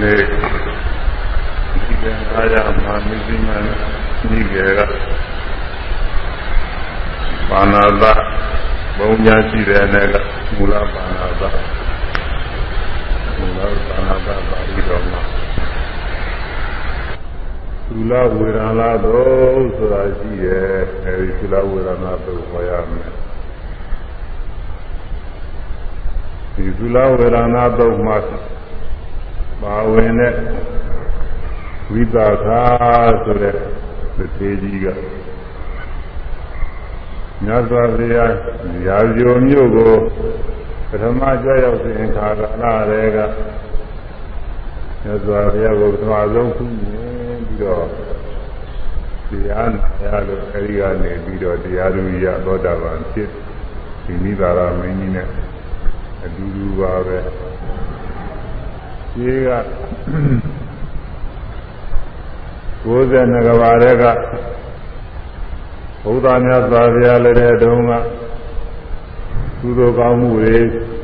နေ့ဒီကအားရမှာမိသိမန်ဤကေကပါဏာသဘုံညာရှိတဲ့နဲ့ကမူလပါဏာသမူလပါဏာသပါဠိတော်မှာသုလဝေဒနာတော်ဆိုတာရှိရဲ့အဲဒီသုလဝေဒနာတော်ဟောရမယ်ဒီသုလဝေဒနာတော်မှာ ပါဝင်တဲ့ဝိသခာဆိုတဲ့သေကြီးကမြတ်စွာဘုရားရာဇိုမြို့ကိုပထမကြွရောက်စဉ်ခါကလာတဲ့ကမြတ်စွာဘုရားကိုပထမဆုံးခုမြင်ပြီးတော့တရားနာရလို့အဲဒီကနေပြီးတော့တရားသူရသောတာပန်ဖြစ်ဒီနိဗ္ဗာန်မင်းကြီးနဲ့အတူတူပါပဲ ရှိက92ကဘာတဲ့ကဘုရားမြတ်စွာဘုရားလည်းတဲ့တုန်းကသူတို့ကောင်းမှုတွေ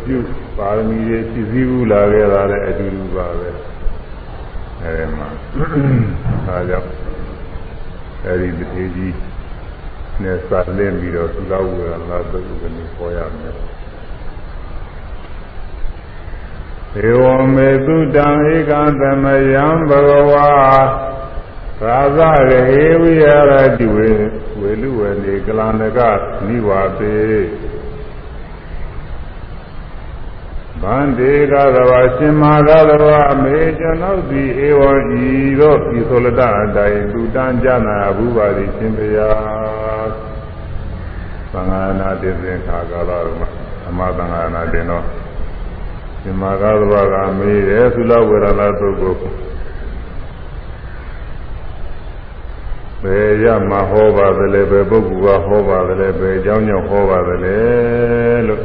ပြုပါရမီတွေဖြည့်ဆည်းဘူးလာခဲ့တာလည်းအတူတူပါပဲအဲဒီမှာဒါကြောင့်အဲဒီတထေကြီးနဲ့စလင်းပြီးတော့သုလဝေရလာသုကနေပေါ်ရမယ်ေ ဝမေတုတံဧကံသမယံဘဂဝါရာဇရေဝိရတိဝေဝေလူဝေနေကလန္တကနိဝါပေဗန္တေကသဘာရှင်မာကသဘာမေကျွန်ုပ်သည်ဧဝံဤသို့ဤဆိုလတအတိုင်းသူတန်းကြနာဘူးပါသည်ရှင်ဘုရားသံဃာနာတိသင်္ခါကာလမှာအမသံဃာနာတင်တော့ ဒီမှာကာသဘာကမေးတယ်သုလဝေရလာသုတ်ကိုဘယ်ရမှာဟောပါသလဲဘယ်ပုဂ္ဂိုလ်ကဟောပါသလဲဘယ်အကြောင်းကြောင့်ဟောပါသလဲလို့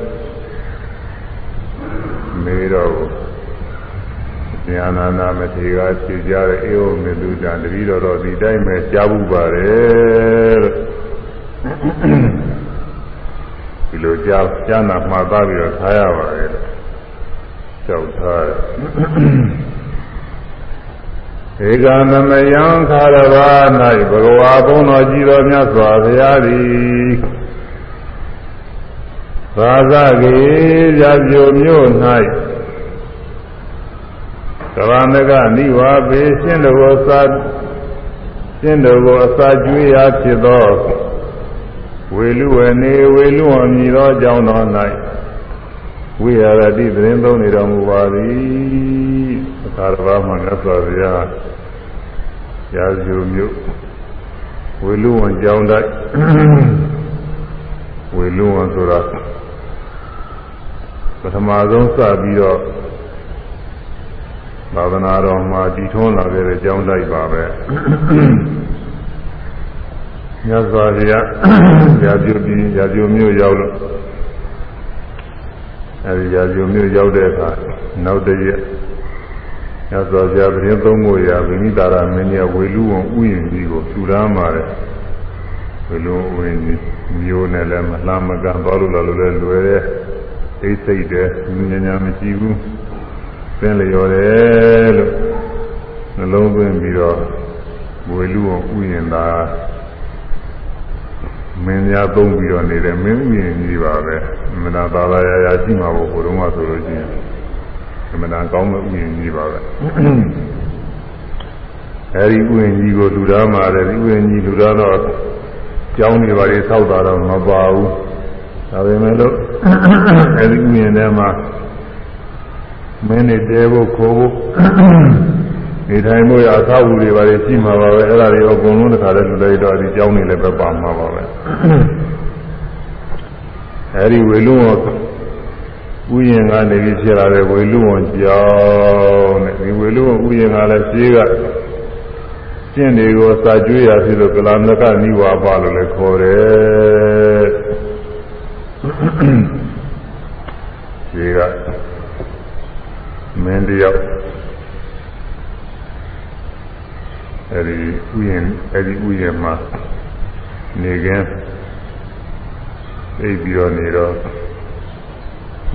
မေးတော့ဉာဏနာနာမထေရဖြေကြတဲ့အေဝမေတုတံတတိတော်တော်ဒီတိုင်းပဲကြားဘူးပါတယ်လို့ဒီလိုကြားကြားနာမှားသားပြီးတော့ထားရပါတယ်လို့ ကြောက်ထားဧကသမယံခါရဘာ၌ဘဂဝါဘုန်းတော်ကြီးတော်မြတ်စွာဘုရားသည်သာသကေရာဇိုမြို့၌ကဗန္တကနိဝါပေရှင်းတော်ကိုသာရှင်းတော်ကိုအစာကျွေးရာဖြစ်သောဝေလူဝနေဝေလူဝမြည်သောကြောင့်တော်၌ ဝိဟာရတိသတင်းသုံးနေတော်မူပါသည်အခါတော်မှာမြတ်စွာဘုရားရာဇူမြို့ဝေလူဝန်ကြောင်းတိုက်ဝေလူဝန်ဆိုတာပထမဆုံးစပြီးတော့သာသနာတော်မှာတည်ထွန်းလာခဲ့တဲ့ကြောင်းတိုက်ပါပဲမြတ်စွာဘုရားရာဇူပြည်ရာဇူမြို့ရောက်လို့ အဲဒီရာဇုံမျိုးရောက်တဲ့အခါနောက်တရက်ညသောပြသတင်းသုံးဖို့ရာဗိမိတာရမင်းကြီးဝေလူဝန်ဥယျာဉ်ကြီးကိုထူရမ်းပါတယ်ဝေလူဝင်းကြီးမျိုးနဲ့လည်းမလှမ်းမကမ်းသွားလို့လာလို့လည်းလွယ်တဲ့သိစိတ်တဲ့ညဉ့်ညံမရှိဘူးသင်လျော်တယ်လို့နှလုံးသွင်းပြီးတော့ဝေလူဝန်ဥယျာဉ်သာ မင်းများသုံးပြီးတော့နေတဲ့မင်းဥယျာဉ်ကြီးပါပဲမနာသာသာရာရာရှိမှာပေါ့ဘုရုံးကဆိုလို့ရှိရင်မနာကောင်းတဲ့ဥယျာဉ်ကြီးပါပဲအဲဒီဥယျာဉ်ကြီးကိုလူသားမှာတယ်ဒီဥယျာဉ်ကြီးလူသားတော့ကျောင်းတွေပါလေဆောက်တာတော့မပါဘူးဒါပေမဲ့လို့အဲဒီဥယျာဉ်ထဲမှာမင်းတွေတဲဖို့ခိုးဖို့ နေထိုင်မှုရအသာဝူတွေပါလေရှိမှာပါပဲအဲ့ဒါတွေအကုန်လုံးတစ်ခါတည်းလူလိုက်တော့ဒီကျောင်းနေလည်းပဲပါမှာပါပဲအဲဒီဝေလူဝဥယျင်ကနေပြီးဖြစ်လာတဲ့ဝေလူဝကျောင်းတဲ့ဒီဝေလူဝဥယျင်ကလည်းရှိကကျင့်တွေကိုစာကျွေးရဖြစ်လို့ကလာမကနိဝါပလို့လည်းခေါ်တယ်ရှိကမင်းတယောက် အဲဒီဥယျင်အဲဒီဥယျင်မှာနေကင်းအိပ်ပြီးတော့နေတော့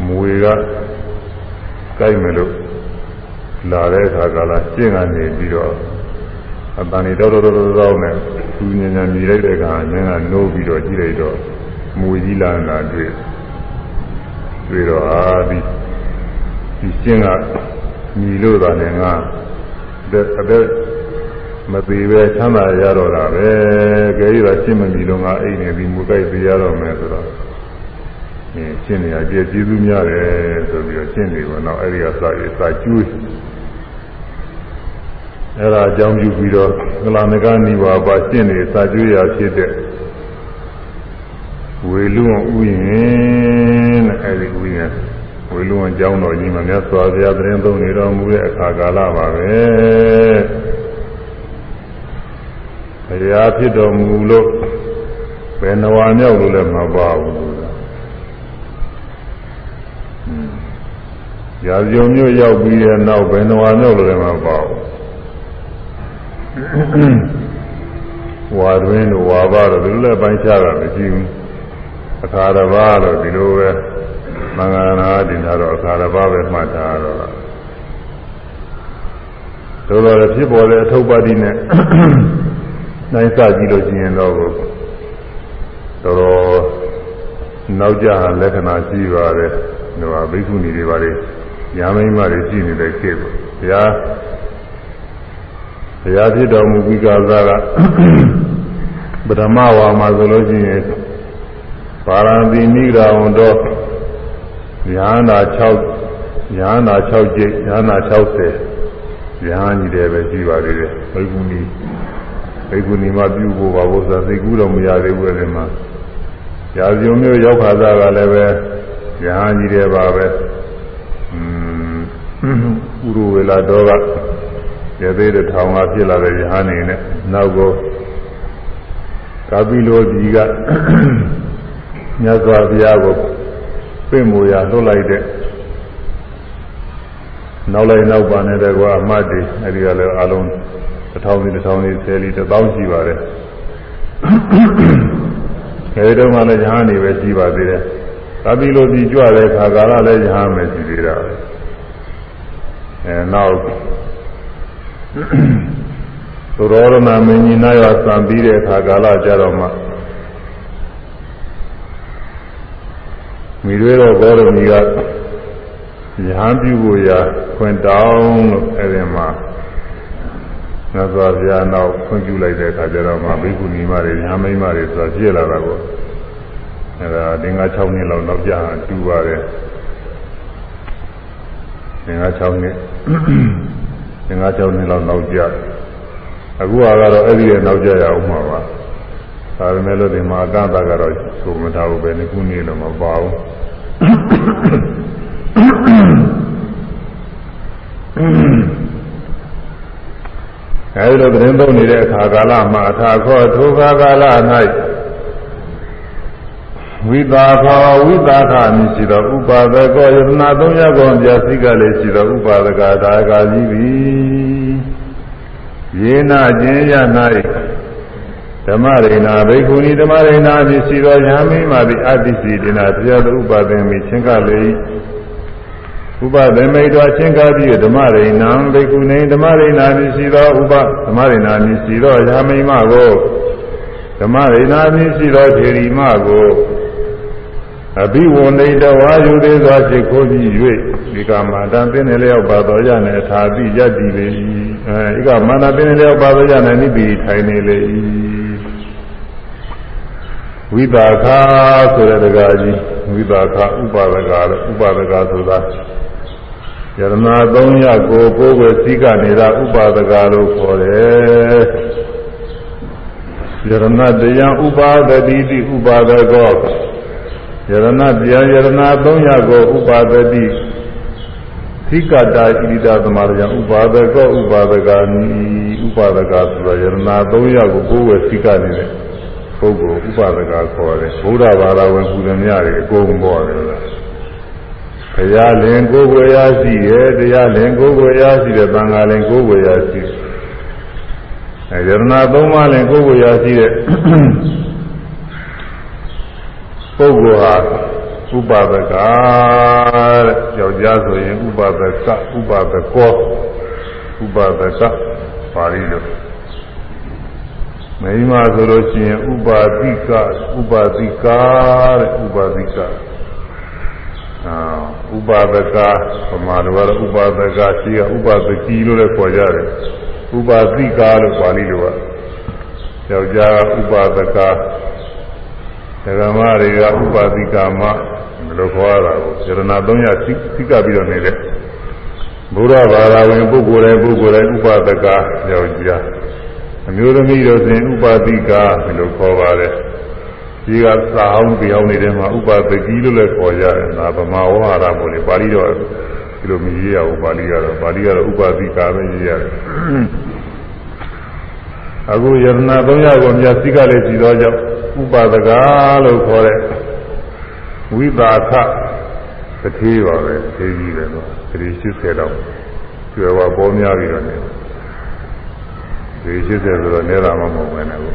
မွေကကြိုက်မယ်လို့လာတဲ့အခါကလာရှင်းကနေပြီးတော့အတန်နေတော့တော့တော့တော့နဲ့သူညဉ့်ညံမြည်လိုက်တဲ့အခါညဉ့်ကနိုးပြီးတော့ကြည့်လိုက်တော့မူကြီးလာတာတွေ့တွေ့တော့အာဒီဒီရှင်းကမြည်လို့တာနဲ့ငါတဲ့အသက် မသေးပဲချမ်းသာရတော့တာပဲကြဲရတာရှင်းမမြည်လို့ငါအိမ်နေပြီးမူကြိုက်သေးရတော့မယ်ဆိုတော့အင်းရှင်းနေရကြည်ကျေးဇူးများတယ်ဆိုပြီးတော့ရှင်းနေတော့နောက်အဲ့ဒီကစာရေးစာကျွေးအဲ့ဒါအကြောင်းပြုပြီးတော့ကလာနကနိဝါပါရှင်းနေစာကျွေးရဖြစ်တဲ့ဝေလူဥယင်တဲ့အဲ့ဒီဥယင်ဝေလူအကြောင်းတော်ကြီးမှာမြတ်စွာဘုရားတရင်သုံးနေတော်မူတဲ့အခါကာလပါပဲ ဘုရားဖြစ်တော်မူလို့ဘယ်နဝါမြောက်လို့လည်းမပါဘူးရာဇုံမျိုးရောက်ပြီးတဲ့နောက်ဘယ်နဝါမြောက်လို့လည်းမပါဘူးဝါတွင်းတို့ဝါပါတို့ဒီလိုလည်းပိုင်းခြားတာမရှိဘူးအခါတစ်ပါးလို့ဒီလိုပဲမင်္ဂလာနာတင်တာတော့အခါတစ်ပါးပဲမှတ်ထားတော့တို့တော့ဖြစ်ပေါ်တဲ့အထုပ်ပါတိနဲ့ နိုင်စကြည့်လို့ရှိရင်တော့တော်တော်နောက်ကြလက္ခဏာရှိပါတယ်ဟိုဘိက္ခုနီတွေပါလေညာမိန်းမတွေရှိနေတဲ့ခေတ်ပေါ့ဘုရားဘုရားဖြစ်တော်မူပြီးကာသကပထမဝါမှာဆိုလို့ရှိရင်ပါရဏသီနိဂရာဝန်တော်ညာနာ6ညာနာ6ကျိတ်ညာနာ60ညာကြီးတယ်ပဲရှိပါသေးတယ်ဘိက္ခုနီ ဘိက္ခုနီမှာပြုဖို့ပါဖို့ဆိုသိကူးတော့မရသေးဘူးအဲဒီမှာရာဇုံမျိုးရောက်ခါသားကလည်းပဲညာကြီးတယ်ပါပဲอืมဥရဝေလာတော်ကရသေးတဲ့ထောင်ကဖြစ်လာတဲ့ယဟန်နေနဲ့နောက်ကိုကာပိလိုဒီကမြတ်စွာဘုရားကိုပြင့်မူရာလွတ်လိုက်တဲ့နောက်လိုက်နောက်ပါနေတဲ့ကွာအမတ်တွေအဲဒီကလည်းအလုံး တစ်ထောင်စီတစ်ထောင်စီဆယ်လီတစ်သောင်းရှိပါတယ်အဲဒီတော့မှလည်းယဟန်နေပဲရှိပါသေးတယ်ကာပိလိုဒီကြွတဲ့ခါကာလလည်းယဟန်ပဲရှိသေးတာအဲနောက်သုရောရဏမင်းကြီးနာရသံပြီးတဲ့အခါကာလကြတော့မှမိတွေတော့ဘောရမီကယဟန်ပြုဖို့ရာခွင့်တောင်းလို့အဲဒီမှာ သစ္စာပြာနောက်ခွင့်ပြုလိုက်တဲ့အခါကျတော့မှဘိက္ခုနီမတွေညာမိန်းမတွေဆိုတာပြည့်လာတာကိုအဲဒါတင်္ဂါ6နှစ်လောက်နောက်ကြာတူပါတယ်တင်္ဂါ6နှစ်သင်္ဃာ6နှစ်လောက်နောက်ကျအခုကတော့အဲ့ဒီရဲ့နောက်ကျရအောင်မှာပါဒါပေမဲ့လို့ဒီမှာအကန့်အသတ်ကတော့ဆိုမထားဘူးပဲဒီခုနေ့တော့မပါဘူးအဲ ဒီလိုသတင်းသုံးနေတဲ့အခါကာလမှာအထာခောထိုခါကာလ၌ဝိတာခဝိတာခမြည်ရှိသောဥပါဒကောယတနာသုံးရကုန်ပြစိကလည်းရှိသောဥပါဒကဒါကကြီးသည်ယေနာခြင်းရ၌ဓမ္မရိဏဘိက္ခုနီဓမ္မရိဏမြည်ရှိသောယဟမိမာတိအတ္တိစီတိနာတရားသူဥပါဒင်မိချင်းကလေ ဥပဒေမိတ်တော်ချင်းကားပြီးဓမ္မရိဏံဘိက္ခုနီဓမ္မရိဏမြည်ရှိသောဥပဓမ္မရိဏမြည်ရှိသောယဟမိမကိုဓမ္မရိဏမြည်ရှိသောထေရီမကိုအဘိဝန္ဒိတဝါယုသေးစွာရှိခိုးပြီး၍ဒီကမာတံပင်လျောက်ပါတော်ရနဲ့သာတိယတ္တိလေ၏အဲဒီကမာနပင်လျောက်ပါတော်ရနဲ့နိဗ္ဗိထိုင်နေလေ၏ဝိပါခာဆိုတဲ့တကားကြီးဝိပါခာဥပါဒကလည်းဥပါဒကဆိုတာ ယရဏသုံးရကိုကိုယ်ွယ်စည်းကနေတာဥပါဒကလို့ခေါ်တယ်ယရဏတရားဥပါဒတိတိဥပါဒကောယရဏတရားယရဏ300ကိုဥပါဒတိသီကတာဣတိတာသမารယဥပါဒကောဥပါဒကာနိဥပါဒကာဆိုတာယရဏ300ကိုကိုယ်ဝယ်သီကနေတဲ့ပုဂ္ဂိုလ်ဥပါဒကာခေါ်တယ်ဘုရားဘာသာဝင်ပူဇော်များတွေအကုန်ပေါ်တယ်လား တရားလင်ကိုယ်ဝယ်ရရှိရဲ့တရားလင်ကိုယ်ဝယ်ရရှိတဲ့သံဃာလင်ကိုယ်ဝယ်ရရှိအဲယရဏ3ပါးလင်ကိုယ်ဝယ်ရရှိတဲ့ပုဂ္ဂိုလ်ဟာဥပါဒကတဲ့ယောက်ျားဆိုရင်ဥပါဒကဥပါဒကောဥပဒကပါဠိလိုမိမဆိုလို့ရှိရင်ဥပါတိကဥပါတိကာတဲ့ဥပါတိကအာ ဥပါဒကပမာလိုကတော့ဥပါဒကရှိကဥပါဒကီလို့လည်းခေါ်ကြတယ်ဥပါတိကာလို့ပါဠိလိုကယောက်ျားကဥပါဒကဒဂမတွေကဥပါတိကာမဘယ်လိုခေါ်ရတာကိုစေရနာ300သိကပြီးတော့နေတဲ့ဘုရားဘာသာဝင်ပုဂ္ဂိုလ်တိုင်းပုဂ္ဂိုလ်တိုင်းဥပါဒကယောက်ျားအမျိုးသမီးတို့စဉ်ဥပါတိကာဘယ်လိုခေါ်ပါလဲ ဒီကစာအောင်ပြောင်းနေတဲ့မှာဥပါဒကီလို့လည်းခေါ်ကြတယ်ဒါဗမာဝါရပေါ့လေပါဠိတော်ဒီလိုမရေးရဘူးပါဠိကတော့ပါဠိကတော့ဥပါတိကာပဲရေးရတယ်အခုယရဏ300ကိုမြတ်စိကလေးကြည်သောကြောင့်ဥပါဒကလို့ခေါ်တဲ့ဝိပါခတတိပါပဲသိကြီးတယ်တော့ခရီး80တော့ကျွယ်ဝပေါ်များပြီးတော့နေခရီး80ဆိုတော့နေတာမှမဟုတ်ပဲနဲ့ကို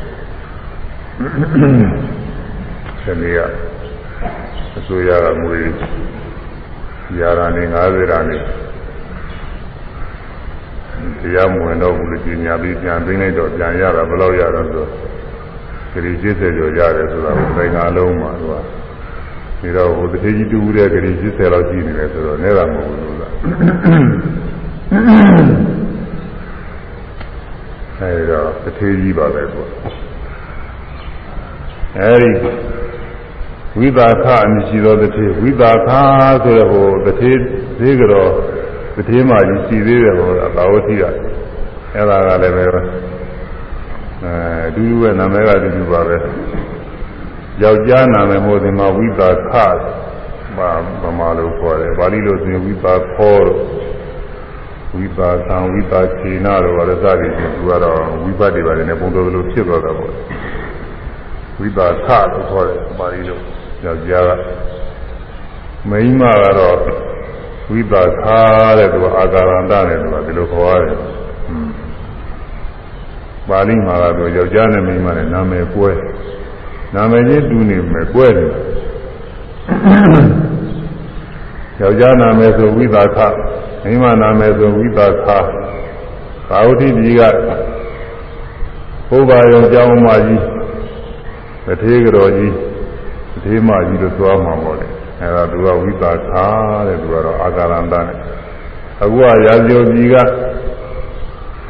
ဒီနေ့ကအစိုးရကငွေရာရာနေ90ရာနေတရားမဝင်တော့ဘူးလို့ကြီးညာပြီးပြန်သိနေတော့ပြန်ရတာဘယ်လောက်ရတော့ဆိုခရီး80ကျော်ရတယ်ဆိုတာကိုသင်္ကာလုံးမှာသူကဒီတော့ဟိုတတိကြီးတူတဲ့ခရီး80လောက်ရှိနေတယ်ဆိုတော့နေတာမဟုတ်ဘူးလို့လားအဲဒီတော့တတိကြီးပါပဲကွာအဲဒီ ဝိသာခအမရှိသောတတိဝိသာခဆိုတဲ့ဟိုတတိသေးကြောတတိမှကြီးရှိသေးတယ်ဟိုအသာဝတိကအဲ့ဒါကလည်းပဲအဲအတူတူပဲနာမည်ကအတူတူပါပဲယောက်ျားနာမည်မို့ဒီမှာဝိသာခပါဗမာလိုခေါ်တယ်ပါဠိလိုဆိုရင်ဝိသာခောလို့ဝိပါသံဝိပါခြေနာတို့ဘာလို့စသည်ဖြင့်သူကတော့ဝိပတ်တွေပါတယ်နဲ့ပုံတော်လိုဖြစ်သွားတာပေါ့ဝိပါခလို့ခေါ်တယ်ပါဠိလို ယောက်ျားကမိန်းမကတော့ဝိပါခတဲ့သူကအာကာရန္တတဲ့သူကဒီလိုခေါ်ရတယ်ပါဠိမှာကတော့ယောက်ျားနဲ့မိန်းမနဲ့နာမည်ကွဲနာမည်ချင်းတူနေမယ်ကွဲတယ်ယောက်ျားနာမည်ဆိုဝိပါခမိန်းမနာမည်ဆိုဝိပါခသာဝတိကြီးကဘုရားရောကျောင်းမကြီးတထေးကြော်ကြီး တထေးမကြီးလို့သွားမှာပေါ့လေအဲဒါသူကဝိပါခတဲ့သူကတော့အာကာရန္တနဲ့အခုကရာဇိုကြီးက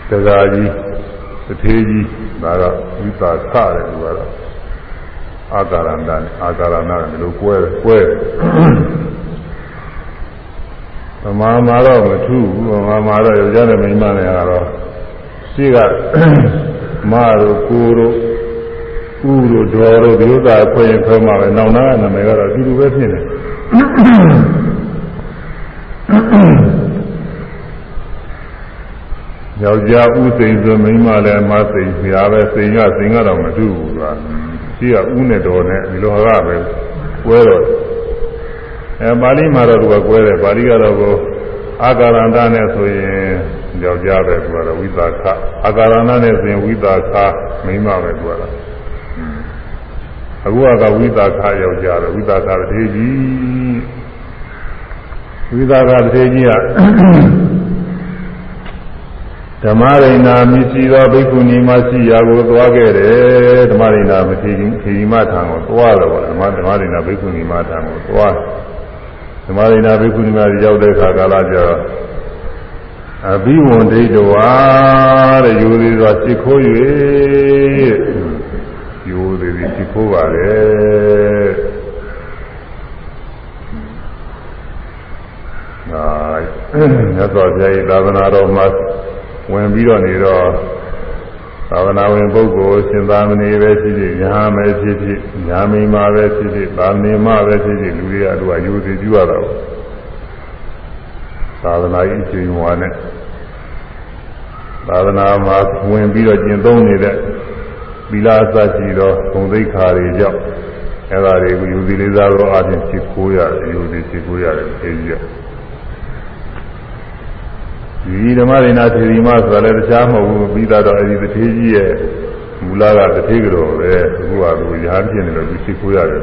တရားကြီးတထေးကြီးဒါကဝိပါခတဲ့သူကတော့အာကာရန္တနဲ့အာကာရဏနဲ့ဒီလိုကွဲကွဲသမာမာတော့မထူးဘူးသမာမာတော့ယောက်ျားနဲ့မိန်းမနဲ့ကတော့ရှိကမတို့ကိုတို့ ဥတို့ဒေါ်တို့ဒီဥစ္စာခွဲရင်ခွဲမှာပဲနောင်နာနာမည်ကတော့ဒီလိုပဲဖြစ်နေယောက်ျားဥစိန်ဆိုမိန်းမလည်းမစိန်ပြားပဲစိန်ကစိန်ကတော့မတူဘူးကွာရှိကဥနဲ့တော်နဲ့ဒီလိုဟာကပဲကွဲတော့အဲပါဠိမှာတော့သူကကွဲတယ်ပါဠိကတော့ကိုအာကာရန္တနဲ့ဆိုရင်ယောက်ျားပဲသူကတော့ဝိသခအာကာရန္တနဲ့ဆိုရင်ဝိသခမိန်းမပဲသူကတော့ အခုကဝိသခယောက်ျားတယ်ဝိသခတထေကြီးဝိသခတထေကြီးကဓမ္မရိဏာမြစီသောဘိက္ခုနီမရှိရာကိုသွားခဲ့တယ်ဓမ္မရိဏာမထေကြီးခေကြီးမထံကိုသွားတယ်ဗောဓမ္မဓမ္မရိဏာဘိက္ခုနီမထံကိုသွားဓမ္မရိဏာဘိက္ခုနီမရောက်တဲ့အခါကာလကျတော့အဘိဝန္ဒိတဝါတဲ့ယူသေးစွာစိတ်ခိုး၍ ယူသေးပြီးစိတ်ခိုးပါလေနာမြတ်စွာဘုရား၏သာသနာတော်မှာဝင်ပြီးတော့နေတော့သာသနာဝင်ပုဂ္ဂိုလ်ရှင်သာမဏေပဲဖြစ်ဖြစ်ညာမဲဖြစ်ဖြစ်ညာမိန်မပဲဖြစ်ဖြစ်သာမဏေမပဲဖြစ်ဖြစ်လူတွေကသူကယူစီပြုရတာပေါ့သာသနာ့အချိန်ဝါနဲ့သာသနာမှာဝင်ပြီးတော့ကျင့်သုံးနေတဲ့ သီလအစရှိသောဂုဏ်သိက္ခာတွေကြောင့်အဲဒါတွေကိုယူစီလေးစားသောအချင်းဖြစ်ခိုးရတယ်ယူစီဖြစ်ခိုးရတယ်သိကြည့်ဒီဓမ္မရိနာထေရီမဆိုတာလည်းတခြားမဟုတ်ဘူးပြီးတော့အဲဒီတထေးကြီးရဲ့မူလကတထေးကြောပဲအခုကသူရဟန်းဖြစ်နေလို့သူရှိခိုးရတယ်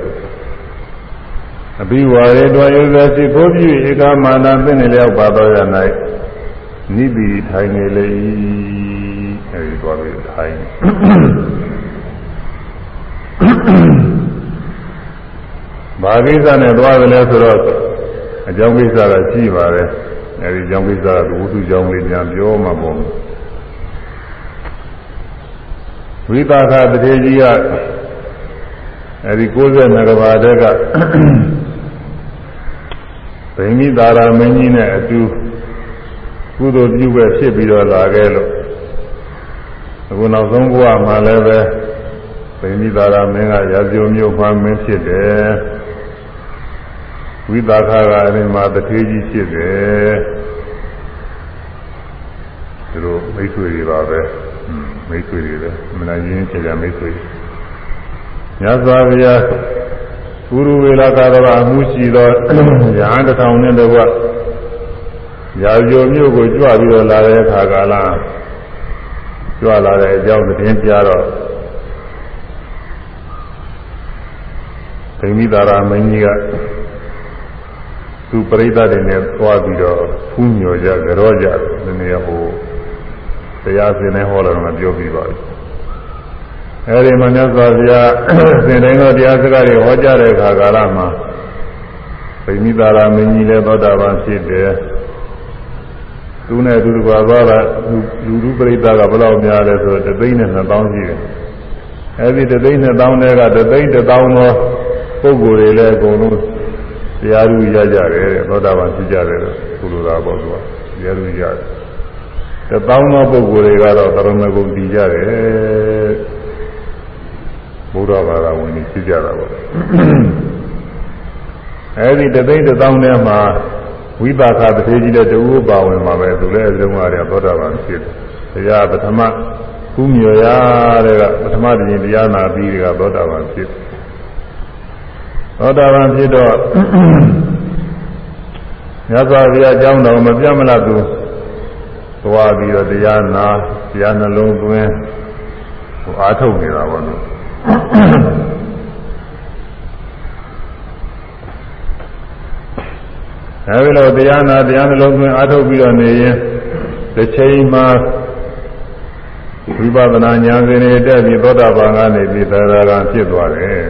အဘိဝါရေတော်ရုပ်သာရှိခိုးပြီးဧကမာနသိနေလျောက်ပါတော်ရ၌နိတိထိုင်နေလေအဲဒီသွားပြီးထိုင် ဘာကိစ္စနဲ့သွားတယ်လဲဆိုတော့အကြောင်းကိစ္စကရှိပါတယ်အဲဒီအကြောင်းကိစ္စကဝိသုကြောင်းလေးပြန်ပြောမှာပေါ့ဝိပါကတတိကြီးကအဲဒီ62ကဘာတက်ကဗိမိသာရမင်းကြီးနဲ့အတူကုသိုလ်ပြုပဲဖြစ်ပြီးတော့လာခဲ့လို့အခုနောက်ဆုံးဘဝမှာလည်းပဲ ဗိမိသာရမင်းကရာဇုံမျိုးမှမင်းဖြစ်တယ်ဝိသခကအဲဒီမှာတထေးကြီးဖြစ်တယ်သူတို့မိတ်ဆွေတွေပါပဲမိတ်ဆွေတွေပဲမနာရင်းချေချာမိတ်ဆွေညဇာဗျာပုရုဝေလကာရဝအမှုရှိသောရဟန်းတစ်ထောင်နဲ့တကွရာဇိုမြို့ကိုကြွပြီးတော့လာတဲ့အခါကာလကြွလာတဲ့အကြောင်းသတင်းပြတော့ ဗိမိတာရာမင်းကြီးကသူပရိသတ်တွေနဲ့သွားပြီးတော့ဖူးညော်ကြကြောကြဒီနေ့ဟိုတရားစင်နဲ့ဟောလာတော့ပြောပြီးပါပြီအဲဒီမှာမြတ်စွာဘုရားသင်တိုင်းသောတရားစကားတွေဟောကြားတဲ့အခါကာလမှာဗိမိတာရာမင်းကြီးလည်းသောတာပန်ဖြစ်တယ်သူနဲ့သူတို့ပါသွားတာလူလူပရိသတ်ကဘယ်လောက်များလဲဆိုတော့တသိန်းနဲ့2000ရှိတယ်အဲဒီတသိန်း2000တဲကတသိန်း1000သော ပုဂ္ဂိုလ်တွေလည်းအကုန်လုံးတရားဥရကြတယ်သောတာပန်ဖြစ်ကြတယ်လို့ဆိုလိုတာပေါ့သူကတရားဥရတယ်တသောင်းသောပုဂ္ဂိုလ်တွေကတော့သရမဂုံတည်ကြတယ်ဘုရားဘာသာဝင်ကြီးဖြစ်ကြတာပေါ့အဲဒီတသိန်းတသောင်းထဲမှာဝိပါခတထေကြီးတဲ့တူပါဝင်မှာပဲသူလည်းအလုံးအားရသောတာပန်ဖြစ်တယ်တရားပထမကုမြော်ရတဲ့ကပထမတရင်တရားနာပြီးကသောတာပန်ဖြစ် သောတာပန်ဖြစ်တော့မြတ်စွာဘုရားအကြောင်းတော်မပြတ်မလားသူသွားပြီးတော့တရားနာတရားနှလုံးသွင်းဟိုအားထုတ်နေတာပေါ့နော်အဲဒီလိုတရားနာတရားနှလုံးသွင်းအားထုတ်ပြီးတော့နေရင်တစ်ချိန်မှာဝိပဿနာဉာဏ်စဉ်တွေတက်ပြီးသောတာပန်ကနေပြီးသရဂံဖြစ်သွားတယ်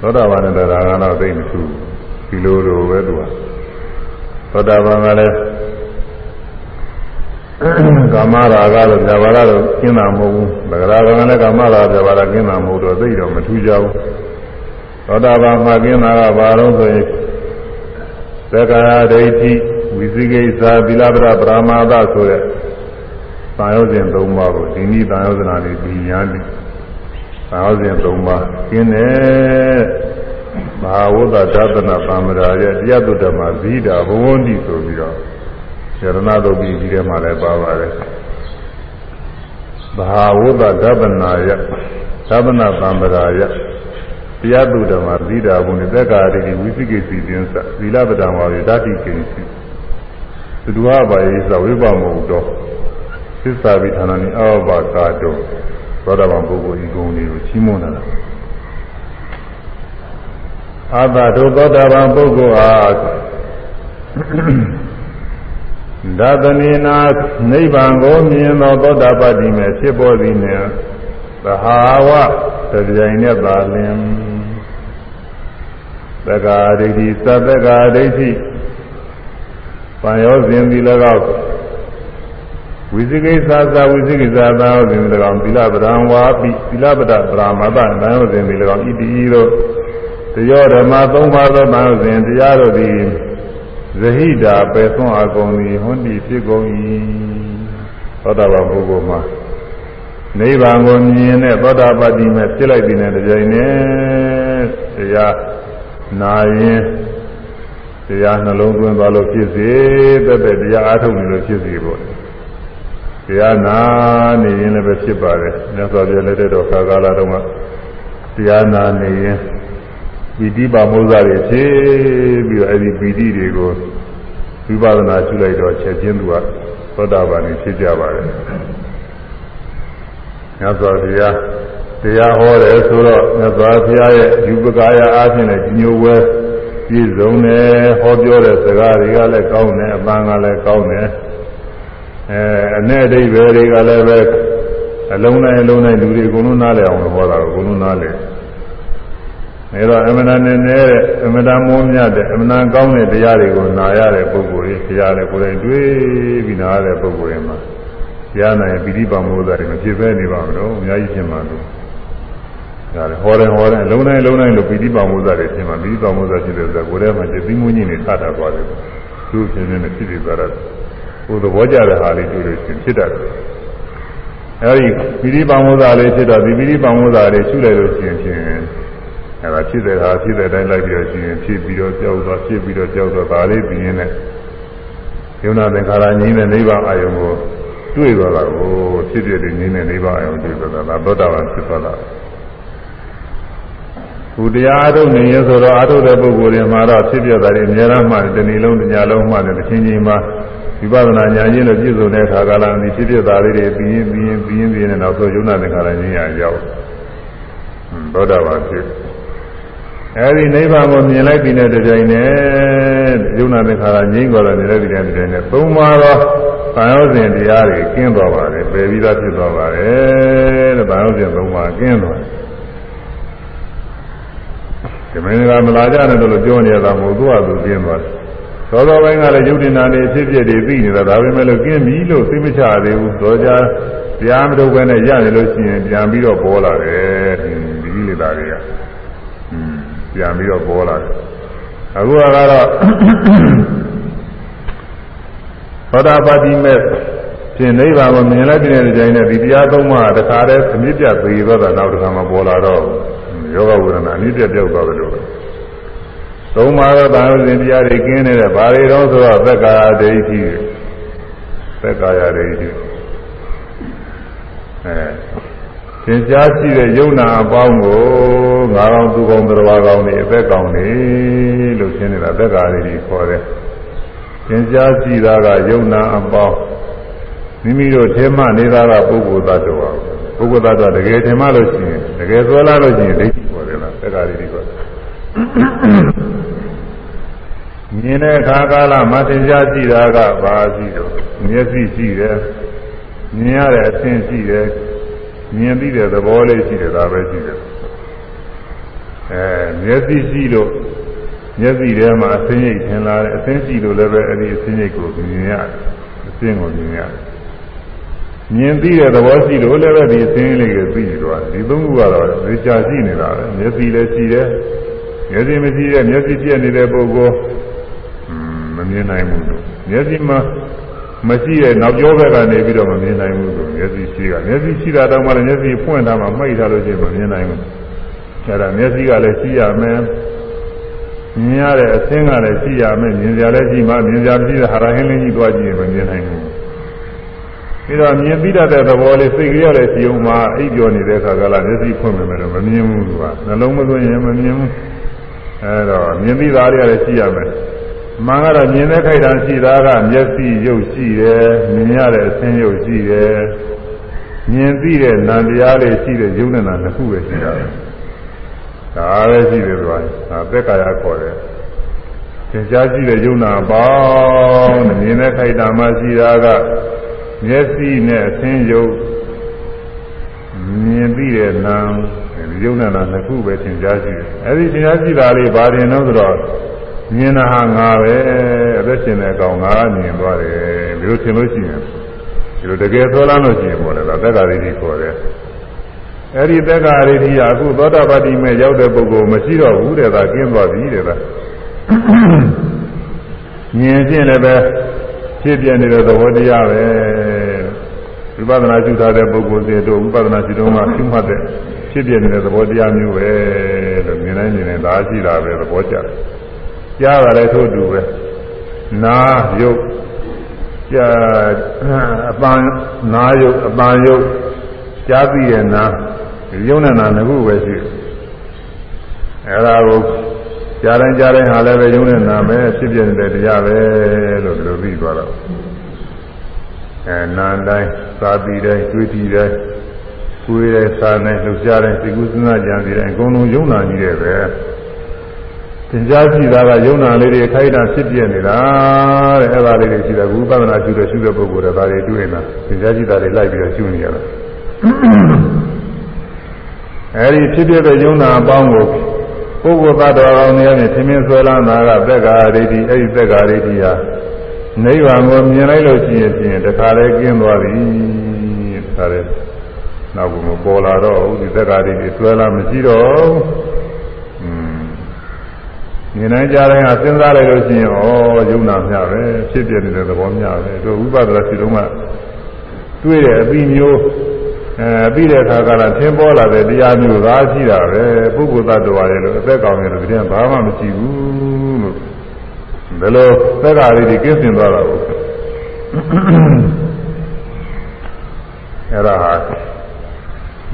သောတာပန်နဲ့သရဂံတော့သိမထူးဒီလိုလိုပဲသူကသောတာပန်ကလည်းကာမရာဂလို့ဇာဘာရတော့ကျင်းတာမဟုတ်ဘူး။ဗဂရာကလည်းကာမရာဇာဘာရကျင်းတာမဟုတ်တော့သိတော့မထူးကြဘူး။သောတာပန်မှာကျင်းတာကဘာလို့ဆိုရင်သက္ကာယဒိဋ္ဌိဝိသိကိစ္စသီလပဒပရာမာသဆိုတဲ့သံယောဇဉ်၃ပါးကိုဒီနည်းသံယောဇနာတွေပြီးရန်တယ်။ သံယောဇဉ်၃ပါးကျင်းတယ်။ဘာဝတ္တဒသနာပံမရာရဲ့တရားတုတ္တမှာဇိတာဘဝန္တိဆိုပြီးတော့ရဏသုတ်ပြီးဒီထဲမှာလည်းပါပါတယ်ဘာဝတ္တဒဗနာယသဗ္ဗနာသံဗရာယတရားသူဓမ္မသီတာဘုန်သက်ကာရိဝိသိကိစီတင်းစသီလပဒံဝါရေဓာတိကိစီသဒုဟဘာယေသဝိပမုတ်တော်သစ္စာပိဌာနာနိအောဘကာတော သောတာပန်ပုဂ္ဂိုလ်ဤဂုဏ်တွေကိုချီးမွမ်းတာအာသတို့သောတာပန်ပုဂ္ဂိုလ်အားဒသနေနာနိဗ္ဗာန်ကိုမြင်သောသောတာပတိမဲ့ဖြစ်ပေါ်သည်နှင့်သဟာဝတကြိမ်နဲ့သာလင်သက္ကာဒိဋ္ဌိသတ္တကာဒိဋ္ဌိပံရောစဉ်သည်၎င်း ဝိသိကိစ္စသာဝိသိကိစ္စသာရောစဉ်သည်၎င်းသီလပဒံဝါပိသီလပဒပရာမတတံရောစဉ်သည်၎င်းဣတိတို့တယောဓမ္မသုံးပါးသောတံရောစဉ်တရားတို့သည်ဇဟိတာပယ်သွန်းအကုန်သည်ဟွန်းဒီဖြစ်ကုန်၏သောတာပန်ပုဂ္ဂိုလ်မှာနိဗ္ဗာန်ကိုမြင်တဲ့သောတာပတိမဲ့ဖြစ်လိုက်တဲ့တကြိမ်နဲ့တရားနာရင်တရားနှလုံးသွင်းသွားလို့ဖြစ်စေတဲ့တဲ့တရားအားထုတ်နေလို့ဖြစ်စီပေါ့ တရားနာနေရင်လည်းပဲဖြစ်ပါတယ်မြတ်စွာဘုရားလက်ထက်တော်ခါကာလတုန်းကတရားနာနေရင်ပီတိပါမုဇ္ဇတွေဖြစ်ပြီးတော့အဲဒီပီတိတွေကိုဝိပဿနာရှုလိုက်တော့ချက်ချင်းသူကသောတာပန်ဖြစ်ကြပါတယ်။မြတ်စွာဘုရားတရားဟောတယ်ဆိုတော့မြတ်စွာဘုရားရဲ့ယူပကာယအားဖြင့်လည်းညိုဝဲပြည့်စုံတယ်ဟောပြောတဲ့စကားတွေကလည်းကောင်းတယ်အပန်းကလည်းကောင်းတယ် အဲအ내အဓိပ္ပာယ်တွေကလည်းပဲအလုံးတိုင်းအလုံးတိုင်းလူတွေအကုန်လုံးနားလည်အောင်လို့ဟောတာကိုအကုန်လုံးနားလည်အဲတော့အမှန်တန်နဲ့တဲ့အမှန်တန်မိုးမြတ်တဲ့အမှန်တန်ကောင်းတဲ့တရားတွေကိုနာရတဲ့ပုဂ္ဂိုလ်ကြီးတရားလည်းကိုယ်တိုင်တွေးပြီးနာရတဲ့ပုဂ္ဂိုလ်တွေမှာတရားနိုင်ပိဋိပါမောဇာတွေမဖြစ်ဘဲနေပါမလို့အများကြီးဖြစ်မှာလို့ဒါလည်းဟောတယ်ဟောတယ်အလုံးတိုင်းလုံးတိုင်းလို့ပိဋိပါမောဇာတွေဖြစ်မှာပိဋိပါမောဇာဖြစ်တဲ့ဆိုကိုယ်ထဲမှာจิตသိမွင်းကြီးနေထတာသွားတယ်သူ့ဖြစ်နေတဲ့ဖြစ်ပြီးသွားတာ ကိုယ်သဘောကျတဲ့ဟာလေးတွေ့လို့ရှင်ဖြစ်တတ်တယ်အဲဒီပိဋိပါမောဇာလေးဖြစ်တော့ဒီပိဋိပါမောဇာလေးရှုလိုက်လို့ရှိရင်ဖြင့်အဲဒါဖြစ်တဲ့ဟာဖြစ်တဲ့အတိုင်းလိုက်ပြီးတော့ရှိရင်ဖြစ်ပြီးတော့ကြောက်သွားဖြစ်ပြီးတော့ကြောက်သွားဒါလေးပြီးရင်လည်းယုံနာသင်္ခါရငြိမ်းတဲ့နိဗ္ဗာန်အာယုံကိုတွေ့သွားတာကိုဖြစ်ဖြစ်နေငြိမ်းတဲ့နိဗ္ဗာန်အာယုံတွေ့သွားတာဒါသောတာပန်ဖြစ်သွားတာ ဘုတရားအထုတ်နေရဆိုတော့အထုတ်တဲ့ပုဂ္ဂိုလ်တွေမှာတော့ဖြစ်ပြတာတွေအများအားမှတဏီလုံးတညာလုံးမှလည်းတစ်ချင်းချင်းမှာဝိပဿနာဉာဏ်ချင်းလို့ပြည့်စုံတဲ့အခါကလာဒီဖြစ်ပြတာလေးတွေပြီးရင်ပြီးရင်ပြီးရင်ပြီးရင်နောက်ဆုံးယုံနာသင်္ခါရဉာဏ်ရရောက်သောတာပန်ဖြစ်အဲဒီနိဗ္ဗာန်ကိုမြင်လိုက်ပြီးတဲ့တကြိမ်နဲ့ယုံနာသင်္ခါရငြိမ်းသွားတဲ့နေတဲ့ဒီတိုင်းဒီတိုင်းနဲ့သုံးပါတော့ဘာယောဇဉ်တရားတွေကျင်းသွားပါတယ်ပယ်ပြီးသားဖြစ်သွားပါတယ်တဲ့ဘာယောဇဉ်သုံးပါကျင်းသွားတယ်ဒီ မင်းကမလာကြနဲ့လို့ပြောနေရတာမဟုတ်သူ့ဟာသူကျင်းသွားတယ်သောသောပိုင်းကလည်းယုတ်တင်နာနေဖြစ်ဖြစ်တွေပြီးနေတာဒါပေမဲ့လို့ကျင်းပြီလို့သိမချသေးဘူးသောကြတရားမထုတ်ဘဲနဲ့ရနေလို့ရှိရင်ပြန်ပြီးတော့ပေါ်လာတယ်ဒီဒီလေးသားတွေကပြန်ပြီးတော့ပေါ်လာတယ်အခုကတော့သောတာပတိမဲ့ရှင်နိဗ္ဗာန်ကိုမြင်လိုက်တဲ့ကြိုင်နဲ့ဒီတရားသုံးပါးတခါတည်းအမြင့်ပြတ်သေးတော့တာနောက်တစ်ခါမှပေါ်လာတော့ ယောဂဝေဒနာအမြင့်ပြတ်ပြောက်သွားတယ်လို့သုံးပါးသောတာဝစဉ်တရားတွေကင်းနေတဲ့ဘာတွေတော့ဆိုတော့သက္ကာယဒိဋ္ဌိသက္ကာယဒိဋ္ဌိအဲသင်ကြားရှိတဲ့ယုံနာအပေါင်းကိုငါးကောင်သူကောင်တရားကောင်တွေအသက်ကောင်တွေလို့ရှင်းနေတာသက်ကာတွေခေါ်တယ်သင်ကြားရှိတာကယုံနာအပေါင်းမိမိတို့ထဲမှနေတာကပုဂ္ဂိုလ်သတ္တဝါပုဂ္ဂိုလ်သတ္တဝါတကယ်ထင်မှလို့ရှိရင်တ ကယ်ဆွဲလာလို့ရှိရင်ဒိဋ္ဌိခေါ်တယ်လားသက်ကာတွေခေါ်တယ်မြင်တဲ့အခါကာလမှာသင်ကြားရှိတာကဘာရှိတော့မျက်စိရှိတယ်မြင်ရတဲ့အသင်ရှိတယ်မြင်ပြီးတဲ့သဘောလေးရှိတယ်ဒါပဲရှိတယ်အဲမျက်စိရှိလို့မျက်စိထဲမှာအသင်းရိပ်ထင်လာတယ်အသင်းရှိလို့လည်းပဲအဲ့ဒီအသင်းရိပ်ကိုမြင်ရတယ်အသင်းကိုမြင်ရတယ် မြင်ပြီးတဲ့သဘောရှိလို့လည်းပဲဒီအသင်းလေးကိုသိနေတော့ဒီသုံးခုကတော့ဝိချာရှိနေတာပဲမျက်စိလည်းရှိတယ်မျက်စိမရှိတဲ့မျက်စိပြည့်နေတဲ့ပုဂ္ဂိုလ်မမြင်နိုင်ဘူးလို့မျက်စိမှာမရှိတဲ့နောက်ကျောဘက်ကနေပြီးတော့မမြင်နိုင်ဘူးဆိုမျက်စိရှိကမျက်စိရှိတာတောင်မှလည်းမျက်စိဖွင့်ထားမှမှိတ်ထားလို့ရှိရင်မမြင်နိုင်ဘူးအဲဒါမျက်စိကလည်းရှိရမယ်မြင်ရတဲ့အသင်းကလည်းရှိရမယ်မြင်ကြလည်းရှိမှမြင်ကြမရှိတဲ့ဟာရဟင်းလေးကြီးသွားကြည့်ရင်မမြင်နိုင်ဘူး ပြီးတော့မြင်ပြီးတတ်တဲ့သဘောလေးစိတ်ကလေးလည်းရှိအောင်မှအိပ်ပြောနေတဲ့အခါကလည်းမျက်စိဖွင့်မယ်လို့မမြင်ဘူးသူကနှလုံးမသွင်းရင်မမြင်ဘူးအဲတော့မြင်ပြီးသားလေးလည်းရှိရမယ်မှန်ကတော့မြင်တဲ့ခိုက်တာရှိတာကမျက်စိရုပ်ရှိတယ်မြင်ရတဲ့အဆင်းရုပ်ရှိတယ်မြင်သိတဲ့နာတရားလေးရှိတဲ့ယုံနဲ့နာနှစ်ခုပဲရှိတာဒါပဲရှိတယ်ဆိုတာဒါသက်ကာယခေါ်တယ်သင်ကြားရှိတဲ့ယုံနာပေါင်းမြင်တဲ့ခိုက်တာမှရှိတာက မျက်စိနဲ့အဆင်းရုပ်မြင်သိတဲ့နာဒီယုံနဲ့နာနှစ်ခုပဲသင်ကြားရှိတယ်အဲဒီသင်ကြားရှိတာလေးဘာတင်တော့ဆိုတော့မြင်တာဟာငါပဲအသက်ရှင်တဲ့အကောင်ငါမြင်သွားတယ်ဒီလိုထင်လို့ရှိရင်ဒီလိုတကယ်ဆွဲလန်းလို့ရှိရင်ပေါ်တယ်လားသက်္ကာရိတိခေါ်တယ်အဲ့ဒီသက်္ကာရိတိကအခုသောတာပတိမဲ့ရောက်တဲ့ပုဂ္ဂိုလ်မရှိတော့ဘူးတဲ့ဒါကျင်းသွားပြီတဲ့ဒါမြင်ခြင်းလည်းပဲဖြစ်ပြနေတဲ့သဘောတရားပဲ ဝိပဿနာရှုထားတဲ့ပုဂ္ဂိုလ်တွေတို့ဝိပဿနာရှုတော့မှရှုမှတ်တဲ့ဖြစ်ပြနေတဲ့သဘောတရားမျိုးပဲလို့မြင်နိုင်နေတယ်ဒါရှိတာပဲသဘောကျတယ်ကြားတာလည်းထို့တူပဲနာယုတ်ကြာအပန်းနာယုတ်အပန်းယုတ်ကြားသိရဲ့နာယုံနဲ့နာငခုပဲရှိအဲဒါကိုကြားတိုင်းကြားတိုင်းဟာလည်းပဲယုံနဲ့နာပဲဖြစ်ပြနေတဲ့တရားပဲလို့ဒီလိုသိသွားတော့ အဲနာတိုင်းသာတိတိုင်းတွေးကြည့်တိုင်းကိုယ်ရဲ့စာနဲ့လှုပ်ရှားတိုင်းစိတ်ကူးစဉ်းစားကြံစီတိုင်းအကုန်လုံးယုံနာကြီးတယ်ပဲသင်ကြားကြည့်တာကယုံနာလေးတွေခိုက်တာဖြစ်ပြနေတာတဲ့အဲ့ဒါလေးတွေရှိတယ်ဝိပဿနာရှုတဲ့ရှုတဲ့ပုဂ္ဂိုလ်တွေဒါတွေတွေ့နေတာသင်ကြားကြည့်တာတွေလိုက်ပြီးတော့ရှုနေရတာအဲ့ဒီဖြစ်ပြတဲ့ယုံနာအပေါင်းကိုပုဂ္ဂိုလ်သတ္တဝါကောင်းတွေနဲ့ထင်မြင်ဆွဲလန်းတာကသက်္ကာရိတိအဲ့ဒီသက်္ကာရိတိဟာ နိဗ္ဗာန်ကိုမြင်လိုက်လို့ရှိရင်ဖြင့်တခါလေကျင်းသွားပြီတခါလေနောက်ကမပေါ်လာတော့ဘူးဒီသက်္ကာရိတိဆွဲလန်းမရှိတော့อืมမြင်နိုင်ကြတဲ့ဟာစဉ်းစားလိုက်လို့ရှိရင်ဩယုံနာမျှပဲဖြစ်ပြနေတဲ့သဘောမျှပဲတို့ဥပဒနာစီလုံးကတွေ့တဲ့အပြီးမျိုးအဲပြီးတဲ့အခါကလည်းသင်ပေါ်လာတဲ့တရားမျိုးသာရှိတာပဲပုဂ္ဂိုလ်သတ္တဝါရဲ့လို့အသက်ကောင်းတဲ့တည်းဘာမှမရှိဘူးလို့ ဘယ်လိုသက်္ကာလေးတွေကင်းစင်သွားတာကိုအဲ့ဒါဟာ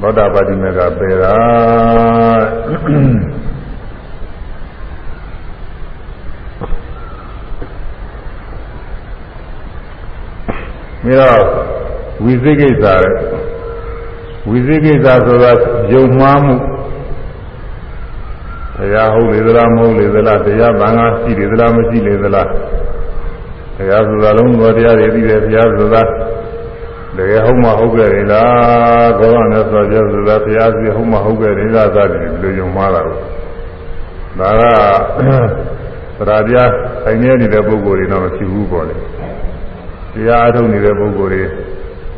သောတာပတိမေကပေတာမြေတော့ဝိသိကိစ္စတဲ့ဝိသိကိစ္စဆိုတာယုံမှားမှု တရားဟုတ်လေသလားမဟုတ်လေသလားတရားဘာငါရှိလေသလားမရှိလေသလားတရားဆိုတာလုံးတော်တရားတွေပြီးတယ်တရားဆိုတာတကယ်ဟုတ်မှဟုတ်ကြတယ်လားကောရနဲ့ဆိုကြဆိုတာတရားစီဟုတ်မှဟုတ်ကြတယ်လားစသည်ဘယ်လိုယုံမှားတာလဲဒါကသရာပြအိုင်နေနေတဲ့ပုဂ္ဂိုလ်တွေတော့မရှိဘူးပေါ့လေတရားအထုတ်နေတဲ့ပုဂ္ဂိုလ်တွေ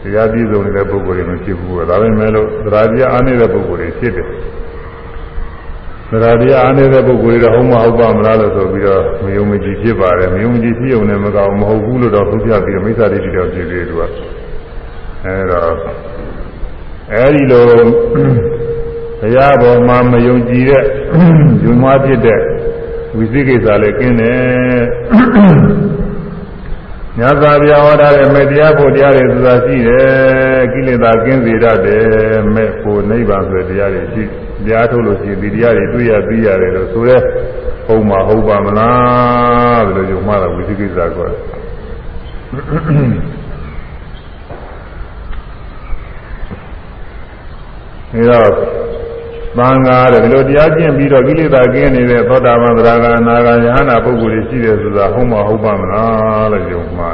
တရားပြည့်စုံနေတဲ့ပုဂ္ဂိုလ်တွေမရှိဘူးဒါပေမဲ့လို့သရာပြအားနေတဲ့ပုဂ္ဂိုလ်တွေဖြစ်တယ် သရာပြအားနေတဲ့ပုဂ္ဂိုလ်တွေတော့ဟုတ်မဟုတ်ပါမလားလို့ဆိုပြီးတော့မယုံမကြည်ဖြစ်ပါတယ်မယုံမကြည်ဖြစ်ုံနဲ့မကောင်းမဟုတ်ဘူးလို့တော့သူပြပြီးမိစ္ဆာဒိဋ္ဌိတော့ဖြစ်သေးတယ်သူကအဲတော့အဲဒီလိုတရားပေါ်မှာမယုံကြည်တဲ့ယူမဖြစ်တဲ့ဝိသိကိစ္စလည်းကင်းတယ်ညသာပြဟောတာတဲ့မေတရားဖို့တရားတွေဆိုတာရှိတယ်ကိလေသာကင်းစေတတ်တယ်မဲ့ဖို့နိဗ္ဗာန်ဆိုတဲ့တရားတွေရှိတ ရားထုတ်လို့ရှိရင်ဒီတရားတွေတွေ့ရပြီးရတယ်လို့ဆိုရဲဟုတ်မှာဟုတ်ပါမလားဘယ်လိုယုံမှတော့ဝိသိကိစ္စကောအဲတော့သံဃာတဲ့ဒီလိုတရားကျင့်ပြီးတော့ကိလေသာကင်းနေတဲ့သောတာပန်သရဂါအနာဂါယဟနာပုဂ္ဂိုလ်တွေရှိတယ်ဆိုတာဟုတ်မှာဟုတ်ပါမလားလို့ယုံမှာ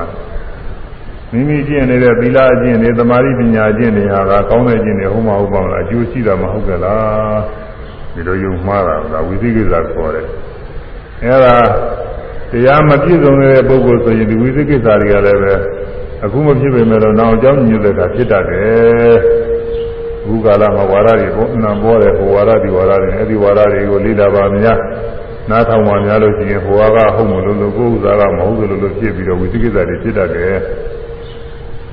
မိမိကျင့်နေတဲ့သီလအကျင့်တွေသမာဓိပညာအကျင့်တွေဟာကောင်းတဲ့ကျင့်တွေဟုတ်မှာဟုတ်ပါမလားအကျိုးရှိတာမဟုတ်ကြလားဒီလိုယုံမှားတာကဝိသိကိစ္စခေါ်တယ်အဲဒါတရားမပြည့်စုံတဲ့ပုဂ္ဂိုလ်ဆိုရင်ဒီဝိသိကိစ္စတွေကလည်းပဲအခုမဖြစ်ပေမဲ့တော့နောက်အကြောင်းညွှန်တဲ့ကဖြစ်တတ်တယ်ဘုကာလမှာဝါရတွေပေါ်နာပေါ်တယ်ဟိုဝါရဒီဝါရတွေအဲ့ဒီဝါရတွေကိုလိလာပါများနားထောင်ပါများလို့ရှိရင်ဟိုကဟုတ်မလို့လို့ကိုယ်ဥစားကမဟုတ်လို့လို့ဖြစ်ပြီးတော့ဝိသိကိစ္စတွေဖြစ်တတ်တယ်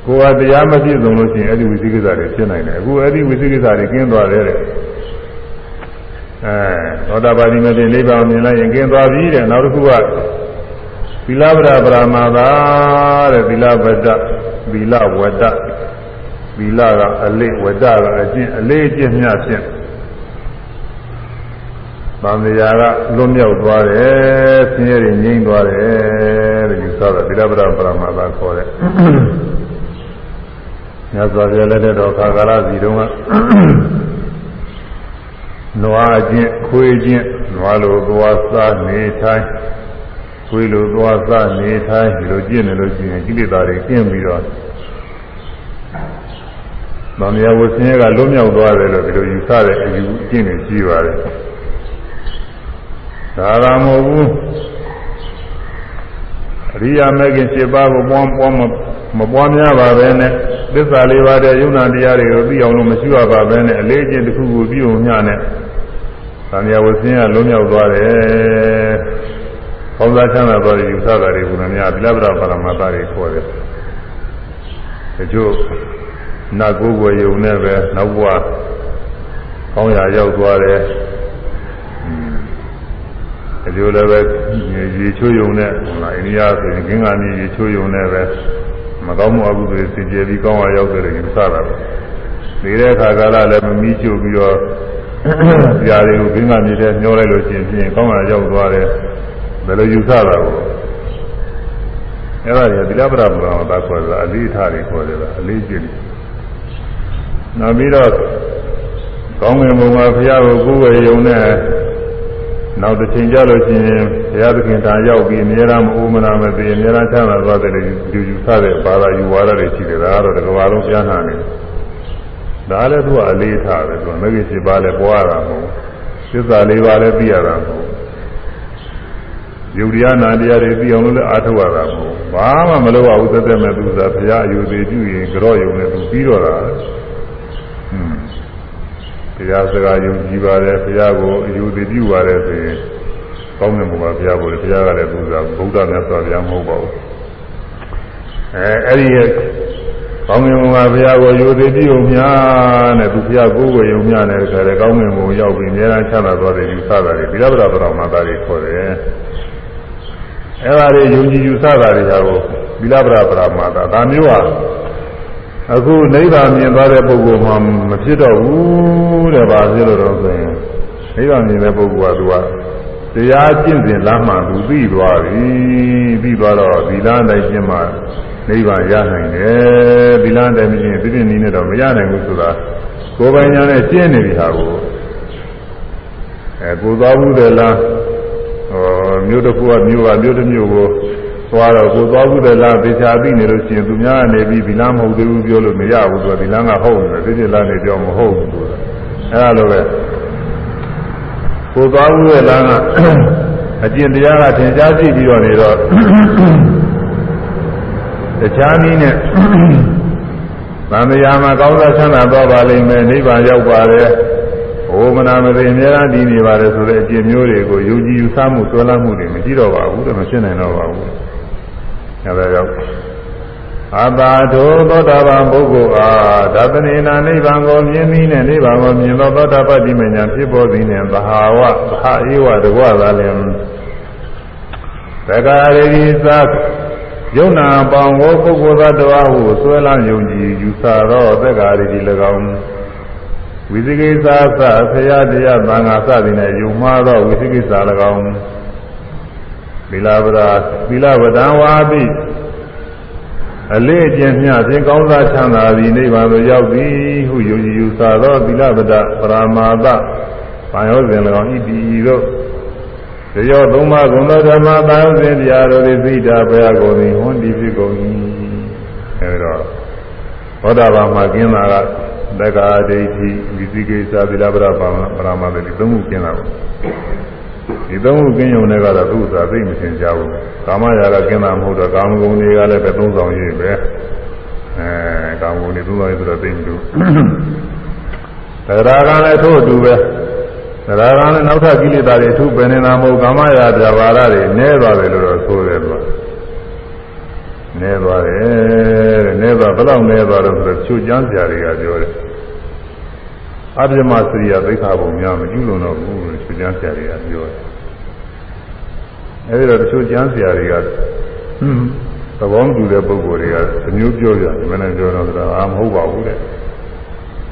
ကိုယ်ကတရားမပြည့်စုံလို့ရှိရင်အဲ့ဒီဝိသိကိစ္စတွေဖြစ်နိုင်တယ်အခုအဲ့ဒီဝိသိကိစ္စတွေကင်းသွားတယ်တဲ့အဲသောတာပတိမတိနိဗ္ဗာန်မြင်လိုက်ရင်ကင်းသွားပြီတဲ့နောက်တစ်ခုကသီလဗရပရမသာတဲ့သီလဗဒသီလဝဒသီလကအလေးဝဒကအကျင့်အလေးအကျင့်များဖြင့်သံဃာကလွတ်မြောက်သွားတယ်ဆင်းရဲတွေငြိမ်းသွားတယ်တဲ့ယူဆတာသီလဗရပရမသာခေါ်တဲ့ ညဇောပြလက်တဲ့တော်ခါကာလစီတုန်းကနွားချင်းခွေးချင်းနွားလိုသွားစားနေထိုင်ခွေးလိုသွားစားနေထိုင်ဒီလိုကျင့်နေလို့ရှိရင်ကိလေသာတွေကျင့်ပြီးတော့ဗာမယဝဆင်းရဲကလွတ်မြောက်သွားတယ်လို့ဒီလိုယူဆတဲ့အယူအကျင့်တွေရှိပါတယ်ဒါကမဟုတ်ဘူးအရိယာမဂ်ခင်7ပါးကိုပွားပွားမပွားများပါပဲနဲ့ သစ္စာလေးပါးတဲ့ယုံနာတရားတွေကိုသိအောင်လို့မရှိရပါပဲနဲ့အလေးအကျင့်တစ်ခုခုပြုအောင်ညနဲ့သံဃာဝဆင်းရလုံးမြောက်သွားတယ်။ဘောဇာချမ်းသာသွားတဲ့ယူဆတာတွေကများသီလပရပါရမတာတွေခေါ်တယ်။တချို့နတ်ကိုယ်ကိုယ်ယုံနဲ့ပဲနောက်ဘဝကောင်းရာရောက်သွားတယ်။အကျိုးလည်းပဲရေချိုးယုံနဲ့ဟုတ်လားအိန္ဒိယဆိုရင်ကင်းကနေရေချိုးယုံနဲ့ပဲ မကောင်းမှုအကုသိုလ်တွေစင်ကြယ်ပြီးကောင်းရာရောက်တယ်ယူဆတာပဲ။ဒီတဲ့အခါကာလလည်းမမီးချိုးပြီးတော့ဇာတွေကိုဘင်းကနေတည်းညှောလိုက်လို့ရှိရင်ပြင်ကောင်းရာရောက်သွားတယ်ဘယ်လိုယူဆတာကိုအဲ့ဒါကြီးသီလပရပရမသာခေါ်တာအလေးထားတွေခေါ်တယ်အလေးကျင့်နောက်ပြီးတော့ကောင်းငင်ဘုံမှာဘုရားကိုကိုယ်ဝယ်ယုံနဲ့ နောက်တစ်ချိန်ကြလို့ရှိရင်ဘုရားသခင်သာရောက်ပြီးအများအားမအိုးမနာမသိအများအားချမ်းသာသွားတယ်လူယူဆတဲ့ဘာသာယူဝါဒတွေရှိတယ်ဒါကတော့တစ်ကမ္ဘာလုံးပြန်လာနေဒါလည်းသူကအလေးထားတယ်သူကမဂ္ဂင်7ပါးလည်းပွားရတာမဟုတ်သစ္စာ၄ပါးလည်းသိရတာမဟုတ်ယုတ်တရားနာတရားတွေသိအောင်လို့လည်းအားထုတ်ရတာမဟုတ်ဘာမှမလုပ်ရဘူးသက်သက်မဲ့သူသာဘုရားအယူသေးပြုရင်ကြော့ယုံနဲ့သူပြီးတော့တာဟွန်း ဘုရားစကားယုံကြည်ပါတယ်ဘုရားကိုအယူသေးပြုပါတယ်ဆိုရင်ကောင်းတဲ့ဘုရားဘုရားကိုလည်းဘုရားကလည်းသူသာဗုဒ္ဓမြတ်စွာဘုရားမဟုတ်ပါဘူးအဲအဲ့ဒီရဲ့ကောင်းငင်ဘုရားဘုရားကိုယူသေးပြုံများနဲ့သူဘုရားကိုယ်ကိုယုံများနဲ့တခါလေကောင်းငင်ဘုံရောက်ပြီးအများအားချမ်းသာသွားတယ်ယူဆတာတွေပြီးတော့ဗုဒ္ဓတော်မှာသားတွေခေါ်တယ်အဲ့ဒါတွေယုံကြည်ယူဆတာတွေဟာကိုသီလပရပရမာတာဒါမျိုးဟာ အခုနိဗ္ဗာန်မြင်သွားတဲ့ပုဂ္ဂိုလ်မှမဖြစ်တော့ဘူးတဲ့ဘာဖြစ်လို့တော့ဆိုရင်နိဗ္ဗာန်မြင်တဲ့ပုဂ္ဂိုလ်ကသူကတရားကျင့်စဉ်လမ်းမှသူသိသွားပြီသိသွားတော့သီလတိုင်းကျင့်မှနိဗ္ဗာန်ရနိုင်တယ်သီလတိုင်းမကျင့်သိတဲ့နည်းနဲ့တော့မရနိုင်ဘူးဆိုတာကိုယ်ပိုင်ညာနဲ့ကျင့်နေပြီဟာကိုအဲကိုသွားဘူးတဲ့လားဟောမြို့တစ်ခုကမြို့ကမြို့တစ်မြို့ကို သွားတော့ကိုသွားဘူးတဲ့လားသေချာသိနေလို့ရှိရင်သူများကနေပြီးဒီလားမဟုတ်သေးဘူးပြောလို့မရဘူးသူကဒီလားကဟုတ်တယ်ဒီဒီလားနေပြောမဟုတ်ဘူးသူကအဲလိုပဲကိုသွားဘူးတဲ့လားကအကျင့်တရားကသင်ကြားကြည့်ပြီးတော့နေတော့တခြားနည်းနဲ့သံဃာမှာကောင်းစားချမ်းသာသွားပါလိမ့်မယ်နိဗ္ဗာန်ရောက်ပါတယ်ဟိုမနာမသိအများအားဒီနေပါတယ်ဆိုတဲ့အကျင့်မျိုးတွေကိုယုံကြည်ယူဆမှုဆွဲလန်းမှုတွေမရှိတော့ပါဘူးတဲ့မဖြစ်နိုင်တော့ပါဘူး အဲဒါကြောင့်အတာတောသောတာပန်ပုဂ္ဂိုလ်အားဒသနေနာနိဗ္ဗာန်ကိုမြင်ပြီးနဲ့နိဗ္ဗာန်ကိုမြင်သောသောတာပတ္တိမညာဖြစ်ပေါ်သည်နှင့်သဟာဝသဟာဧဝတကွသာလင်သက္ကာရိသယုံနာပေါင်းကိုပုဂ္ဂိုလ်သတ္တဝါဟုဆွဲလန်းယုံကြည်ယူဆသောသက္ကာရိ၎င်းဝိသိကိစ္စသဆရာတရားသံဃာစသည်နဲ့ယုံမှားသောဝိသိကိစ္စ၎င်း သီလဗရာသီလဝဒံဝါပိအလေးအကျင့်မျှဖြင့်ကောင်းစားချမ်းသာသည်နိဗ္ဗာန်သို့ရောက်သည်ဟုယုံကြည်ယူဆသောသီလဗဒပရမာသဘာယောစဉ်၎င်းဤတည်တို့တရားသုံးပါးဂုဏ်တော်ဓမ္မသာယစဉ်တရားတို့သည်သိတာဘုရားကိုယ်သည်ဟွန်းဒီဖြစ်ကုန်၏အဲဒါသောတာပန်မှာကျင်းတာကသက္ကာဒိဋ္ဌိဝိသိကိစ္စသီလပရပါပရမသတိသုံးခုကျင်းတာပေါ့ ဒီသုံးခုကျင်းုံနဲ့ကတော့သူ့သာသိမစင်ကြဘူးကာမရာကကျင်းတာမဟုတ်တော့ကာမဂုဏ်တွေကလည်းပဲသုံးဆောင်ရည်ပဲအဲကာမဂုဏ်တွေသုံးဆောင်ရည်ဆိုတော့သိမလို့သက္ကာကလည်းထို့အတူပဲသက္ကာကလည်းနောက်ထပ်ကိလေသာတွေသူ့ပင်နေတာမဟုတ်ကာမရာပြဘာရတွေနည်းသွားတယ်လို့တော့ဆိုတယ်သူကနည်းသွားတယ်တဲ့နည်းသွားဘယ်လောက်နည်းသွားတော့ဆိုတော့ချွတ်ကြမ်းစရာတွေကပြောတယ် အပြမစရိယသိက္ခာပုံများမကျူးလွန်တော့ဘူးလို့ချွတ်ကြမ်းစရာတွေကပြောတယ်အဲဒီတော့တချို့ကြမ်းစရာတွေကဟွန်းသဘောမတူတဲ့ပုံကိုယ်တွေကသမျိုးပြောကြတယ်မင်းလည်းပြောတော့ဒါအာမဟုတ်ပါဘူးတဲ့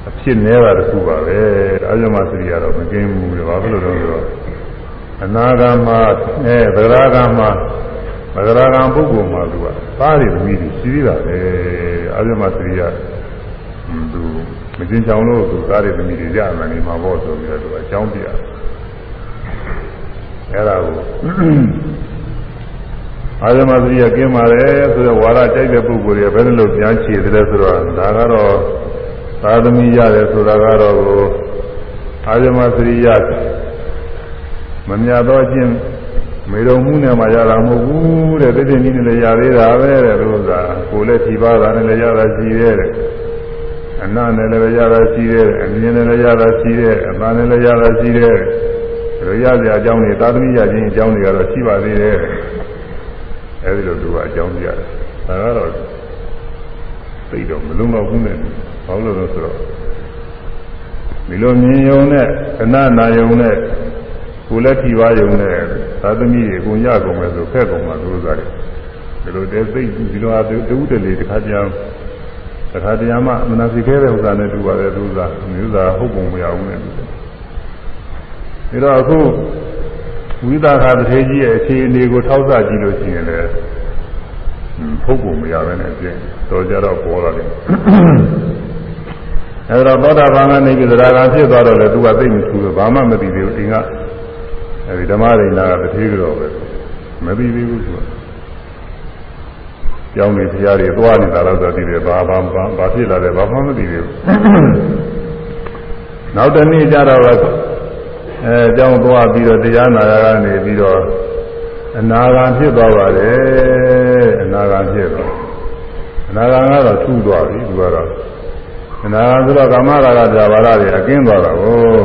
အဖြစ်နည်းတာတခုပါပဲအပြမစရိယတော့မကင်းဘူးလေဘာဖြစ်လို့လဲဆိုတော့အနာဂတ်မှာအဲဗရာဂတ်မှာမဂရာကံပုဂ္ဂိုလ်မှာသူကသားတွေသမီးတွေရှိသေးတာပဲအာဇမစရိယသူ မကျင်ချောင်လို့သူသားတွေသမီးတွေရမယ်နေမှာပေါ့ဆိုပြီးတော့သူအကြောင်းပြတယ်အဲ့ဒါကိုအာဇမစရိယကျင်းပါတယ်ဆိုတော့ဝါရကြိုက်တဲ့ပုဂ္ဂိုလ်တွေဘယ်လိုလုပ်ပြန်ချေတယ်ဆိုတော့ဒါကတော့သာသမီရတယ်ဆိုတာကတော့အာဇမစရိယမမြတ်သောအကျင့်မေတော်မှုနဲ့မှရတာမဟုတ်ဘူးတဲ့တိတိနည်းနဲ့လည်းရသေးတာပဲတဲ့လို့သာကိုယ်လည်းဖြီးပါတာနဲ့လည်းရတာရှိသေးတယ် အနနဲ့လည်းရတာရှိသေးတယ်အမြင်နဲ့လည်းရတာရှိသေးတယ်အပန်းနဲ့လည်းရတာရှိသေးတယ်ဒါရစရာအကြောင်းတွေသာသမီရခြင်းအကြောင်းတွေကတော့ရှိပါသေးတယ်အဲဒီလိုသူကအကြောင်းပြတယ်ဒါကတော့သိတော့မလုံလောက်ဘူးနဲ့ဘာလို့လဲဆိုတော့ဒီလိုမြင်ယုံနဲ့ခဏနာယုံနဲ့ကိုလည်းဖြီပါယုံနဲ့သာသမီတွေအကုန်ရကုန်မယ်ဆိုဖက်ကုန်မှာသူတို့ကလည်းဒီလိုတဲသိဒီလိုအတူတူတလေတစ်ခါကြမ်းတစ် ခါတည်းမှမနာစီခဲတဲ့ဥစ္စာနဲ့တူပါတယ်သူကမျိုးသားဟုတ်ပုံမရဘူးနဲ့တူတယ်ဒါတော့အခုဝိသခာတထေကြီးရဲ့အခြေအနေကိုထောက်ဆကြည့်လို့ရှိရင်လည်းဟုတ်ပုံမရဘဲနဲ့ပြင်တော်ကြတော့ပေါ်လာတယ်အဲဒါသောတာပန်ကနေပြီးသရဂံဖြစ်သွားတော့လေသူကသိမထူဘူးဘာမှမသိသေးဘူးအင်းကအဲဒီဓမ္မရိနာကတတိကြောပဲမပြီးသေးဘူးသူက ကြောင်းနေဖရားတွေသွားနေတာတော့သိတယ်ဘာဘာဘာဖြစ်လာတယ်ဘာမှမသိသေးဘူးနောက်တနေ့ကျတော့အဲကြောင်းသွားပြီးတော့တရားနာရကနေပြီးတော့အနာဂံဖြစ်သွားပါတယ်အနာဂံဖြစ်သွားအနာဂံကတော့ထူးသွားပြီသူကတော့အနာဂံဆိုတော့ကာမရာဂဇာဘာရတွေအကင်းသွားတာကို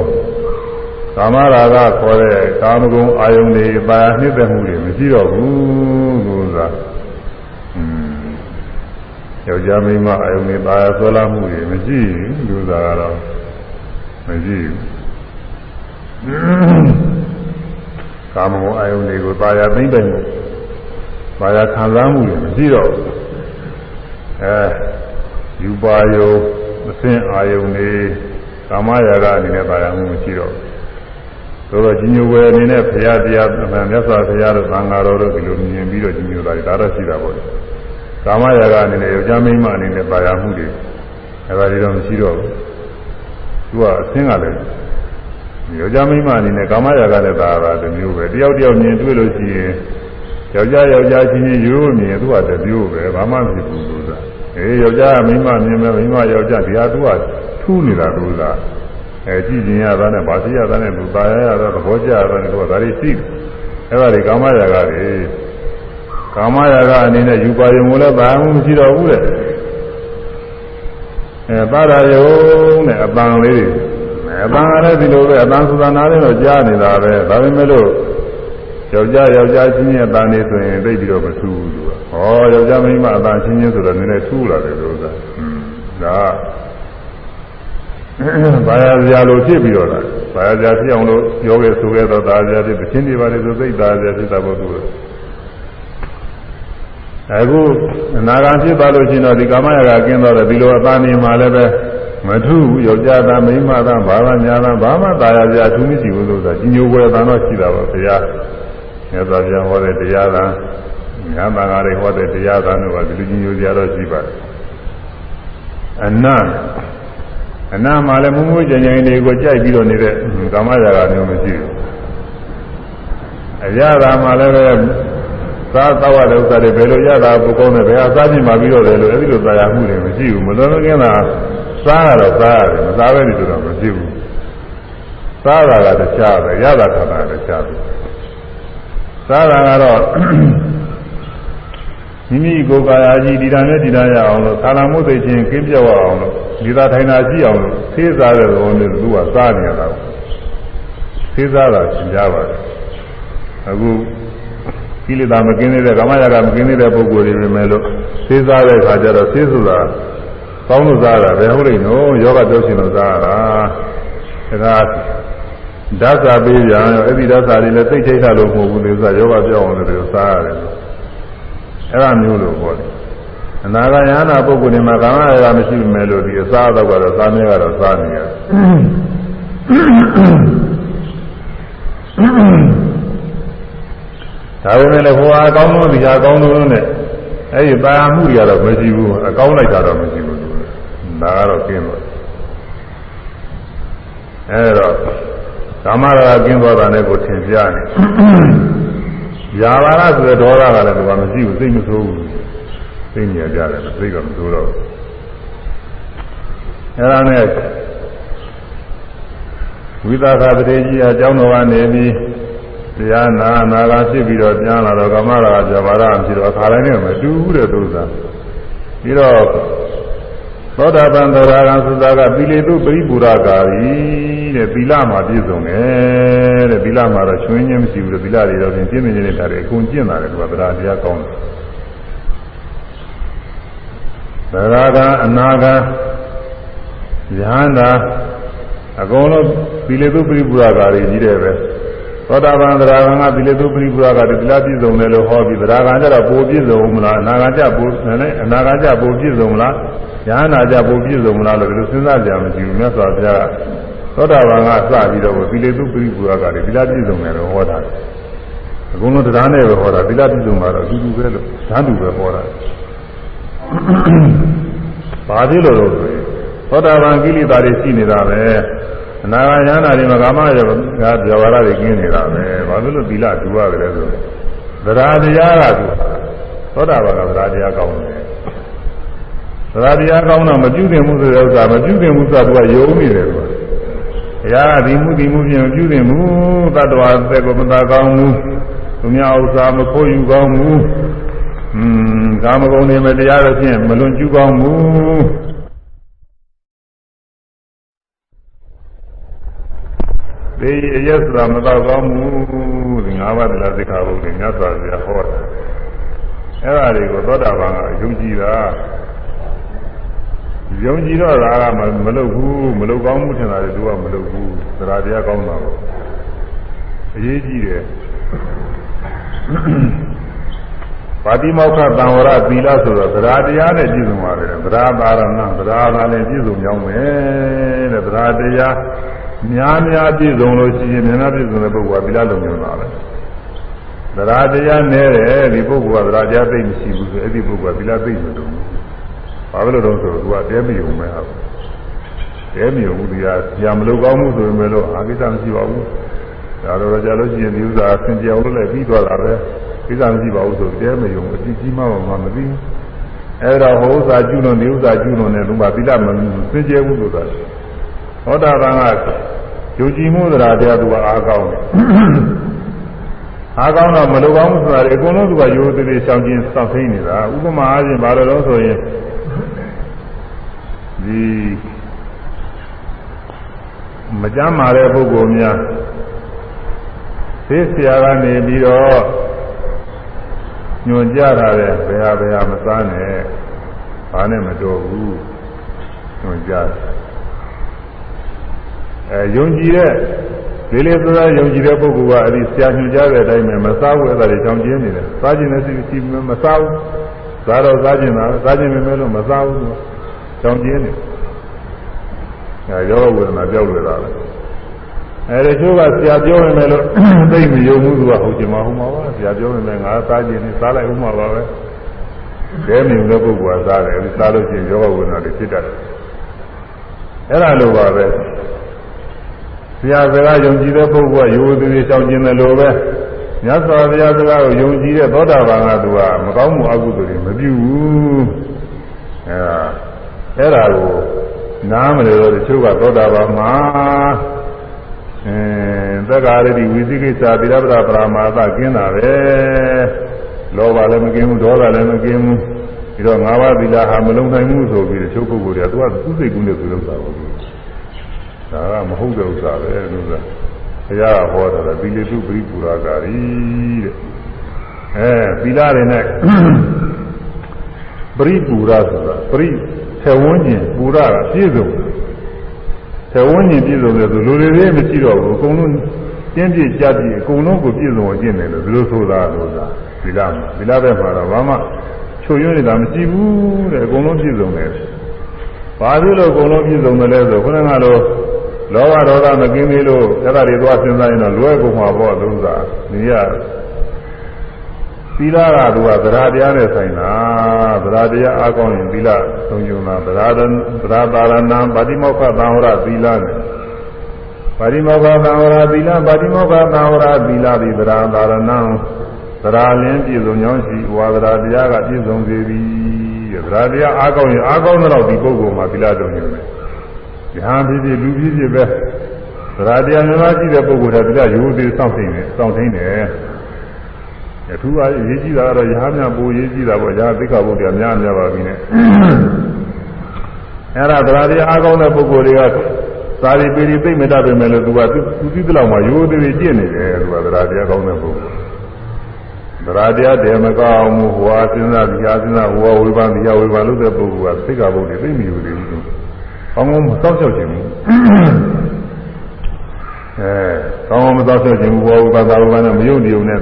ကာမရာဂခေါ်တဲ့ကာမဂုဏ်အာယုန်တွေပါရနှိမ့်သက်မှုတွေမရှိတော့ဘူးဆိုတာอืม ယောက်ျားမိန်းမအာယုန်တွေပါရဆွဲလာမှုတွေမရှိဘူးလူသားကတော့မရှိဘူးကာမဂုဏ်အာယုန်တွေကိုပါရသိမ့်ပိုင်မှုပါရခံစားမှုတွေမရှိတော့ဘူးအဲယူပါယုံအသင်အာယုန်တွေကာမရာဂအနေနဲ့ပါရမှုမရှိတော့ဘူးဆိုတော့ကြီးညိုဝယ်အနေနဲ့ဘုရားတရားမြတ်စွာဘုရားတို့သံဃာတော်တို့ဒီလိုမြင်ပြီးတော့ကြီးညိုတာဒါတော့ရှိတာပေါ့လေ ကာမရာဂအနေနဲ့ယောက်ျားမိန်းမအနေနဲ့ပါရမှုတွေအဲဒါတွေတော့မရှိတော့ဘူးသူကအသင်ကလည်းယောက်ျားမိန်းမအနေနဲ့ကာမရာဂလည်းသာတာတစ်မျိုးပဲတယောက်တယောက်မြင်တွေ့လို့ရှိရင်ယောက်ျားယောက်ျားချင်းချင်းရိုးမြင်သူကတစ်မျိုးပဲဘာမှမဖြစ်ဘူးလို့သာအေးယောက်ျားမိန်းမမြင်မယ်မိန်းမယောက်ျားဒီဟာသူကထူးနေတာလို့သာအဲကြည့်ကျင်ရတာနဲ့ဗာသိရတာနဲ့လူပါရရတာသဘောကျတာနဲ့သူကဒါတွေရှိတယ်အဲ့ဒါတွေကာမရာဂတွေ ကာမရာဂအနေနဲ့ယူပါယုံလည်းဘာမှမရှိတော့ဘူးတဲ့အဲပါရယုံနဲ့အပန်းလေးတွေအပန်းလည်းဒီလိုပဲအပန်းဆိုတာနားလည်းတော့ကြားနေတာပဲဒါပေမဲ့လို့ယောက်ျားယောက်ျားချင်းရဲ့အပန်းလေးဆိုရင်သိပြီးတော့မထူးဘူးသူကဟောယောက်ျားမိန်းမအပန်းချင်းချင်းဆိုတော့နည်းနည်းထူးလာတယ်လို့ဆိုတာဒါဘာယာစရာလိုဖြစ်ပြီးတော့လားဘာယာစရာဖြစ်အောင်လို့ပြောခဲ့ဆိုခဲ့တော့ဒါစရာဖြစ်တဲ့ချင်းတွေပါလေဆိုသိတာစရာဖြစ်တာပေါ့သူက အခုအနာဂံဖြစ်သွားလို့ရှိရင်တော့ဒီကာမရာဂကင်းတော့တယ်ဒီလိုအပန်းနေမှာလည်းပဲမထူးဘူးယောက်ျားသားမိန်းမသားဘာသာညာသားဘာမှตายရကြအထူးမရှိဘူးလို့ဆိုတာကြီးညိုွယ်တန်တော့ရှိတာပါဘုရားမြတ်စွာဘုရားဟောတဲ့တရားသာညာဘာသာတွေဟောတဲ့တရားသာတို့ကဒီလိုကြီးညိုကြတော့ရှိပါတယ်အနတ်အနတ်မှာလည်းမူးမူးကြင်ကြင်တွေကိုကြိုက်ပြီးတော့နေတဲ့ကာမရာဂမျိုးမရှိဘူးအရသာမှာလည်း ပဲစားသောက်ရတဲ့ဥစ္စာတွေဘယ်လိုရတာပုကောင်းနဲ့ဘယ်ဟာစားကြည့်မှပြီးတော့တယ်လို့အဲဒီလိုတရားမှုတွေမရှိဘူးမလွန်မကင်းတာစားရတော့စားရတယ်မစားပဲနေတော့မဖြစ်ဘူးစားတာကတခြားပဲရတာခါတာတခြားပဲစားတာကတော့မိမိကိုယ်ကာယကြီးဒီတန်နဲ့ဒီတန်ရအောင်လို့သာလမှုသိချင်းကင်းပြောက်အောင်လို့ဒီသာထိုင်တာရှိအောင်လို့သေးစားတဲ့သဘောနဲ့သူကစားနေရတာသေးစားတာသင်ကြပါတယ်အခု ကိလေသာမကင်းသေးတဲ့ကာမရာဂမကင်းသေးတဲ့ပုဂ္ဂိုလ်တွေပဲမဲ့လို့သေးစားတဲ့အခါကျတော့သေးဆိုတာကောင်းလို့စားတာပဲဟုတ်လိမ့်နော်ယောဂပြောရှင်လို့စားတာဒါကဓာတ်စာပေးပြန်ရောအဲ့ဒီဓာတ်စာတွေလည်းသိချိတ်တာလို့မဟုတ်ဘူးလေဆိုယောဂပြောင်းအောင်လည်းစားရတယ်အဲ့ဒါမျိုးလို့ပြောတယ်အနာဂယနာပုဂ္ဂိုလ်တွေမှာကာမရာဂမရှိမယ်လို့ဒီအစားအသောက်ကတော့စားနေကတော့စားနေရတယ် ဒါပေမဲ့လည်းဟိုအကောင်းဆုံးဒီအကောင်းဆုံးနဲ့အဲ့ဒီပါမှုတွေကတော့မရှိဘူးအကောင်းလိုက်တာတော့မရှိဘူးဒါကတော့ကျင်းသွားအဲ့တော့ကာမရာဂကင်းသွားတာနဲ့ကိုထင်ရှားနေယာဘာရဆိုတဲ့ဒေါသကလည်းဒီမှာမရှိဘူးစိတ်မဆိုးဘူးသိနေကြတယ်စိတ်ကမဆိုးတော့ဘူးအဲ့ဒါနဲ့ဝိသခတရေကြီးအကြောင်းတော်ကနေပြီး တရားနာနာလာဖြစ်ပြီးတော့ပြန်လာတော့ကာမရာဂဇဘာရဖြစ်တော့အခါတိုင်းနဲ့မတူဘူးတဲ့သုသာပြီးတော့သောတာပန်သရဂံသုသာကပိလေတုပရိပူရကာရီတဲ့သီလမှာပြည့်စုံတယ်တဲ့သီလမှာတော့ချွင်းချင်းမရှိဘူးတဲ့သီလတွေတော့ပြင်ပြင်းပြင်းနေတာတွေအကုန်ကျင့်တာလေသူကသရတရားကောင်းတယ်သရဂံအနာဂံယဟန္တာအကုန်လုံးသီလေတုပရိပူရကာရီကြီးတယ်ပဲ သောတာပန်သရဂံကသီလေတုပရိပူရကာရီသီလပြည့်စုံတယ်လို့ဟောပြီးသရဂံကျတော့ပိုပြည့်စုံမလားအနာဂံကျပိုနဲ့အနာဂံကျပိုပြည့်စုံမလားဉာဏ်နာကြပိုပြည့်စုံမလားလို့ဒီလိုစဉ်းစားကြမရှိဘူးမြတ်စွာဘုရားသောတာပန်ကစပြီးတော့သီလေတုပရိပူရကလည်းသီလပြည့်စုံတယ်လို့ဟောတာအကုန်လုံးတရားနဲ့ပဲဟောတာသီလပြည့်စုံတာတော့အတူတူပဲလို့ဓာတ်တူပဲဟောတာဘာဖြစ်လို့လဲဆိုရင်သောတာပန်ကိလေသာတွေရှိနေတာပဲ အနာဂါယန္တာတွေမှာကာမရောကဗျဝါဒတွေကျင်းနေတာပဲဘာလို့လို့သီလတူရတယ်ဆိုသရာတရားကသူသောတာပန်ကသရာတရားကောင်းတယ်သရာတရားကောင်းတော့မပြုသင့်မှုဆိုတဲ့ဥစ္စာမပြုသင့်မှုဆိုတာသူကယုံနေတယ်ကွာဘုရားဒီမှုဒီမှုပြင်မပြုသင့်ဘူးတတ္တဝါသက်ကိုမသာကောင်းဘူးသူများဥစ္စာမခိုးယူကောင်းဘူးอืมကာမဂုဏ်တွေမတရားတော့ဖြင့်မလွန်ကျူးကောင်းဘူး ဒီအယက်ဆိုတာမတော့ကောင်းဘူးဒီငါးပါးတရားသိက္ခာပုဒ်တွေမြတ်စွာဘုရားဟောတာအဲ့ဒါတွေကိုသောတာပန်ကယုံကြည်တာယုံကြည်တော့တာကမလုပ်ဘူးမလုပ်ကောင်းမှုထင်တာတွေသူကမလုပ်ဘူးသရတရားကောင်းတာကိုအရေးကြီးတယ်ပါတိမောက္ခတံဝရသီလဆိုတော့သရတရားနဲ့ပြည့်စုံပါတယ်သရပါရဏသရသာလည်းပြည့်စုံကြောင်းပဲတဲ့သရတရား များများပြည့်စုံလို့ရှိရင်များများပြည့်စုံတဲ့ပုဂ္ဂိုလ်ကသီလလုံးညွှန်တာပဲသရတရားနဲ့တယ်ဒီပုဂ္ဂိုလ်ကသရတရားသိမရှိဘူးဆိုအဲ့ဒီပုဂ္ဂိုလ်ကသီလသိမလို့ဘာလို့လဲဆိုတော့သူကတဲမယုံမဲဟာတဲမယုံဘူးဒီဟာညာမလို့ကောင်းမှုဆိုရင်မလို့အာကိစ္စမရှိပါဘူးဒါတော့ကြာလို့ရှိရင်ဒီဥစ္စာဆင်ကြောင်လို့လည်းပြီးသွားတာပဲကိစ္စမရှိပါဘူးဆိုတဲမယုံအတိကြီးမှမှမသိဘူးအဲ့တော့ဟိုဥစ္စာကျွလွန်ဒီဥစ္စာကျွလွန်တဲ့လူမှာသီလမစင်ကြယ်ဘူးဆိုတာဟောတာက ယုံကြည်မှုသရာတရားသူကအားကောင်းတယ်အားကောင်းတော့မလိုကောင်းမှုဆိုတာလေအကုန်လုံးသူကရိုးသေးသေးရှောင်ကျဉ်စောင့်သိနေတာဥပမာအားဖြင့်ဘာလို့လဲဆိုရင်ဒီမကြမ်းမာတဲ့ပုဂ္ဂိုလ်များသိဆရာကနေပြီးတော့ညွန်ကြတာတဲ့ဘယ်ဟာဘယ်ဟာမစားနဲ့ဘာနဲ့မတော်ဘူးညွန်ကြ အဲယုံကြည်တဲ့ဒီလေသောယုံကြည်တဲ့ပုဂ္ဂိုလ်ကအဲ့ဒီဆရာညွှန်ကြားတဲ့အတိုင်းပဲမစားဘူးအဲ့ဒါတွေကြောင်းကျင်းနေတယ်စားခြင်းနဲ့စီစီမစားဘူးစားတော့စားခြင်းလားစားခြင်းပဲမဲ့လို့မစားဘူးသူကြောင်းကျင်းနေအဲယောဂဝေဒနာပြောက်လွယ်တာပဲအဲဒီချိုးကဆရာပြောနေမယ်လို့သိမယုံဘူးသူကဟုတ်ချင်မှာဟုတ်မှာပါဆရာပြောနေမယ်ငါစားခြင်းနဲ့စားလိုက်ဥမှာပါပဲဒဲမြုံတဲ့ပုဂ္ဂိုလ်ကစားတယ်အဲဒီစားလို့ရှိရင်ယောဂဝေဒနာတွေဖြစ်တတ်တယ်အဲ့ဒါလိုပါပဲ ဆရာစကားယုံကြည်တဲ့ပုဂ္ဂိုလ်ကရိုးသေးသေးရှောင်ကျင်တယ်လို့ပဲမြတ်စွာဘုရားစကားကိုယုံကြည်တဲ့သောတာပန်ကသူကမကောင်းမှုအကုသိုလ်တွေမပြုဘူးအဲဒါအဲ့ဒါကိုနားမလဲတော့တချို့ကသောတာပန်မှာအဲသက္ကာရတိဝိသိကိစ္စသီလပဒပရာမာသကင်းတာပဲလောဘလည်းမကင်းဘူးဒေါသလည်းမကင်းဘူးပြီးတော့ငါးပါးသီလဟာမလုံနိုင်ဘူးဆိုပြီးတချို့ပုဂ္ဂိုလ်တွေကသူကသူ့စိတ်ကူးနဲ့သူလုပ်တာပေါ့ ဒါကမဟုတ်တဲ့ဥစ္စာပဲလို့ဆိုတာဘုရားကဟောတာသီလတုပရိပူရာကာရီတဲ့အဲသီလတွေနဲ့ပရိပူရာဆိုတာပရိထေဝန်းကျင်ပူရာကပြည့်စုံထေဝန်းကျင်ပြည့်စုံတယ်ဆိုလူတွေလေးမရှိတော့ဘူးအကုန်လုံးကျင်းပြကြပြည့်အကုန်လုံးကိုပြည့်စုံအောင်ကျင့်တယ်လို့ဘယ်လိုဆိုတာလို့သာသီလမှာသီလဘက်မှာတော့ဘာမှချုပ်ရွံ့နေတာမရှိဘူးတဲ့အကုန်လုံးပြည့်စုံတယ်ဘာဖြစ်လို့အကုန်လုံးပြည့်စုံတယ်လဲဆိုခုနကတော့ လောဘဒေါသမကင်းသေးလို့အဲ့ဒါတွေသွားစဉ်းစားရင်တော့လွယ်ကုန်မှာပေါ့လို့သာနေရသီလကသူကသရတရားနဲ့ဆိုင်တာသရတရားအားကောင်းရင်သီလသုံးယုံတာသရသရပါရဏံဗာတိမောက္ခသံဝရသီလနဲ့ဗာတိမောက္ခသံဝရသီလဗာတိမောက္ခသံဝရသီလသည်သရပါရဏံသရလင်းပြည့်စုံကြောင်းရှိဝါသရတရားကပြည့်စုံစေသည်သရတရားအားကောင်းရင်အားကောင်းတော့ဒီပုဂ္ဂိုလ်မှာသီလသုံးယုံတယ်။ ဉာဏ်ဖြစ်ဖြစ်လူဖြစ်ဖြစ်ပဲသရတရားမြတ်ရှိတဲ့ပုဂ္ဂိုလ်တွေကရိုးသေးစောင့်သိနေစောင့်သိနေတယ်။အထူးအရေးကြီးတာကတော့ရဟန်းများပိုရေးကြီးတာပေါ့။ရဟသိက္ခာပုဒ်တွေများများပါပြီနဲ့။အဲ့ဒါသရတရားအားကောင်းတဲ့ပုဂ္ဂိုလ်တွေကသာရီပေရီသိမ့်မတတ်ပေမဲ့လို့သူကသူသိတဲ့လောက်မှရိုးသေးသေးကျင့်နေတယ်သူကသရတရားကောင်းတဲ့ပုဂ္ဂိုလ်။သရတရားတည်းမကောင်းမှုဟောစဉ်းစားဒီဟာစဉ်းစားဟောဝိပန်းဒီဟာဝိပန်းလို့တဲ့ပုဂ္ဂိုလ်ကသိက္ခာပုဒ်တွေသိမ့်မယူသေးဘူး။ ကောင်းကောင်းမစောင့်ရှောက်ခြင်းဘူးအဲကောင်းကောင်းမစောင့်ရှောက်ခြင်းဘူးဘောဘာသာဘာနဲ့မယုံကြည်ုံနဲ့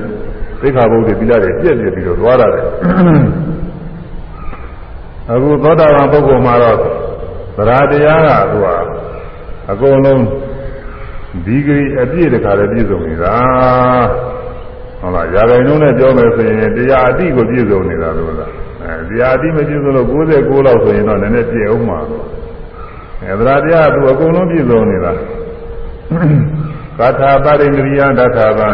သိက္ခာပုဒ်တွေပြီးလာတယ်ပြည့်ပြည့်ပြီးတော့သွားရတယ်အခုသောတာပန်ပုဂ္ဂိုလ်မှာတော့သရတရားကသူကအကုန်လုံးဒီဂရီအပြည့်တခါလည်းပြည့်စုံနေတာဟုတ်လားရာဂိုင်နှုန်းနဲ့ပြောမယ်ဆိုရင်တရားအတိကိုပြည့်စုံနေတာလို့လားအဲတရားအတိမပြည့်စုံလို့69လောက်ဆိုရင်တော့နည်းနည်းပြည့်အောင်မှာ အဲသရတရားကသူအကုန်လုံးပြည့်စုံနေတာကထာပရိန္ဒရိယဒထာဗံ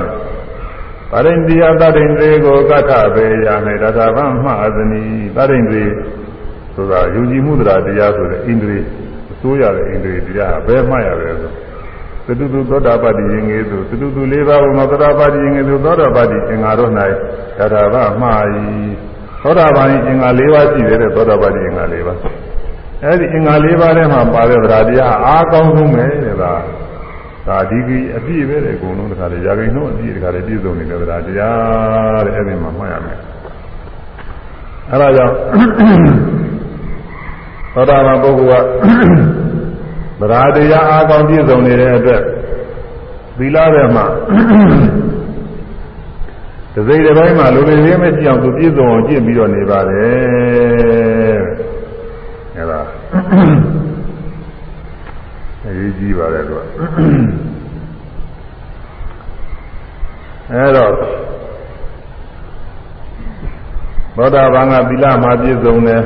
ပရိန္ဒရိယတရိန္ဒြေကိုကထဘေရ၌ဒထာဗံမှအသနီပရိန္ဒြေဆိုတာယုံကြည်မှုတရားတရားဆိုတဲ့ဣန္ဒြေအစိုးရတဲ့ဣန္ဒြေတရားဘယ်မှရလဲဆိုသတုတုသောတာပတ္တိယင်ငေသူသတုတုလေးပါးဘုမသောတာပတ္တိယင်ငေသူသောတာပတ္တိအင်္ဂါတို့၌ဒထာဗမှ၏သောတာပန်အင်္ဂါ၄ပါးရှိတယ်တဲ့သောတာပတ္တိအင်္ဂါ၄ပါး အဲ့ဒီအင်္ဂါ၄ပါးထဲမှာပါတဲ့သရတရားအားကောင်းဆုံးပဲတဲ့လားဒါဒီကြီးအပြည့်ပဲတဲ့အကုန်လုံးတခါလေရာဂိနှုတ်အပြည့်တခါလေပြည့်စုံနေတဲ့သရတရားတဲ့အဲ့ဒီမှာမှတ်ရမယ်အဲ့ဒါကြောင့်သောတာပန်ပုဂ္ဂိုလ်ကသရတရားအားကောင်းပြည့်စုံနေတဲ့အတွက်သီလထဲမှာတစိမ့်တစ်ပိုင်းမှာလူတွေရင်းမရှိအောင်သူပြည့်စုံအောင်ကျင့်ပြီးတော့နေပါတယ် အဲ့ဒါအရေးကြီးပါတယ်သူကအဲ့တော့သောတာပန်ကသီလမှာပြည့်စုံတယ်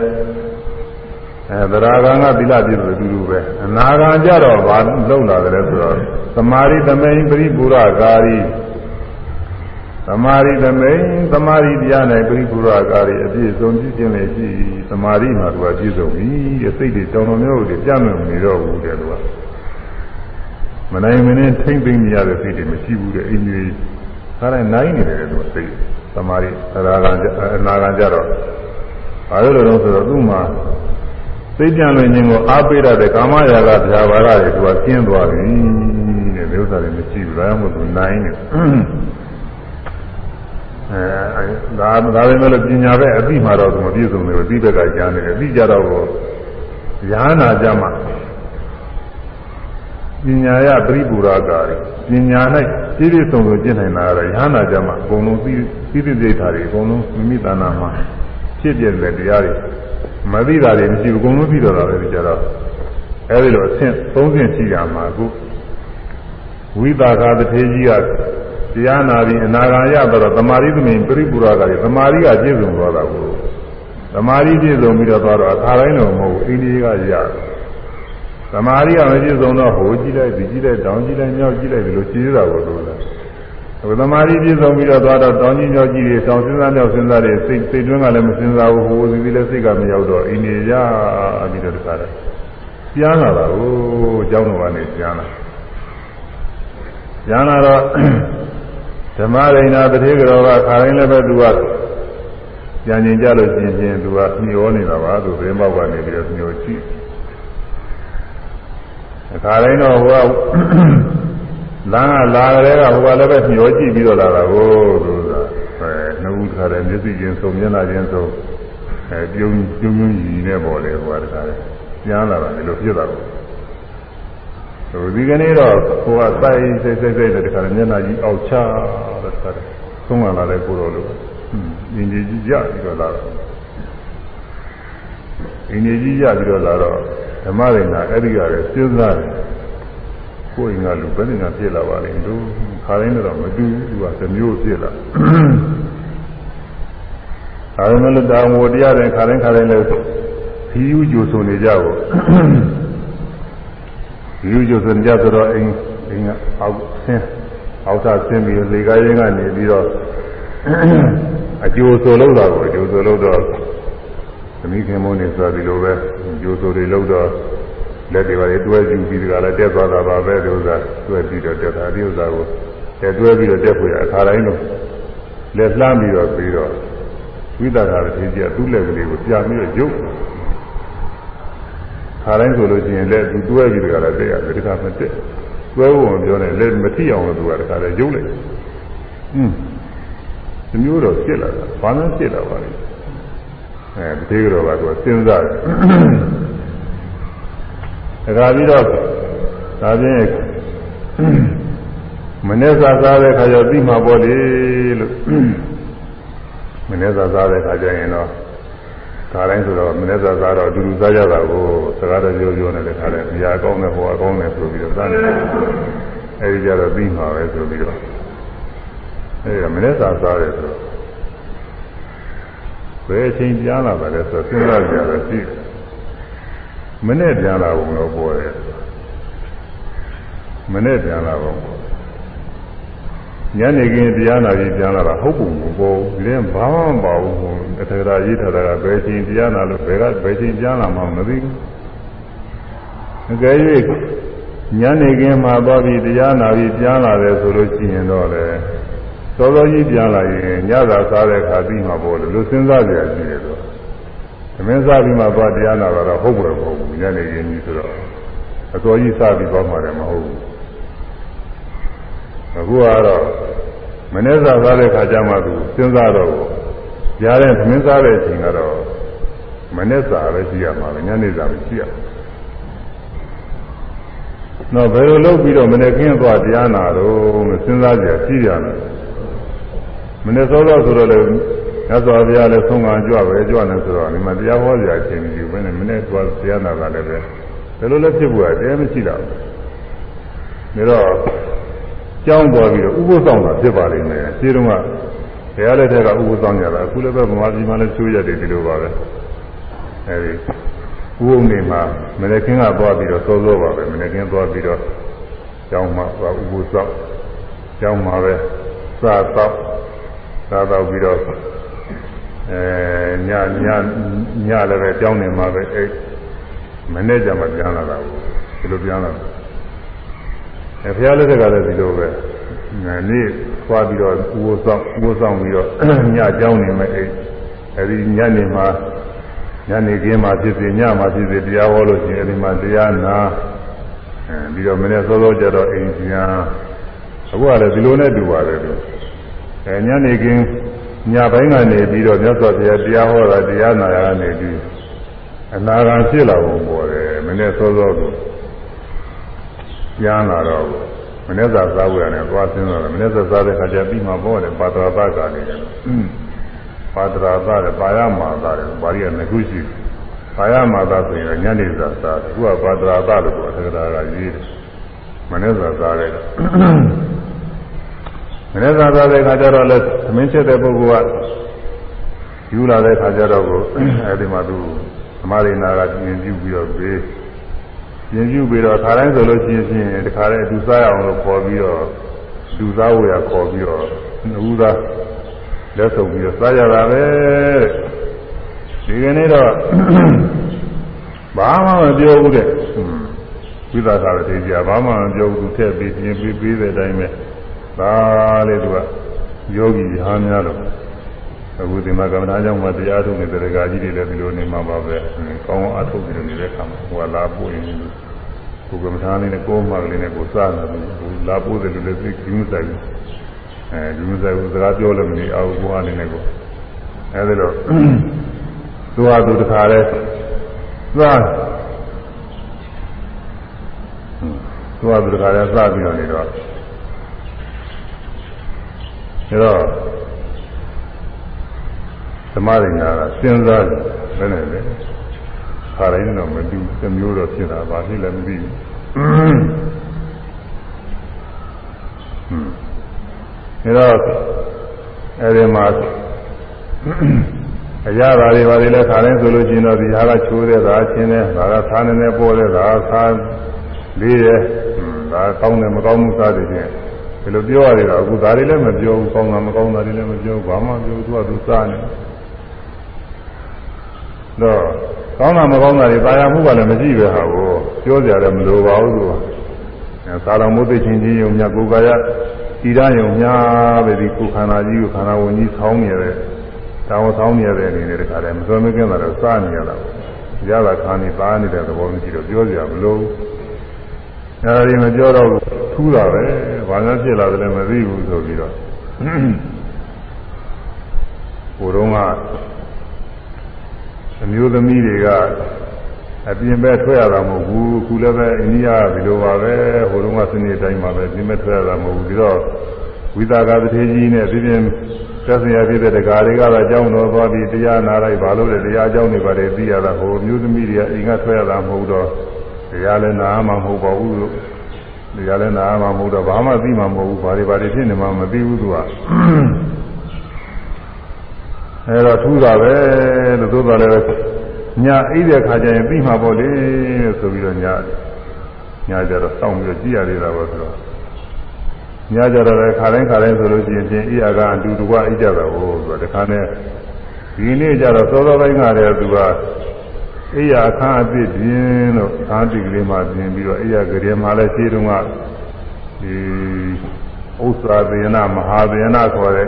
အဲသရဂံကသီလပြည့်စုံတူတူပဲအနာဂံကြတော့ဘာလုံလာတယ်လဲဆိုတော့သမာဓိသမိန်ပရိပူရကာရီ သမာဓိသမိန်သမာဓိတရား၌ပရိပူရကာရီအပြည့်စုံပြည့်ခြင်းလည်းရှိသမာဓိမှာသူကပြည့်စုံပြီအစိတ်တွေတောင်းတော်မျိုးတွေပြတ်မြုံနေတော့ဘူးတဲ့သူကမနိုင်မင်းထိမ့်သိမ့်နေရတဲ့စိတ်တွေမရှိဘူးတဲ့အိမ်ကြီးခါတိုင်းနိုင်နေတယ်သူကစိတ်သမာဓိသရဂံအနာဂံကြတော့ဘာလို့လဲဆိုတော့သူ့မှာသိကြံလွင်ခြင်းကိုအားပေးရတဲ့ကာမရာဂဗျာပါဒတွေသူကကျင်းသွားပြီတဲ့ဒီဥစ္စာတွေမရှိဘူးဒါမှမဟုတ်သူနိုင်နေ အဲဒါဒါပဲလို့ပညာပဲအသိမှတော့သူမပြည့်စုံဘူးအသိဘက်ကကြားနေတယ်အသိကြတော့ရဟနာကြမှာပညာရပရိပူရာကာရီပညာ၌ပြည့်ပြည့်စုံစုံကျင့်နိုင်တာကတော့ရဟနာကြမှာအကုန်လုံးသိသိသိသိထားတွေအကုန်လုံးမိမိတဏ္ဍာမှာဖြစ်ပြတဲ့တရားတွေမသိတာတွေမရှိဘူးအကုန်လုံးသိတော့တာပဲဒီကြတော့အဲဒီလိုအဆင့်သုံးဆင့်ရှိရမှာအခုဝိသကာတထေကြီးက တရားနာပြီးအနာဂါရတော့သမာဓိသမင်ပရိပူရာကလည်းသမာဓိကပြည့်စုံသွားတာကိုသမာဓိပြည့်စုံပြီးတော့သွားတော့အခါတိုင်းတော့မဟုတ်ဘူးအိန္ဒိယကရသမာဓိကမပြည့်စုံတော့ဟိုကြည့်လိုက်ဒီကြည့်လိုက်တောင်ကြည့်လိုက်မြောက်ကြည့်လိုက်ဒီလိုခြေရတာကိုလို့လားဟိုသမာဓိပြည့်စုံပြီးတော့သွားတော့တောင်ကြီးမြောက်ကြီးတွေတောင်စဉ်းစားမြောက်စဉ်းစားတွေစိတ်စိတ်တွင်းကလည်းမစဉ်းစားဘူးဟိုဒီဒီလည်းစိတ်ကမရောက်တော့အိန္ဒိယရပြီးတော့တခါတည်းပြန်လာတာကိုအเจ้าတော်ကနေပြန်လာပြန်လာတော့ ဓမ္မရိဏတတိကတော်ကခါတိုင်းလည်းပဲသူကပြန်ကျင်ကြလို့ရှင်ရှင်သူကမျောနေတာပါသူဘယ်မောက်ကနေပြီးတော့မျောကြည့်အခါတိုင်းတော့ဟိုကလမ်းကလာကြတဲ့ကဟိုကလည်းပဲမျောကြည့်ပြီးတော့လာတာကိုသူကအဲနှုတ်ခါတယ်မျက်စိချင်းစုံမျက်နှာချင်းစုံအဲပြုံးပြုံးပြုံးကြီးနဲ့ပေါ်လေဟိုကတခါတယ်ပြန်လာတာလည်းဖြစ်တာကိုဟို ဒီကနေ့တော့ဟိုကစိုက်စိတ်စိတ်စိတ်တဲ့တခါမျက်နှာကြီးအောက်ချတဲ့တခါသုံးလာတဲ့ကိုတော်လို့အင်းကြီးကြီးကြပြီးတော့လာတော့အင်းကြီးကြီးကြပြီးတော့လာတော့ဓမ္မရိနာအဲ့ဒီကလည်းစဉ်းစားတယ်ကိုယ်ငါလူဘယ်နဲ့ငါဖြစ်လာပါလိမ့်သူခါတိုင်းတော့မတူဘူးသူကသမျိုးဖြစ်လာဒါပေမဲ့လည်းတာဝတရားတဲ့ခါတိုင်းခါတိုင်းလည်းခီးယူကြိုဆိုနေကြကို လူကျဆိုကြဆိုတော့အိမ်အိမ်ကအောက်ဆင်းအောက်သာဆင်းပြီးလေကားရင်းကနေပြီးတော့အကျိုးဆိုလို့တာကိုအကျိုးဆိုလို့တော့သမီးခင်မုန်းနေဆိုဒီလိုပဲအကျိုးဆိုတွေလို့တော့လက်တွေပါလေတွဲယူပြီးဒီကလည်းတက်သွားတာပါပဲဒီဥစ္စာတွဲပြီးတော့တက်တာဒီဥစ္စာကိုတက်တွဲပြီးတော့တက်ဖို့ရအခါတိုင်းတော့လက်လှမ်းပြီးတော့ပြီးတော့ဝိသကာရထေကြီးကသူ့လက်ကလေးကိုပြပြီးတော့ရုပ်ခါ တိုင်းဆိုလို့ရှိရင်လက်သူတွဲပြီးတခါလည်းတက်ရတယ်တခါမတက်တွဲဖို့ပြောတယ်လက်မထိအောင်လို့သူကတခါလည်းရုပ်လိုက်อืมဒီမျိုးတော့ဖြစ်လာတာဘာလို့ဖြစ်လာပါလဲအဲဒီကတော့ကသူစဉ်းစားတယ်တခါပြီးတော့ဒါဖြင့်မနေ့ကစားတဲ့ခါကျပြီးမှာပေါ့လေလို့မနေ့ကစားတဲ့ခါကျရင်တော့ ခါတိုင်းဆိုတော့မနေ့ကစားတော့အတူတူစားကြတာကိုစကားတော့ပြောပြောနေတဲ့ခါတိုင်းနေရာကောင်းတဲ့ဟိုအကောင်းတဲ့ဆိုပြီးတော့စားနေတယ်အဲဒီကြတော့ပြီးမှာပဲဆိုပြီးတော့အဲဒီမနေ့ကစားတယ်ဆိုတော့ဘယ်အချိန်ပြန်လာပါလဲဆိုတော့စဉ်းစားကြရရှိတယ်မနဲ့ပြန်လာဘူးလို့ပြောတယ်မနဲ့ပြန်လာပါဘူး ညနေခင်းတရားနာပြီးပြန်လာတာဟုတ်ပုံမပေါ်ဘူးဒီထဲဘာမှမပါဘူးအထက်ကရေးထားတာကဘယ်ချိန်တရားနာလို့ဘယ်ကဘယ်ချိန်ပြန်လာမှမသိဘူးအကယ်၍ညနေခင်းမှာသွားပြီးတရားနာပြီးပြန်လာတယ်ဆိုလို့ရှိရင်တော့လေစောစောကြီးပြန်လာရင်ညသာစားတဲ့ခါပြီးမှပေါ်လို့လူစဉ်းစားကြရရှိတယ်ဆိုသမင်းစားပြီးမှသွားတရားနာတာတော့ဟုတ်ဘူးမဟုတ်ဘူးညနေခင်းကြီးဆိုတော့အစောကြီးစားပြီးသွားမှလည်းမဟုတ်ဘူး အခုကတော့မနေ့ကစားတဲ့ခါကျမှသူစဉ်းစားတော့ကြားတဲ့သမင်းစားတဲ့အချိန်ကတော့မနေ့စာပဲရှိရမှာပဲညနေစာမရှိရဘူးတော့ဘယ်လိုလုပ်ပြီးတော့မနေ့ကင်းသွားတရားနာတော့မစဉ်းစားကြကြည့်ရတယ်မနေ့စောစောဆိုတော့လေညသောဘုရားလည်းဆုံးခံကြွပဲကြွနေဆိုတော့ဒီမှာတရားဟောကြအချိန်ကြီးဘယ်နဲ့မနေ့သွားတရားနာတာလည်းပဲဘယ်လိုလဲဖြစ်ဖို့ကတရားမရှိတော့ဘူးဒါတော့ ကြောင်းပေါ်ပြီးတော့ဥပုသ်ဆောင်တာဖြစ်ပါလိမ့်မယ်ရှင်းတော့ကဘုရားလက်ထက်ကဥပုသ်ဆောင်ကြတာအခုလည်းပဲဗမာပြည်မှာလည်းချိုးရတယ်ဒီလိုပါပဲအဲဒီဥုံနေမှာမနေ့ကင်းကသွားပြီးတော့စောစောပါပဲမနေ့ကင်းသွားပြီးတော့ကျောင်းမှာသွားဥပုသ်ဆောင်ကျောင်းမှာပဲစားတော့စားတော့ပြီးတော့အဲညညညလည်းပဲကျောင်းနေမှာပဲအဲမနေ့ကျမှပြန်လာတာဘူးဒီလိုပြန်လာတာ အဲဘုရားလက်ထက်ကလည်းဒီလိုပဲနေ့သွားပြီးတော့ဥပုသ်ဆောင်ဥပုသ်ဆောင်ပြီးတော့ညကျောင်းနေမယ်အဲအဲဒီညနေမှာညနေခင်းမှာဖြစ်စေညမှာဖြစ်စေတရားဟောလို့ရှိရင်အဲဒီမှာတရားနာအဲပြီးတော့မနေ့စောစောကြတော့အိမ်ပြန်အခုကလည်းဒီလိုနဲ့တူပါတယ်လို့အဲညနေခင်းညပိုင်းကနေပြီးတော့မြတ်စွာဘုရားတရားဟောတာတရားနာရနေပြီးအနာဂတ်ဖြစ်လာပုံပေါ်တယ်မနေ့စောစောက ပြန်လာတော့မနေ့စာစားဝယ်ရတယ်သွားစင်းတော့မနေ့စာစားတဲ့ခါကျပြီးမှပေါ်တယ်ပါတရာသကနေတယ်ပါတရာသတယ်ပါရမာသတယ်ပါရီကနှစ်ခုရှိပါရမာသဆိုရင်ညနေစာစားတယ်ခုကပါတရာသလို့ပြောတယ်ဒါကရေးတယ်မနေ့စာစားတယ်မနေ့စာစားတဲ့ခါကျတော့လဲသမင်းချက်တဲ့ပုဂ္ဂိုလ်ကယူလာတဲ့ခါကျတော့ကိုအဲဒီမှာသူသမားရိနာကပြင်ပြုပြီးတော့ပေး ပြင်ပြုပြီးတော့ခါတိုင်းဆိုလို့ရှိရင်တခါတည်းအတူစားရအောင်လို့ခေါ်ပြီးတော့လူသားဝေရခေါ်ပြီးတော့နှူးသားလက်ဆုံပြီးတော့စားကြတာပဲဒီကနေ့တော့ဘာမှမပြောဘူးတဲ့ဝိသကာရတေကြီးကဘာမှမပြောဘူးသူထည့်ပြီးပြင်ပြီးပြီးတဲ့အတိုင်းပဲဒါလေးသူကယောဂီဟာများတော့ အခုဒီမှာကမ္မထာကြောင့်မှတရားထုတ်နေတဲ့ဒကာကြီးတွေလည်းဒီလိုနေမှာပါပဲကောင်းအောင်အထုတ်ပြီးနေတဲ့ခါမှာဟိုကလာပို့ရင်ကိုကမ္မထာလေးနဲ့ကိုယ်မှလေးနဲ့ကိုစားနေတယ်လာပို့တယ်လို့လည်းသိကြည့်မဆိုင်ဘူးအဲဒီမဆိုင်ဘူးစကားပြောလည်းမနေအောင်ကိုယ်အနေနဲ့ကိုအဲဒီတော့သူဟာသူတခါလဲသွားသူဟာသူတခါလဲစားပြီးတော့နေတော့အဲတော့ သမารညာကစဉ်းစားတယ်ဘယ်နဲ့လဲခါတိုင်းတော့မတူသမျိုးတော့ဖြစ်တာဘာဖြစ်လဲမသိဘူးအဲတော့အဲဒီမှာအရာဓာတွေပါလေလဲခါတိုင်းဆိုလို့ရှိရင်တော့ဒီဟာကချိုးတဲ့ဒါချင်းတဲ့ဒါကသာနေနေပေါ်တဲ့ဒါသာလေးရဲ့ဒါကောင်းတယ်မကောင်းဘူးစားတယ်ချင်းဒီလိုပြောရတယ်တော့အခုဒါတွေလည်းမပြောဘူးကောင်းတာမကောင်းတာတွေလည်းမပြောဘူးဘာမှပြောသူကသူစားနေတော့ ကောင်းတာမကောင်းတာတွေတာယာမှုကလည်းမရှိပဲဟာကိုပြောကြရတယ်မလိုပါဘူးသူကသာလောင်မိုးသိချင်းချင်းယုံမြကိုယ်ကာယဤရယုံမြပဲဒီကိုခန္ဓာကြီးကိုခန္ဓာဝင်ကြီးဆောင်းနေတယ်တောင်းဆောင်းနေရတဲ့အနေနဲ့တခါတည်းမစွမ်းမကင်းတာတော့စားနေရတာရတာခါနေပါနေတဲ့သဘောမရှိတော့ပြောကြရမလို့အဲဒီမပြောတော့ထူးတာပဲဘာမှဖြစ်လာတယ်လည်းမသိဘူးဆိုပြီးတော့ဟိုတုန်းက အမျိုးသမီးတွေကအပြင်ဘက်ထွက်ရတာမဟုတ်ဘူးအခုလည်းပဲအိန္ဒိယကဒီလိုပါပဲဟိုတုန်းကစနေတိုင်းမှာပဲပြင်ဘက်ထွက်ရတာမဟုတ်ဘူးပြီးတော့ဝိသကာတထေကြီးနဲ့ဒီပြင်သက်ဆိုင်ရာဖြစ်တဲ့တရားတွေကတော့အကြောင်းတော်သွားပြီးတရားနာလိုက်ပါလို့လေတရားအကြောင်းတွေပါတယ်သိရတာဟိုမျိုးသမီးတွေကအိမ်ကထွက်ရတာမဟုတ်တော့တရားလည်းနာမှမဟုတ်ပါဘူးလို့တရားလည်းနာမှမဟုတ်တော့ဘာမှသိမှမဟုတ်ဘူးဘာတွေဘာတွေဖြစ်နေမှမသိဘူးသူက အဲတော့ထူးတာပဲလို့သို့တော်လည်းညာအိတဲ့ခါကျရင်ပြီးမှာပေါ့လေဆိုပြီးတော့ညာညကြတော့စောင့်ပြီးကြည့်ရသေးတာပေါ့ဆိုတော့ညကြတော့လည်းခါတိုင်းခါတိုင်းဆိုလို့ရှိရင်ပြင်အိယာကအတူတူကအိကြတာကိုဆိုတော့တခါနဲ့ဒီနေ့ကျတော့စောစောပိုင်းကတည်းကသူကအိယာအခန်းအသစ်ပြင်းလို့အခန်းတိကလေးမှပြင်ပြီးတော့အိယာကလေးမှလည်းခြေတုံးကဒီ ဥစ္စာသေနမဟာသေနခေါ်တဲ့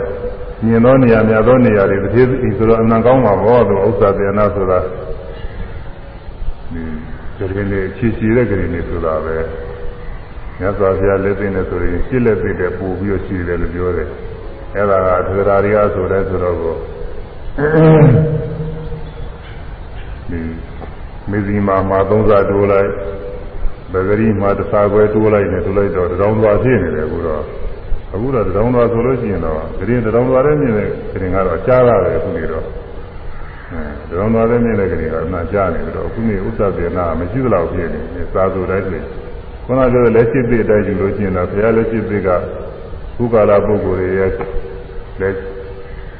မြင်သောနေရာမြတ်သောနေရာတွေတစ်ပြေးစီဆိုတော့အမှန်ကောင်းမှာပေါ့သူဥစ္စာသေနဆိုတာဒီကြရင်လေးချီချီတဲ့ကြရင်လေးဆိုတာပဲမြတ်စွာဘုရားလက်သိနေဆိုရင်ရှစ်လက်သိတဲ့ပို့ပြီးတော့ရှိတယ်လို့ပြောတယ်အဲ့ဒါကသဒ္ဓရာရိယဆိုတဲ့ဆိုတော့ကိုဒီမေဇီမာမှာသုံးစားတိုးလိုက်ဗဂရီမှာတစ်စားခွဲတိုးလိုက်နဲ့တိုးလိုက်တော့တောင်သွားဖြစ်နေတယ်အခုတော့ အခုတော့တောင်သွားဆိုလို့ရှိရင်တော့ဂရင်တောင်သွားတဲ့မြင်တဲ့ဂရင်ကတော့ကြားရတယ်အခုနေတော့အဲတောင်သွားတဲ့မြင်တဲ့ဂရင်ကအမှကြားနေတော့အခုနေဥစ္စာပြေနာမရှိသလောက်ဖြစ်နေစားဆိုတိုင်းဆိုခုနကပြောလက်ရှိသည့်အတိုင်းယူလို့ရှိရင်တော့ဘုရားလက်ရှိသည့်ကခုကာလပုဂ္ဂိုလ်တွေရဲ့လက်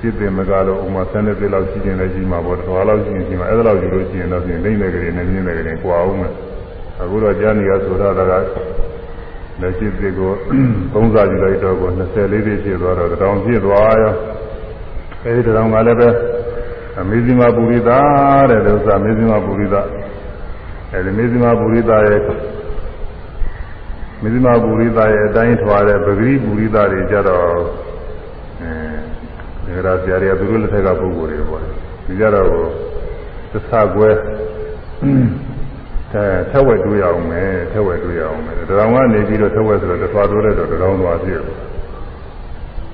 จิตတင်မကလို့ဥမာဆန်းတဲ့ပြလောက်ရှိခြင်းလည်းရှိမှာပေါ့တော်လောက်ရှိရင်ရှိမှာအဲ့ဒါလောက်ယူလို့ရှိရင်တော့ပြင်လိမ့်တဲ့ကလေးနဲ့မြင်းတဲ့ကလေးကွာအောင်မယ်အခုတော့ကြားနေရဆိုတာက လက်ရှိသစ်ကိုသုံးစားယူလိုက်တော့ကို24သိဖြစ်သွားတော့တောင်ဖြစ်သွားရောအဲဒီတောင်ကလည်းပဲအမေဇိမပုရိသတဲ့ဥစ္စာမေဇိမပုရိသအဲဒီမေဇိမပုရိသရဲ့မေဇိမပုရိသရဲ့အတိုင်းထွာတဲ့ပဂရိပုရိသတွေကြတော့အဲဒါဆရာတွေကသူတို့လက်ထက်ကပုဂ္ဂိုလ်တွေပေါ့ဒီကြတော့သစ္စာကွဲ အဲထက်ဝက်တွေ့ရအောင်မယ်ထက်ဝက်တွေ့ရအောင်မယ်တရောင်ကနေပြီးတော့ထက်ဝက်ဆိုတော့တစ်သွားတိုးလိုက်တော့တရောင်သွားပြည့်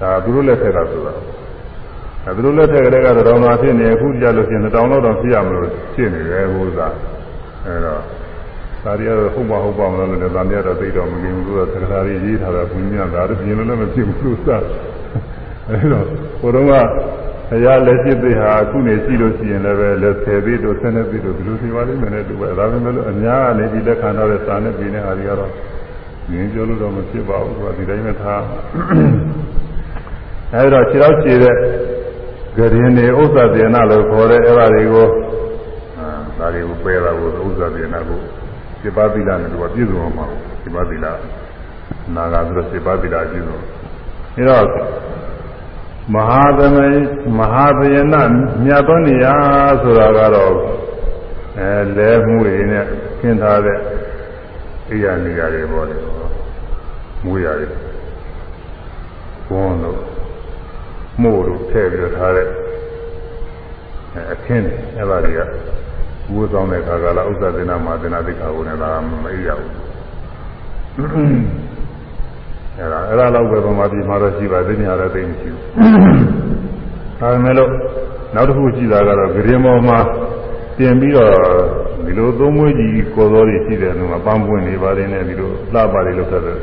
ဒါသူတို့လက်ထက်ကဆိုတာအဲသူတို့လက်ထက်ကလေးကတော့တရောင်သွားဖြစ်နေအခုကြလို့ရှိရင်တောင်လောက်တော့ဖြစ်ရမလို့ဖြစ်နေတယ်ဟိုသာအဲတော့ဒါရီကတော့ဟုတ်ပါဟုတ်ပါမလို့လည်းဗာမြတ်တော့သိတော့မမြင်ဘူးလို့သက္ကရာကြီးရေးထားတာဘုရားဒါတော့ပြင်လို့လည်းမဖြစ်ဘူးလို့စအဲတော့ဟိုတုန်းက ဘုရားလက်ရှိသိဟာအခုနေရှိလို့ရှိရင်လည်းပဲလက်10သိတို့12သိတို့ဒီလိုသိပါလိမ့်မယ်နဲ့တူပဲဒါပေမဲ့လို့အများကနေဒီလက်ခံတော့တဲ့စာနဲ့ပြည်နေဟာတွေကတော့ငင်းပြောလို့တော့မဖြစ်ပါဘူးသူကဒီတိုင်းပဲထားအဲဒီတော့ခြေတော့ခြေတဲ့ဂရင်တွေဥစ္စာပြေနာလို့ခေါ်တဲ့အဲ့ဒါတွေကိုအာဒါတွေကိုပယ်တာကိုဥစ္စာပြေနာကိုစေပါသီလနဲ့သူကပြည့်စုံအောင်ပါစေပါသီလနာဂါဆိုတော့စေပါသီလပြည့်စုံအဲတော့ မဟာသမေမဟာဗယနာမြတ်သောနေရာဆိုတာကတော့အဲလဲမှုတွေနဲ့ခင်းထားတဲ့အိယာနေရာတွေပေါ့လေမူရတွေဘုန်းတို့မို့တို့ထည့်ပြီးတော့ထားတဲ့အခင်းတွေအဲ့ပါတွေကဝိုးဆောင်တဲ့ခါကလာဥစ္စာသေနာမာသေနာသိက္ခာကိုလည်းဒါမအိရဘူး အဲ့ဒါအဲ့ဒါတော့ပဲဗမာပြည်မှာတော့ရှိပါသိညာလည်းသိမရှိဘူး။ဒါပေမဲ့လို့နောက်တစ်ခုရှိတာကတော့ဂရင်ပေါ်မှာတင်ပြီးတော့ဒီလိုသုံးမွေးကြီးကိုယ်တော်တွေရှိတယ်လို့ပန်းပွင့်နေပါတယ်နဲ့ဒီလိုလှပါတွေလုပ်တတ်တယ်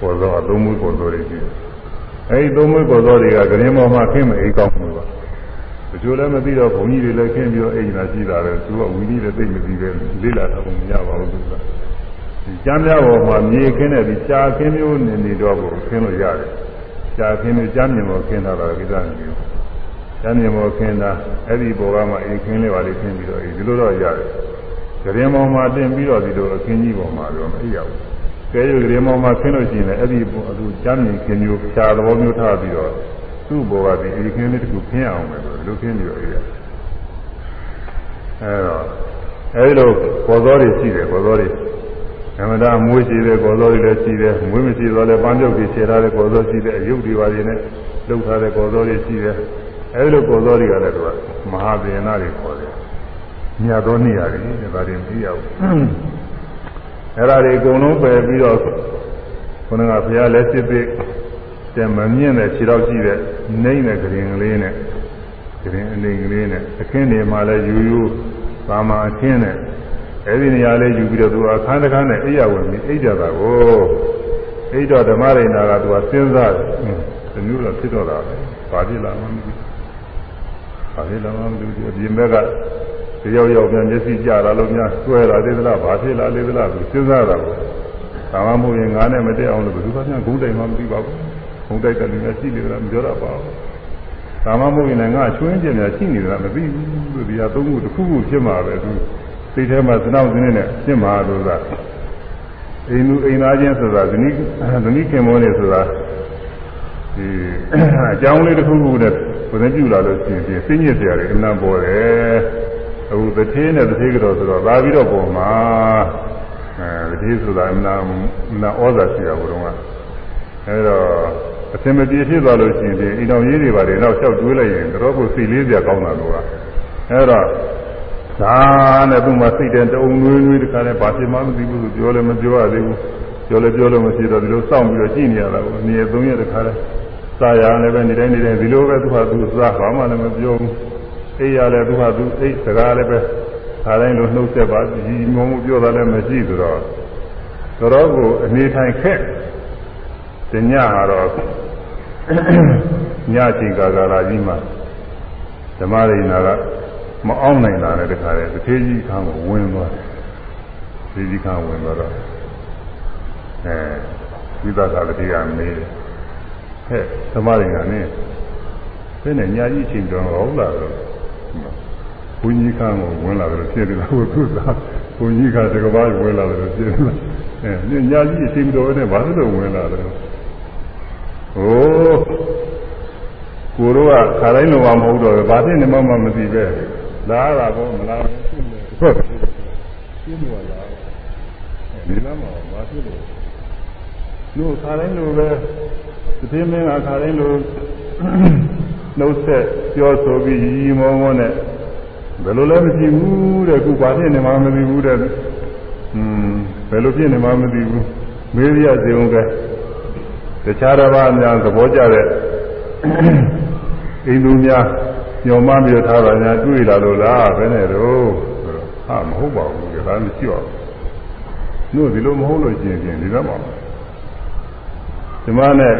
ကိုယ်တော်အသုံးမွေးကိုယ်တော်တွေရှိတယ်။အဲဒီသုံးမွေးကိုယ်တော်တွေကဂရင်ပေါ်မှာခင်းမအိကောင်းဘူးပါ။တချို့လည်းမသိတော့ဘုံကြီးတွေလည်းခင်းပြီးတော့အိမ်လာရှိတာလေသူကဝီနည်းလည်းသိမသိပဲလေးလာတော့မရပါဘူးသူက။ ကျမ်းများပေါ်မှာမြေခင်းတဲ့ဒီရှားခင်းမျိုးနေနေတော့ကိုခင်းလို့ရတယ်။ရှားခင်းမျိုးကျမ်းမြင်ပေါ်ခင်းတာတော့ကိစ္စမရှိဘူး။ကျမ်းမြင်ပေါ်ခင်းတာအဲ့ဒီပေါ်ကမှအိမ်ခင်းလေးပါလေးခင်းပြီးတော့ဒီလိုတော့ရတယ်။ကြရင်ပေါ်မှာတင်ပြီးတော့ဒီလိုအခင်းကြီးပေါ်မှာတော့မအိပ်ရဘူး။ကဲရကြရင်ပေါ်မှာခင်းလို့ရှိရင်လည်းအဲ့ဒီသူကျမ်းမြင်ခင်းမျိုးရှားသဘောမျိုးထားပြီးတော့သူ့ဘောကဒီအိမ်ခင်းလေးတစ်ခုခင်းအောင်မယ်လို့လူခင်းပြီးတော့အိပ်ရ။အဲ့တော့အဲ့လိုပေါ်သောတွေရှိတယ်ပေါ်သောတွေဓ မ္မတာမွေးရှိတဲ့ကော်စောတွေလည်းရှိတယ်မွေးမရှိတော့လည်းပန်းပြုတ်တွေခြေထားတဲ့ကော်စောရှိတယ်အယုတ်တွေပါရင်လည်းလှုပ်ထားတဲ့ကော်စောတွေရှိတယ်အဲဒီလိုကော်စောတွေကလည်းသူကမဟာဗေနတွေခေါ်တယ်မြတ်သောနေရာတွေဒါတွေမသိရဘူးအဲဒါတွေအကုန်လုံးပယ်ပြီးတော့ခုနကဘုရားလက်စစ်ပြီးတဲ့မမြင့်တဲ့ခြေတော်ရှိတဲ့နှိမ့်တဲ့ကရင်ကလေးနဲ့ကရင်အနေကလေးနဲ့အခင်းတွေမှာလည်းယူယူပါမအခင်းနဲ့ အဲ့ဒီနေရာလေးယူပြီးတော့သူအခန်းတစ်ခန်းနဲ့အိယာဝင်ပြီးအိတ်ကြတာကိုအိတ်တော့ဓမ္မရိနာကသူကစဉ်းစားတယ်ဒီမျိုးတော့ဖြစ်တော့တာပဲဘာဖြစ်လာမှမသိဘာဖြစ်လာမှမသိဒီအပြင်ဘက်ကတယောက်ယောက်များမျက်စိကြတာလို့များဆွဲလာသေးသလားဘာဖြစ်လာသေးသလားသူစဉ်းစားတာကိုဒါမှမဟုတ်ရင်ငါနဲ့မတည့်အောင်လို့ဘယ်သူကများဂုံးတိုင်မှမသိပါဘူးဂုံးတိုက်တယ်လူများရှိနေတယ်မပြောတော့ပါဘူးဒါမှမဟုတ်ရင်လည်းငါချွင်းကျင်များရှိနေတယ်မသိဘူးလို့ဒီဟာသုံးခုတစ်ခုခုဖြစ်မှာပဲသူ စိတ်ထဲမှာသနောက်စင်းနဲ့ရှင်းမှာလို့ကအိမ်လူအိမ်သားချင်းဆိုတာဇနီးဇနီးခင်မောနေဆိုတာဒီအကြောင်းလေးတစ်ခုခုနဲ့ဘယ်နှပြုလာလို့ရှိရင်စိတ်ညစ်စရာတွေအမှန်ပေါ်တယ်အခုတစ်သေးနဲ့တစ်သေးကတော့ဆိုတော့လာပြီးတော့ပုံမှာအဲတစ်သေးဆိုတာအမှန်အမှန်ဩဇာရှိတာဘုရားကအဲတော့အစင်မပြေဖြစ်သွားလို့ရှိရင်ဒီအိမ်တော်ကြီးတွေပါတယ်တော့လျှောက်တွေးလိုက်ရင်တော့ကိုစိတ်လေးစရာကောင်းတာလို့ကအဲတော့ ဒါနဲ့သူ့မှာစိတ်တဲ့တုံနွေးနွေးတခါနဲ့ဘာဖြစ်မှမသိဘူးဆိုပြောလည်းမပြောရသေးဘူးပြောလည်းပြောလို့မရှိတော့ဒီလိုစောင့်ပြီးတော့ကြည့်နေရတာကိုနေရာသုံးရက်တခါလဲစာရလည်းပဲနေတိုင်းနေတိုင်းဒီလိုပဲသူ့ဟာသူစားဘာမှလည်းမပြောဘူးအိပ်ရလည်းသူ့ဟာသူအိပ်စကားလည်းပဲဒါတိုင်းလိုနှုတ်ဆက်ပါဒီမုံမှုပြောတာလည်းမရှိဆိုတော့တော်တော်ကိုအနေထိုင်ခက်တညကတော့ညချိန်ကာကာလာကြီးမှာဓမ္မရိနာက မအောင်နိုင်တာလည်းတခါလေတစ်သေးကြီးခန်းကိုဝင်သွားတယ်။သေးကြီးခန်းဝင်သွားတော့အဲဝိသသာတတိယမေးတယ်။ဟဲ့ဓမ္မရိနာနဲ့ဘယ်နဲ့ညာကြီးချိန်တော်ဟုတ်လားတော့ဘုန်းကြီးခန်းကိုဝင်လာတယ်ဖြစ်တယ်လားဟိုသူကဘုန်းကြီးကတကဘာဝင်လာတယ်ဖြစ်တယ်လားအဲညာကြီးအချိန်တော်နဲ့ဘာလို့ဝင်လာတယ်ဟိုးကိုတို့ကခါတိုင်းလိုမှမဟုတ်တော့ဘာဖြစ်နေမှမမသိပဲ လာတာကောမလာဘူးရှင်းတယ်ဟုတ်ရှင်းလို့လာဒီလမ်းမှာဘာဖြစ်လို့တို့ခါတိုင်းလိုပဲသတိမင်းကခါတိုင်းလိုနှုတ်ဆက်ပြောဆိုပြီးရီရီမောမောနဲ့ဘယ်လိုလဲမကြည့်ဘူးတဲ့ခုဘာဖြစ်နေမှမသိဘူးတဲ့อืมဘယ်လိုဖြစ်နေမှမသိဘူးမေးရစေုံကတခြားတစ်ပါးများသဘောကျတဲ့အိမ်သူများ ညော်မပြီးထားတာညာတွေ့လာလို့လားဘယ်နဲ့တော့ဟာမဟုတ်ပါဘူးဒါမရှိပါဘူးတို့ဒီလိုမဟုတ်လို့ရှိရင်ဒီတော့ပါဒီမနဲ့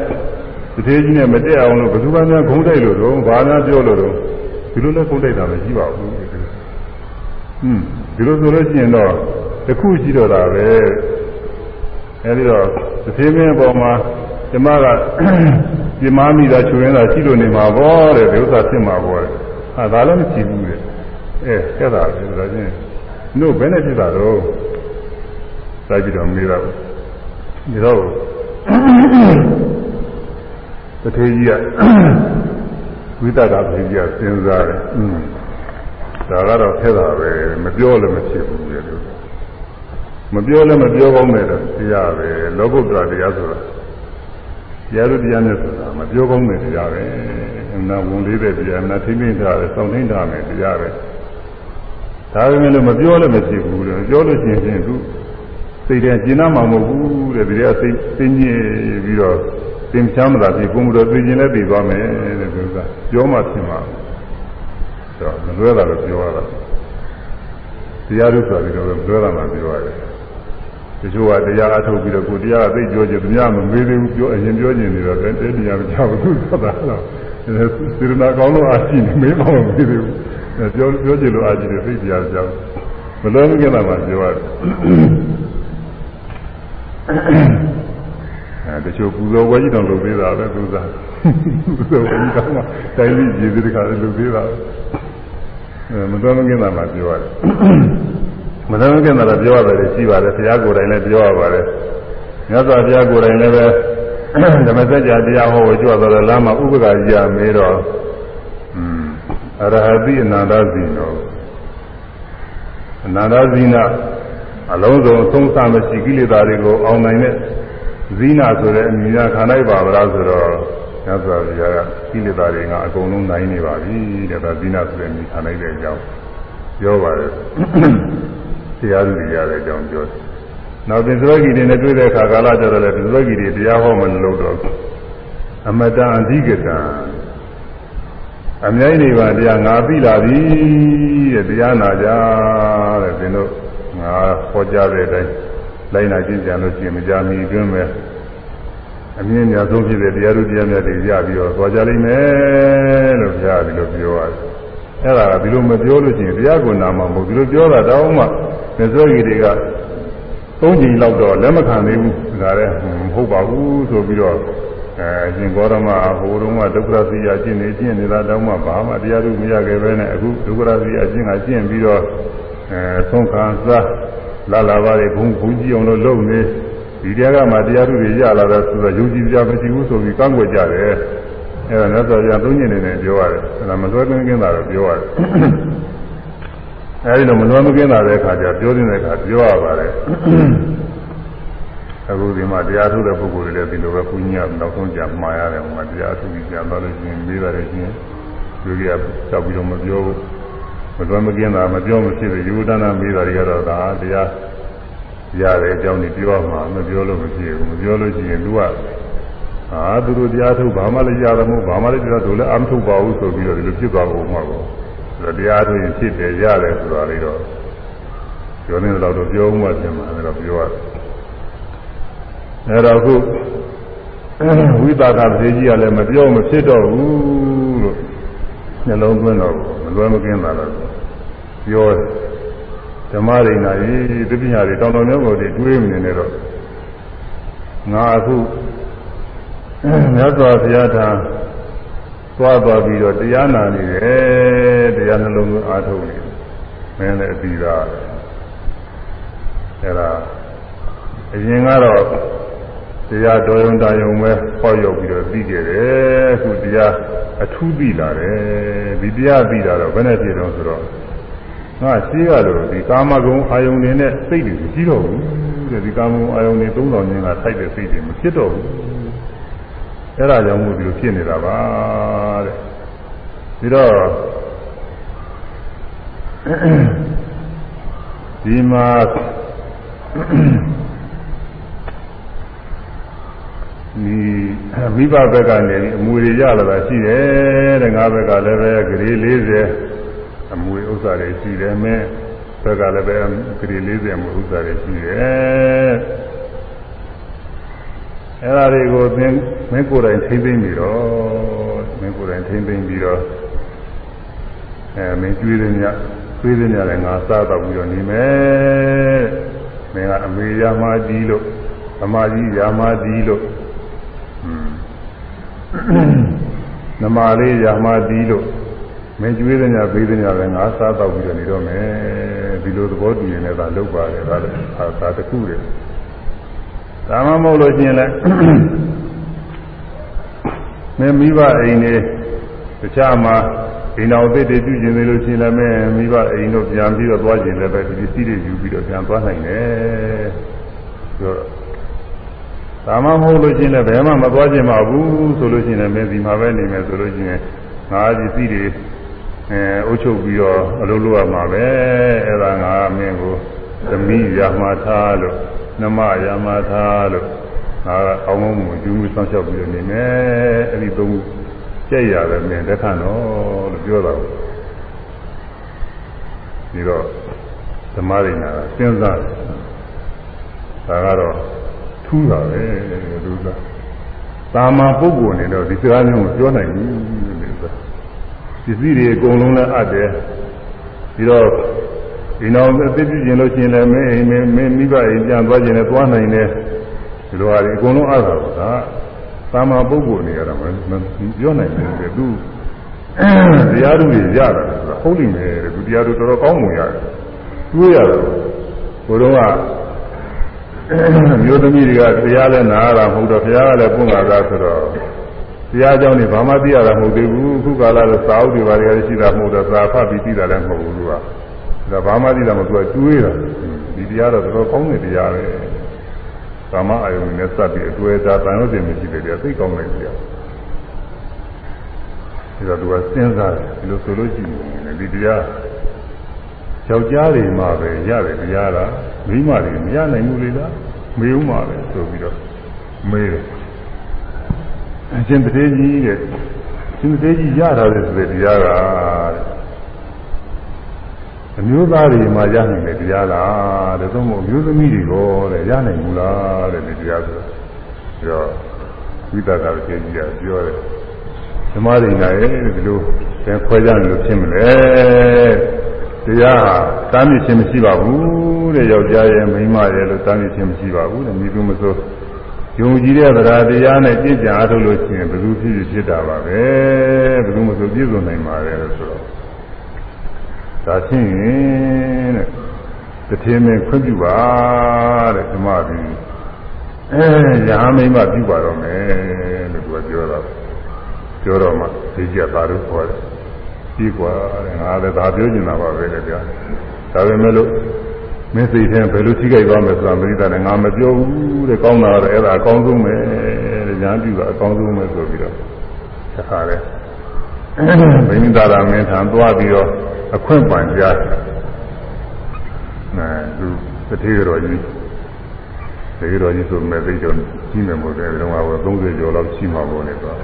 တထေးကြီးနဲ့မတက်အောင်လို့ဘယ်သူမှများဂုံးတိုက်လို့တော့ဘာများပြောလို့တော့ဒီလိုလည်းဂုံးတိုက်တာမရှိပါဘူးဟွန်းဒီလိုဆိုလို့ရှိရင်တော့တခုရှိတော့တာပဲအဲဒီတော့တထေးမင်းအပေါ်မှာကျမက ပြမမိတာချွေရင်တာရှိလို့နေမှာပေါ့တဲ့ဒီဥစ္စာဖြစ်မှာပေါ့တဲ့ဟာဒါလည်းမရှိဘူးတဲ့အဲဆက်တာပဲဒါချင်းတို့ဘယ်နဲ့ဖြစ်တာတော့စိုက်ပြီးတော့မေးတော့ဒီတော့တထေးကြီးကဝိသကဖေးကြီးကစဉ်းစားတယ်อืมဒါကတော့ဖက်တာပဲမပြောလည်းမဖြစ်ဘူးလေမပြောလည်းမပြောကောင်းတယ်တရားပဲလောကုတ္တရာတရားဆိုတာ တရားတို့တရားနဲ့ဆိုတာမပြောကောင်းတဲ့တရားပဲအမှန်ဝန်လေးတဲ့တရားအမှန်ထိမ့်သိမ့်ထားတယ်စောင့်သိမ့်ထားမယ်တရားပဲဒါပေမဲ့လို့မပြောလည်းမရှိဘူးတဲ့ပြောလို့ရှိရင်သူစိတ်ထဲကျဉ်းနာမှာမဟုတ်ဘူးတဲ့ဒီကစိတ်သိညစ်ပြီးတော့သင်ချမ်းမသာဖြစ်ကိုယ်မတော်သိကျင်လည်းသိသွားမယ်တဲ့သူကပြောမှဖြစ်မှာဆိုတော့မလွဲတာလို့ပြောရတာတရားတို့ဆိုတာဒီလိုလွဲတာမှပြောရတယ် တချို့ကတရားအထုတ်ပြီးတော့ကိုတရားကသိပြောချင်သူများမမေးသေးဘူးပြောအရင်ပြောချင်နေတော့တဲ့တရားမကြောက်ဘူးဆိုတာတော့စေရနာကောင်းလို့အားရှိနေမေးမမမေးသေးဘူးပြောပြောချင်လို့အားရှိတယ်သိတရားကြောက်မလွဲမကင်းတာမှပြောရတယ်အဲတချို့ပူဇော်ဝဲကြီးတော့လုပ်သေးတာပဲသူစားပူဇော်ဝဲကြီးကမှတိုင်းပြည်ပြည်တခါလုပ်သေးတာအဲမလွဲမကင်းတာမှပြောရတယ် မသမ်းခင်တာပြောရတယ်ရှိပါတယ်ဘုရားကိုယ်တိုင်လည်းပြောရပါတယ်မြတ်စွာဘုရားကိုယ်တိုင်လည်းပဲဓမ္မစကြာတရားဟောကိုကြွတော်လမ်းမှာဥပက္ခကြီးရမေးတော့อืมအရဟတိအနန္တဇိနောအနန္တဇိနအလုံးစုံသုံးဆမရှိကိလေသာတွေကိုအောင်နိုင်တဲ့ဇိနာဆိုတဲ့အမည်ကခံလိုက်ပါဗလားဆိုတော့မြတ်စွာဘုရားကကိလေသာတွေကအကုန်လုံးနိုင်နေပါပြီတဲ့ဒါဇိနာဆိုတဲ့အမည်ခံလိုက်တဲ့အကြောင်းပြောပါတယ် တရားသူရတဲ့အကြောင်းပြောတယ်။နောက်သင်္သရဂီတွေနဲ့တွေ့တဲ့အခါကာလကျတော့လေသင်္သရဂီတွေတရားဟောမလို့တော့အမတန်အဓိကတံအမြိုင်းနေပါတရားငါသိလာပြီတဲ့တရားနာကြတဲ့သင်တို့ငါဟောကြားတဲ့အတိုင်းလိုက်နာကျင့်ကြံလို့ရှိရင်မကြမီအတွင်းပဲအမြင့်များဆုံးဖြစ်တဲ့တရားသူတရားများတွေရပြီးတော့သွားကြလိမ့်မယ်လို့ဘုရားဒီလိုပြောရတယ်။ အဲ့ဒါကဒီလိုမပြောလို့ရှိရင်တရားကိုနာမှာမဟုတ်ဒီလိုပြောတာတောင်းမှမြတ်စွာဘုရားတွေကသုံးချိန်လောက်တော့လက်မခံသေးဘူးဒါလည်းမဟုတ်ပါဘူးဆိုပြီးတော့အဲအရှင်ဂေါရမဟိုတုန်းကဒုက္ခရစီအကျင့်နေကျင့်နေတာတောင်းမှဘာမှတရားသူမရခဲ့ပဲနဲ့အခုဒုက္ခရစီအကျင့်ကကျင့်ပြီးတော့အဲသုံးခံစားလာလာပါလေဘုံဘုံကြည့်အောင်လို့လုပ်နေဒီတရားကမှတရားထုတွေရလာတော့ဆိုတော့ယုံကြည်ကြမရှိဘူးဆိုပြီးကန့်ကွက်ကြတယ် အဲဒါနဲ့ဆိုကြသုံးညနေနဲ့ပြောရတယ်အဲဒါမလွဲကင်းကင်းတာတော့ပြောရတယ်အဲဒီလိုမလွဲမကင်းတာတဲ့အခါကျပြောတဲ့အခါပြောရပါတယ်အခုဒီမှာတရားထုတဲ့ပုဂ္ဂိုလ်တွေလည်းဒီလိုပဲဘုညာနောက်ဆုံးကြမှားရတယ်ဟိုမှာတရားထုပြီးပြန်သွားလို့ရှိရင်မေးပါတယ်ချင်းလူကြီးကတောက်ပြီးတော့မပြောဘူးမလွဲမကင်းတာမပြောမဖြစ်ဘူးယူဒနာမေးတာတွေကတော့ဒါတရားရတယ်အကြောင်းကြီးပြောမှာမပြောလို့မရှိဘူးမပြောလို့ရှိရင်သူက အာသူတို့တရားထုတ်ဘာမှလည်းရတယ်မဟုတ်ဘာမှလည်းတရားတို့လည်းအမထုတ်ပါဘူးဆိုပြီးတော့ဒီလိုဖြစ်သွားကုန်မှာပေါ့ဒါတရားထုတ်ရင်ဖြစ်တယ်ရတယ်ဆိုတာလေးတော့ပြောနေတော့တော့ပြောမှပြင်မှာလည်းတော့ပြောရတယ်အဲတော့ခုဝိပါကပတိကြီးကလည်းမပြောမဖြစ်တော့ဘူးလို့နှလုံးသွင်းတော့မလွယ်မကင်းလာတော့ပြောတယ်ဓမ္မရိနာကြီးတပညာတွေတောင်တော်မျိုးကိုတွေးမနေနဲ့တော့ငါအခု မြတ်စွာဘုရားထာသွားသွားပြီးတော့တရားနာနေတယ်တရားနှလုံးသွင်းအားထုတ်နေမင်းလည်းအပြီးသားအဲ့ဒါအရင်ကတော့တရားတော်ရုံတာယုံပဲဟောရောက်ပြီးတော့ပြီးကြတယ်အခုတရားအထူးပြီးလာတယ်ဒီတရားပြီးလာတော့ဘယ်နဲ့ဖြစ်တော့ဆိုတော့ငါရှိရလို့ဒီကာမဂုဏ်အာယုန်တွေနဲ့စိတ်တွေမရှိတော့ဘူးတဲ့ဒီကာမဂုဏ်အာယုန်တွေ3000ကျင်းကထိုက်တဲ့စိတ်တွေမဖြစ်တော့ဘူး အဲ့ဒါကြောင့်မို့ဒီလိုဖြစ်နေတာပါတဲ့ဒီတော့ဒီမှာဒီမိဘဘက်ကနေအမွေတွေရလာတာရှိတယ်တဲ့ငါဘက်ကလည်းပဲဂရေ40အမွေဥစ္စာတွေရှိတယ်မင်းဘက်ကလည်းပဲဂရေ40အမွေဥစ္စာတွေရှိတယ် အဲ့ဒါတွေကိုသင်မင်းကိုယ်တိုင်ထိမ့်သိမ့်ပြီးတော့မင်းကိုယ်တိုင်ထိမ့်သိမ့်ပြီးတော့အဲမင်းကျွေးတဲ့ညကျွေးတဲ့ညလည်းငါစားတော့ပြီးတော့နေမယ်မင်းကအမေရမကြီးလို့အမကြီးရာမကြီးလို့နမလေးရာမတီးလို့မင်းကျွေးတဲ့ညာပေးတဲ့ညာလည်းငါစားတော့ပြီးတော့နေတော့မယ်ဒီလိုသဘောတူရင်လည်းဒါလုပ်ပါလေဒါလည်းသာတခုတယ် ဒါမှမဟုတ်လို့ရှိရင်လည်းမင်းမိဘအိမ်နေတခြားမှာဒီနောက်သစ်တွေပြုကျင်နေလို့ရှိရင်လည်းမင်းမိဘအိမ်တို့ပြန်ပြီးတော့သွားကျင်လည်းပဲဒီစီးတွေယူပြီးတော့ပြန်သွားနိုင်တယ်ဆိုတော့ဒါမှမဟုတ်လို့ရှိရင်လည်းဘယ်မှမသွားခြင်းမဘူးဆိုလို့ရှိရင်လည်းမင်းဒီမှာပဲနေမယ်ဆိုလို့ရှိရင်ငါဒီစီတွေအဲအုပ်ချုပ်ပြီးတော့အလုပ်လုပ်ရမှာပဲအဲ့ဒါငါမင်းကိုသမီးရမှာထားလို့ နှမရမှာထားလို့ငါကောင်းကောင်းမွန်ကျူးမှုစောင့်ရှောက်ပြီးတော့နေမယ်အဲ့ဒီသုံးခုကြက်ရတယ်မင်းတက်ခဏတော့လို့ပြောတာဒီတော့ဓမ္မရိနာစဉ်းစားတယ်ဒါကတော့ထူးတာပဲလူသားသာမန်ပုဂ္ဂိုလ်အနေနဲ့ဒီစကားမျိုးကိုပြောနိုင်ဘူးလို့ဆိုတာပစ္စည်းတွေအကုန်လုံးလည်းအပ်တယ်ပြီးတော့ ဒီနောက်အသိပြုကျင်လို့ရှိရင်လည်းမင်းအိမ်မင်းမိဘအိမ်ပြန်သွားခြင်းနဲ့သွားနိုင်တယ်ဒီလိုဟာဒီအကုန်လုံးအပ်တာပါဒါသာမန်ပုဂ္ဂိုလ်အနေနဲ့မပြောနိုင်ဘူးတဲ့သူတရားသူတွေရတယ်ဆိုတာဟုတ်လိမ့်မယ်တဲ့သူတရားသူတော်တော်ကောင်းမှုရတယ်တွေးရတယ်ဘုရားကမျိုးသမီးတွေကတရားလည်းနာရတာမဟုတ်တော့ဘုရားကလည်းပွင့်လာတာဆိုတော့တရားကြောင့်နေဘာမှသိရတာမဟုတ်သေးဘူးအခုကာလတော့စာအုပ်တွေဘာတွေရှိတာမဟုတ်တော့စာဖတ်ပြီးသိတာလည်းမဟုတ်ဘူးသူက ဒါဘာမှသိတာမဟုတ်သူကတွေးတာဒီတရားတော့တော်တော်ကောင်းတဲ့တရားပဲကာမအာယုန်နဲ့စပ်ပြီးအတွေ့အကြတန်လို့တင်မရှိတဲ့တရားသိကောင်းတဲ့တရားဒါတော့သူကစဉ်းစားတယ်ဒီလိုဆိုလို့ရှိရင်ဒီတရားယောက်ျားတွေမှပဲရတယ်တရားလားမိန်းမတွေမရနိုင်ဘူးလေလားမေးဦးမှာပဲဆိုပြီးတော့မေးတယ်အရှင်တထေကြီးတဲ့ရှင်တထေကြီးရတာလေဆိုတဲ့တရားကတဲ့ အမျိုးသားတွေမှရနိုင်တဲ့တရားလားတဲ့သို့မဟုတ်အမျိုးသမီးတွေကိုတဲ့ရနိုင်ဘူးလားတဲ့ဒီတရားဆိုတော့ပြီးတော့ဝိသကတထေကြီးကပြောတယ်ဓမ္မရိနာရဲ့ဒီလိုသင်ခွဲကြလို့ဖြစ်မလဲတရားတားမြစ်ခြင်းမရှိပါဘူးတဲ့ယောက်ျားရဲ့မိန်းမရဲ့လို့တားမြစ်ခြင်းမရှိပါဘူးတဲ့မိသူမဆိုယုံကြည်တဲ့တရားတရားနဲ့ပြည့်ကြအားထုတ်လို့ရှိရင်ဘယ်သူဖြစ်ဖြစ်တာပါပဲဘယ်သူမဆိုပြည့်စုံနိုင်ပါတယ်လို့ဆိုတော့ ဒါချင်းရင်တဲ့တထေမင်းခွင့်ပြုပါတဲ့ဓမ္မပြီး အဲရဟန်းမိမပြုပါတော့မယ်လို့သူကပြောတော့ပြောတော့မှသိကြပါလို့ခေါ်တယ်ပြီးกว่าငါလည်းဒါပြောနေတာပါပဲလေဗျာဒါပေမဲ့လို့မင်းစိတ်ထဲဘယ်လိုထိခိုက်သွားမလဲဆိုတာမသိတာနဲ့ငါမပြောဘူးတဲ့ကောင်းတာတော့အဲ့ဒါအကောင်းဆုံးပဲတဲ့ညာပြုတာအကောင်းဆုံးပဲဆိုပြီးတော့သက်ခါတယ် ဘိမိတာရမင်းထံသွားပြီးတော့အခွင့်ပန်ကြားအဲသူတတိယတော်ကြီးတတိယတော်ကြီးဆိုမဲ့သိတော့ကြီးမယ်မို့တယ်ဒီတော့က30ကျော်လောက်ရှိမှာပေါ့လေတော့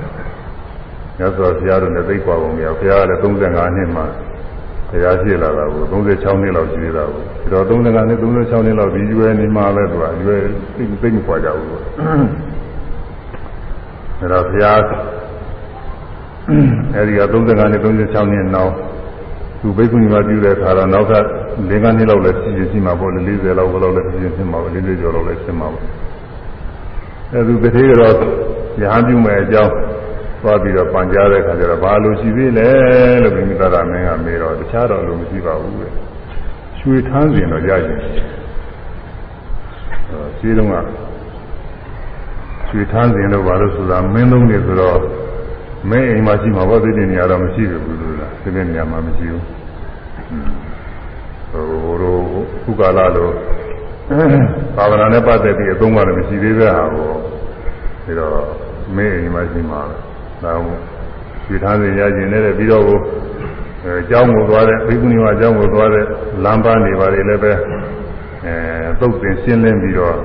မြတ်စွာဘုရားတို့လည်းသိကွာပုံများဘုရားကလည်း35နှစ်မှဘုရားရှိလာတာကို36နှစ်လောက်ရှိသေးတာကိုဒီတော့35နှစ်36နှစ်လောက်ဒီရွယ်နေမှပဲသူကရွယ်သိသိမခွာကြဘူးလို့အဲတော့ဘုရား အဲဒီက35နှစ်36နှစ်နောက်သူဘိက္ခုနီမပြုတဲ့အခါတော့နောက်က၄-၅နှစ်လောက်လည်းရှိရှိရှိမှာပေါ့လေ40လောက်ဘယ်လောက်လည်းရှိရှိမှာပေါ့40ကျော်လောက်လည်းရှိမှာပေါ့အဲသူတထေးကတော့ရဟန်းပြုမယ်အကြောင်းသွားပြီးတော့ပန်ကြားတဲ့အခါကျတော့ဘာလို့ရှိသေးလဲလို့မိမိသားသားမင်းကမေးတော့တခြားတော့လို့မရှိပါဘူးတဲ့ရွှေထန်းစင်တော့ရရင်အဲရှိတော့ကရွှေထန်းစင်တော့ဘာလို့ဆိုတာမင်းသုံးနေဆိုတော့ မင်းအိမ်မှာရှိမှာဘောသိတဲ့နေရာတော့မရှိဘူးလို့လားသိတဲ့နေရာမှာမရှိဘူးဟိုဟိုလိုခုကာလလိုသာဝနာနဲ့ပတ်သက်ပြီးအသုံးပါလည်းမရှိသေးတဲ့ဟာကိုဒါတော့မင်းအိမ်မှာရှိမှာဒါမှရွှေထားစဉ်ရခြင်းနဲ့ပြီးတော့ကိုအဲအကြောင်းကိုသွားတဲ့ဘိက္ခုနီမအကြောင်းကိုသွားတဲ့လမ်းပန်းနေပါလေလည်းပဲအဲသုတ်သင်ရှင်းလင်းပြီးတော့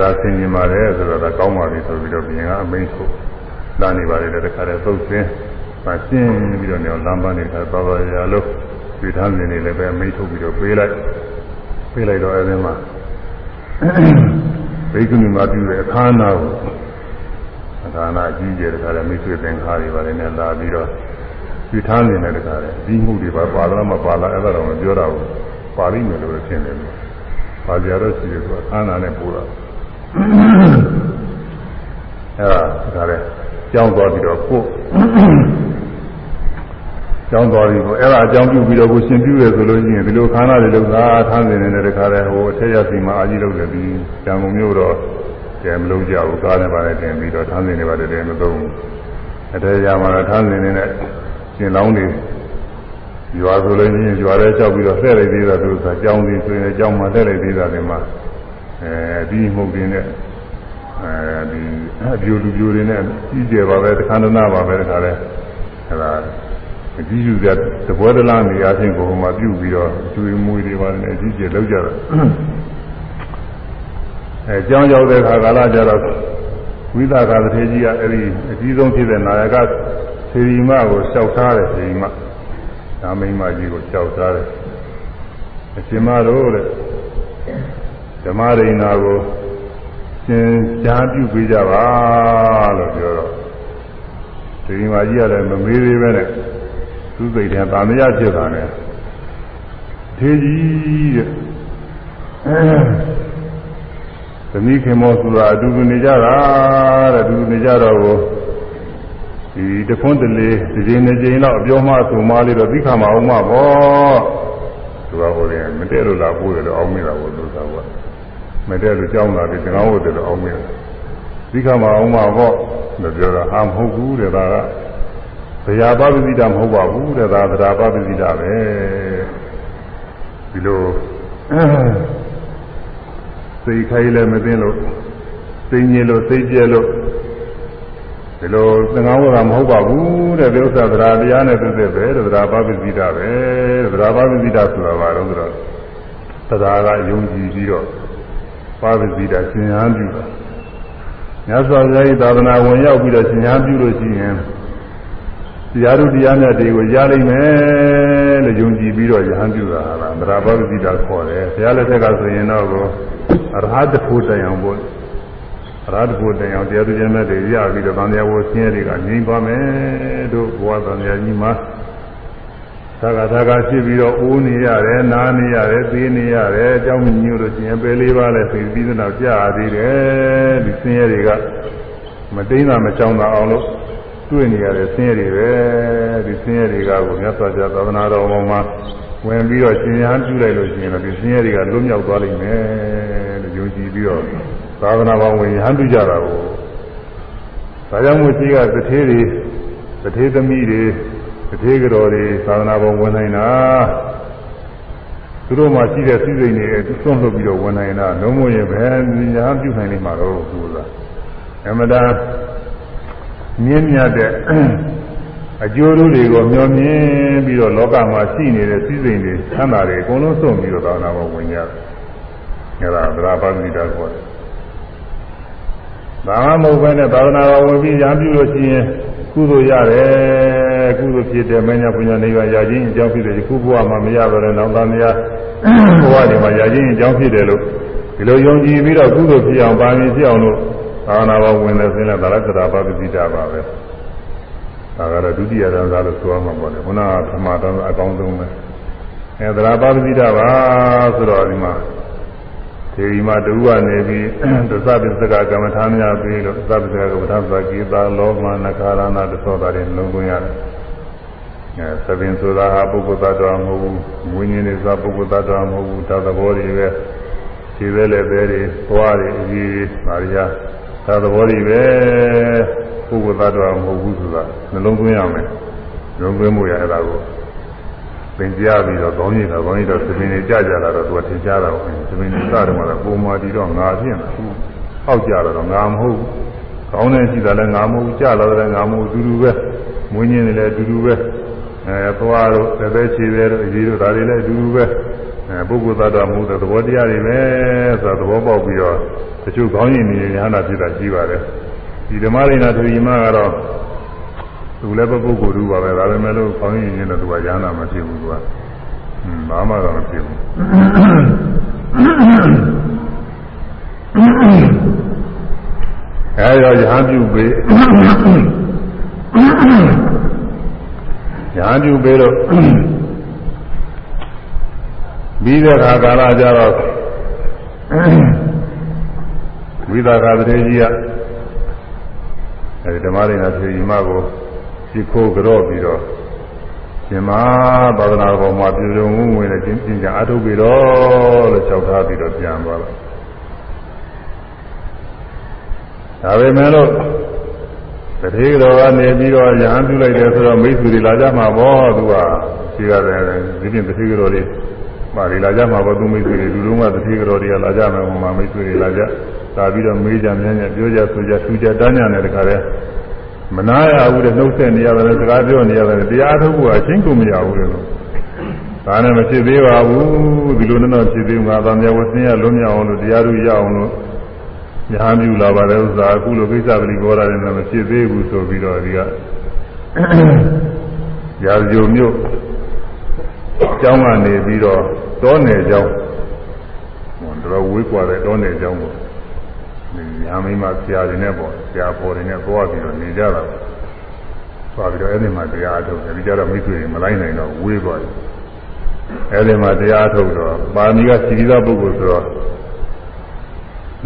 သာဆင်ကျင်ပါတယ်ဆိုတော့ဒါကောင်းပါပြီဆိုပြီးတော့ပြင်ကအမိန့်ထုတ် လာနေပါလေတခါတည်းသုတ်သင်မရှင်းပြီးတော့နေအောင်လမ်းပန်းနေတာသွားပါရလို့ရွှေထားစဉ်နေလည်းပဲအမိန့်ထုတ်ပြီးတော့ပေးလိုက်ပေးလိုက်တော့အဲဒီမှာဘိက္ခုနီမပြုတဲ့အခါနာကိုအခါနာအကြီးကျယ်တခါတည်းမိတ်ဆွေသင်္ခါတွေပါလေနဲ့လာပြီးတော့ရွှေထားနေတဲ့တခါတည်းဒီမှုတွေပါပါလားမပါလားအဲ့ဒါတော့မပြောတော့ဘူးပါလိမ့်မယ်လို့ထင်တယ်လို့ပါကြတော့ရှိတယ်ဆိုအခါနာနဲ့ပို့တော့အဲ့ဒါဒါလည်း ကြောင်းသွားပြီးတော့ကိုကြောင်းသွားပြီးကိုအဲ့ဒါအကြောင်းပြုပြီးတော့ကိုရှင်ပြုရဆိုလို့ရှိရင်ဒီလိုခန္ဓာတွေလောက်သာထားနေနေတဲ့တခါတည်းဟိုအထက်ရစီမှာအာကြီးလောက်တယ်ဒီကျန်ကုန်မျိုးတော့ကျန်မလို့ကြဘူးကားနဲ့ပါနဲ့တင်ပြီးတော့ထားနေနေပါတယ်တယ်မသုံးဘူးအထက်ရမှာတော့ထားနေနေတဲ့ရှင်လောင်းတွေရွာဆိုလို့ရှိရင်ရွာထဲကြောက်ပြီးတော့လှည့်လိုက်သေးတာသူကကြောင်းစီဆိုရင်ကြောင်းမှာလှည့်လိုက်သေးတာတွေမှာအဲဒီမှုတွေနဲ့ အဲဒီအပြိုလူပြိုတွေနဲ့ကြီးကျယ်ပါပဲတခန္ဓနာပါပဲတခါလဲအဲဒါအကြီးယူတဲ့သဘောတလားနေရာချင်းကိုဟိုမှာပြုတ်ပြီးတော့ကျွေးမွေးတွေပါနဲ့အကြီးကျယ်လောက်ကြတာအဲကြောင်းရောက်တဲ့ခါကာလကျတော့ဝိသကာသထေကြီးကအဲဒီအကြီးဆုံးဖြစ်တဲ့နာယကသေရီမကိုလျှောက်ထားတယ်သေရီမဒါမိမကြီးကိုလျှောက်ထားတယ်အရှင်မတို့တဲ့ဓမ္မရိဏကို ရှင်ကြားပြုပေးကြပါလို့ပြောတော့သေရီမကြီးကလည်းမမေးသေးပဲနဲ့သူ့စိတ်ထဲဗာမရဖြစ်တာနဲ့ထေကြီးတဲ့သမီးခင်မောဆိုတာအတူတူနေကြတာတဲ့အတူတူနေကြတော့ကိုဒီတခွန်းတလေဒီချိန်နှစ်ချိန်တော့အပြောမှဆိုမှလေးတော့သိခါမအောင်မပေါ့သူကဟိုတယ်မတည့်လို့လာပို့တယ်လို့အောင်းမိတာကိုသူကက မတည့်လို့ကြောင်းလာပြီးတကောင်းဟုတ်တယ်လို့အောင်းမိတယ်သိခါမအောင်မပေါ့လို့ပြောတာအာမဟုတ်ဘူးတဲ့ဒါကဘုရားပပတိတာမဟုတ်ပါဘူးတဲ့ဒါသရာပပတိတာပဲဒီလိုစိတ်ခိုင်းလည်းမသိလို့စိတ်ညစ်လို့စိတ်ကြဲလို့ဒီလိုသံဃာဝါဒမဟုတ်ပါဘူးတဲ့ဒီဥစ္စာသရာတရားနဲ့သိတဲ့ပဲသရာပပတိတာပဲသရာပပတိတာဆိုတာဘာလို့ဆိုတော့သရာကယုံကြည်ပြီးတော့ ပပတိတာသင်္ဟန်းပြုတာမြတ်စွာဘုရား၏သာသနာဝင်ရောက်ပြီးတော့သင်္ဟန်းပြုလို့ရှိရင်တရားတို့တရားမြတ်တွေကိုရလိမ့်မယ်လို့ယုံကြည်ပြီးတော့ယဟန်ပြုတာဟာလားသရဘဂတိတာခေါ်တယ်ဘုရားလက်ထက်ကဆိုရင်တော့ကိုအရဟတဖို့တန်အောင်ပေါ့အရဟတဖို့တန်အောင်တရားတို့တရားမြတ်တွေရပြီးတော့ဗန္ဓယဝဆင်းရဲတွေကငြိမ့်သွားမယ်တို့ဘဝဗန္ဓယကြီးမှာ သာကသာကဖြစ်ပြီးတော့အိုးနေရတယ်နားနေရတယ်သေးနေရတယ်အကြောင်းညို့လို့ရှင်ပဲလေးပါလဲသိပြီးတော့ကြာသေးတယ်ဒီဆင်းရဲတွေကမတိမ့်တာမကြောင်တာအောင်လို့တွေ့နေရတဲ့ဆင်းရဲတွေပဲဒီဆင်းရဲတွေကကိုမြတ်စွာဘုရားသာသနာတော်ပေါ်မှာဝင်ပြီးတော့ရှင်ရန်ပြုလိုက်လို့ရှိရင်တော့ဒီဆင်းရဲတွေကလွတ်မြောက်သွားလိမ့်မယ်လို့ယုံကြည်ပြီးတော့သာသနာ့ဘောင်ဝင်ရဟန်းပြုကြတာကိုဒါကြောင့်မို့ရှိကတထေးတွေတထေးသမီးတွေ တထေးကြော်တွေသာသနာ့ဘောင်ဝင်နိုင်တာသူတို့မှရှိတဲ့စည်းစိမ်တွေသွန့်လှုပ်ပြီးတော့ဝင်နိုင်တာလုံးဝရင်ပဲရဟန်းပြုနိုင်နေမှာတော့သူကအမတာမြင့်မြတ်တဲ့အကျိုးတွေကိုမျှော်မြင်ပြီးတော့လောကမှာရှိနေတဲ့စည်းစိမ်တွေသံသာတွေအကုန်လုံးစွန့်ပြီးတော့သာသနာ့ဘောင်ဝင်ကြတယ်အဲဒါသရပါဠိတာခေါ်တယ်ဘာမှမဟုတ်ဘဲနဲ့သာသနာတော်ဝင်ပြီးရံပြုလို့ရှိရင် ကုသိုလ်ရတယ်ကုသိုလ်ဖြစ်တယ်မင်းညာပညာနိဗ္ဗာန်ရခြင်းအကြောင်းဖြစ်တယ်ခုဘဝမှာမရတော့တဲ့နောက်သားမယားဘဝတွေမှာရခြင်းအကြောင်းဖြစ်တယ်လို့ဒီလိုယုံကြည်ပြီးတော့ကုသိုလ်ဖြစ်အောင်ပါရင်ဖြစ်အောင်လို့သာသနာတော်ဝင်တဲ့ဆင်းလဲဒါလည်းသရပါပတိတာပါပဲဒါကတော့ဒုတိယတန်းသားလို့ဆိုရမှာပေါ့လေခုနကပထမတန်းအကောင်းဆုံးပဲအဲသရပါပတိတာပါဆိုတော့ဒီမှာ ဒီမှာတူကနေပြီးသစ္စာပစ္စကကမ္မထာများပြီးလို့သစ္စာပစ္စကကမ္မထာသကိတာလောမနခါရဏတသောတာတွေလုံးသွင်းရတယ်။အဲသဗ္ဗင်ဆိုတာဟာပုဂ္ဂိုလ်သတ္တဝါမဟုတ်ဘူး။ဝိညာဉ်တွေဆိုတာပုဂ္ဂိုလ်သတ္တဝါမဟုတ်ဘူး။သာသဘောတွေပဲခြေပဲလည်းပဲတွေသွားတွေအကြီးပါရသာသဘောတွေပဲပုဂ္ဂိုလ်သတ္တဝါမဟုတ်ဘူးဆိုတာနှလုံးသွင်းရမယ်။လုံးသွင်းမှုရအဲ့ဒါကို သင်ကြားပြီးတော့ကောင်းကြီးတော့ကောင်းကြီးတော့သမင်တွေကြကြလာတော့သူကသင်ကြားတာပေါ့သမင်တွေစတယ်မှာပုံမာတီတော့ငါဖြစ်နေဘူးဟောက်ကြတော့ငါမဟုတ်ဘူးကောင်းတဲ့ရှိတာလည်းငါမဟုတ်ဘူးကြလာတယ်ငါမဟုတ်ဘူးအတူတူပဲမွေးညင်းနေလည်းအတူတူပဲအဲသွားတော့သက်သက်ချေတယ်တော့အရေးတို့ဒါတွေလည်းအတူတူပဲအဲပုဂ္ဂိုလ်သတ္တမဟုတ်တဲ့သဘောတရားတွေပဲဆိုတာသဘောပေါက်ပြီးတော့တချို့ကောင်းရင်နေရဟနာဖြစ်တာရှိပါတယ်ဒီဓမ္မရိနာသူညီမကတော့ သူလည်းပုဂ္ဂိုလ်တူပါပဲဒါပေမဲ့လို့ခေါင်းရင်းရင်းနဲ့သူကရဟနာမဖြစ်ဘူးသူကဟွန်းဘာမှတော့မဖြစ်ဘူးအဲရောရဟန်းပြုပေးရဟန်းပြုပေးတော့ပြီးတဲ့အခါကာလကျတော့ဝိသကာတရေကြီးကအဲဒီဓမ္မရိနာဖြေကြီးမကို ရှိခိုးကြော့ပြီးတော့ရှင်မသာသနာပေါ်မှာပြည်စုံဝင်ဝင်နဲ့ကျင့်ကျင့်ကြအထုတ်ပြီးတော့လို့လျှောက်ထားပြီးတော့ပြန်သွားတော့ဒါပေမဲ့လို့တတိကတော်ကနေပြီးတော့ရဟန်းပြုလိုက်တယ်ဆိုတော့မိတ်ဆွေတွေလာကြမှာပေါ့သူကရှိရတယ်ဒီပြင်တတိကတော်တွေပါလေလာကြမှာပေါ့သူမိတ်ဆွေတွေလူလုံးကတတိကတော်တွေကလာကြမယ်ဟိုမှာမိတ်ဆွေတွေလာကြလာပြီးတော့မေးကြမြန်းကြပြောကြဆိုကြထူကြတန်းကြတဲ့တခါတည်း မနာရဘူးတဲ့နှုတ်ဆက်နေရတယ်စကားပြောနေရတယ်တရားထုတ်ဖို့အချင်းကိုမရဘူးလေလို့ဒါနဲ့မဖြစ်သေးပါဘူးဒီလိုနဲ့တော့ဖြစ်သေးမှာဗာမြဝဆင်းရလုံးမြောက်အောင်လို့တရားထုတ်ရအောင်လို့ညာမြူလာပါတယ်ဥစ္စာအခုလိုကိစ္စပလီပေါ်လာတယ်မဖြစ်သေးဘူးဆိုပြီးတော့ဒီကရာဇုံမြို့ကျောင်းကနေပြီးတော့တောနယ်ကျောင်းဟိုတော့ဝေးกว่าတဲ့တောနယ်ကျောင်းကို ညာမိမဆရာတွေနဲ့ပေါ့ဆရာပေါ်တွေနဲ့သွားပြီးတော့နေကြတာသွားပြီးတော့အဲ့ဒီမှာတရားထုတ်တယ်ဒီကြတော့မိတ်ဆွေတွေမလိုက်နိုင်တော့ဝေးသွားတယ်အဲ့ဒီမှာတရားထုတ်တော့ပါမီကစီရီသာပုဂ္ဂိုလ်ဆိုတော့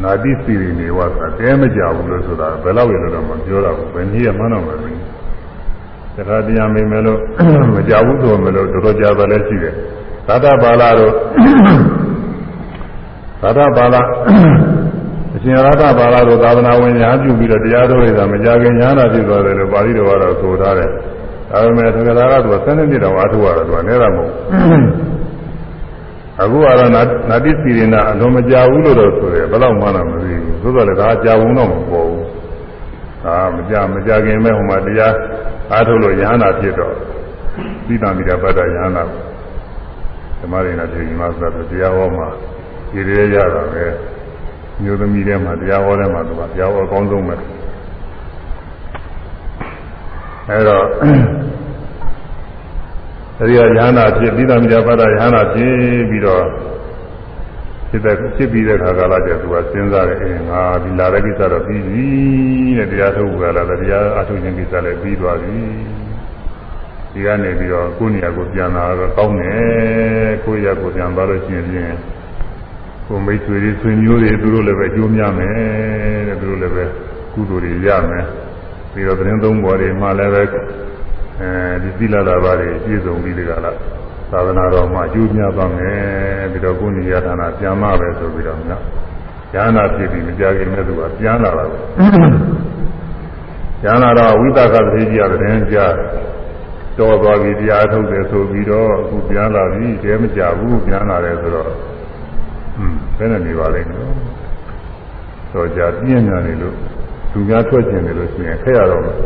နာတိစီရီနေဝသတဲမကြဘူးလို့ဆိုတာဘယ်လောက်ရလို့တော့မပြောတော့ဘူးဘယ်နည်းရမှန်းတော့မသိဘူးတခါတရားမိမယ်လို့မကြဘူးဆိုမယ်လို့တော်တော်ကြာတယ်လည်းရှိတယ်သာတပါဠိတို့သာတပါဠိအ ရှင်ရတဘာလာတို့သာသနာဝင်ညာပြုပြီးတော့တရားတော်ရတာမကြခင်ညာနာဖြစ်သွားတယ်လို့ပါဠိတော်ကတော့ဆိုထားတယ်။ဒါပေမဲ့သက္ကရာကသူကဆန်းနေပြတော့အားထုတ်ရတာသူကနဲတာမဟုတ်ဘူး။အခုကတော့နာတိစီရင်နာအလုံးမကြဘူးလို့တော့ဆိုတယ်ဘယ်တော့မှတော့မသိဘူး။သို့တော်လည်းဒါကြာဘူးတော့မပေါ်ဘူး။ဒါမကြမကြခင်မဲ့ဟိုမှာတရားအားထုတ်လို့ညာနာဖြစ်တော့သီတံမိတာပတ္တညာနာဓမ္မရိနာပြေညီမဆိုတော့တရားဟောမှာဒီရဲရတာပဲ။ မျိုးသမီးထဲမှာတရားဟောထဲမှာသူကတရားဟောအကောင်းဆုံးပဲအဲတော့အဲဒီကရဟန္တာဖြစ်ပြီးသားမိသားပါဒရဟန္တာဖြစ်ပြီးတော့ဖြစ်တဲ့ဖြစ်ပြီးတဲ့ခါကာလကျသူကစဉ်းစားတယ်အင်းငါဒီလာတဲ့ကိစ္စတော့ပြီးပြီတဲ့တရားထုတ်ကြလာတယ်တရားအထုတ်ခြင်းကိစ္စလည်းပြီးသွားပြီဒီကနေပြီးတော့ကိုယ်နေရာကိုပြန်လာတော့ကောင်းတယ်ကိုယ့်ရကိုပြန်သွားလို့ရှိရင် ကိုမိတ်ဆွေတွေဆွေမျိုးတွေသူတို့လည်းပဲကြိုးများမယ်တဲ့သူတို့လည်းပဲကုသိုလ်တွေရမယ်ပြီးတော့သတင်းသုံးပေါ်တွေမှလည်းပဲအဲဒီသီလလာပါတွေပြည့်စုံပြီးဒီကလာသာသနာတော်မှာအကျိုးများပါမယ်ပြီးတော့ကိုယ်နေရဌာနပြန်မပဲဆိုပြီးတော့ညဉာဏ်နာဖြစ်ပြီးမကြခင်မဲ့သူကပြန်လာတာပဲဉာဏ်နာတော့ဝိသကသတိကြီးရတယ်ကြားတော်သွားပြီတရားထုတ်တယ်ဆိုပြီးတော့အခုပြန်လာပြီတဲမကြဘူးပြန်လာတယ်ဆိုတော့ဟွန်း ဘယ်နဲ့နေပါလိမ့်မယ်တော့ကြာပြင်းညာနေလို့သူများထွက်ကျင်တယ်လို့ရှိရင်ခက်ရတော့မယ်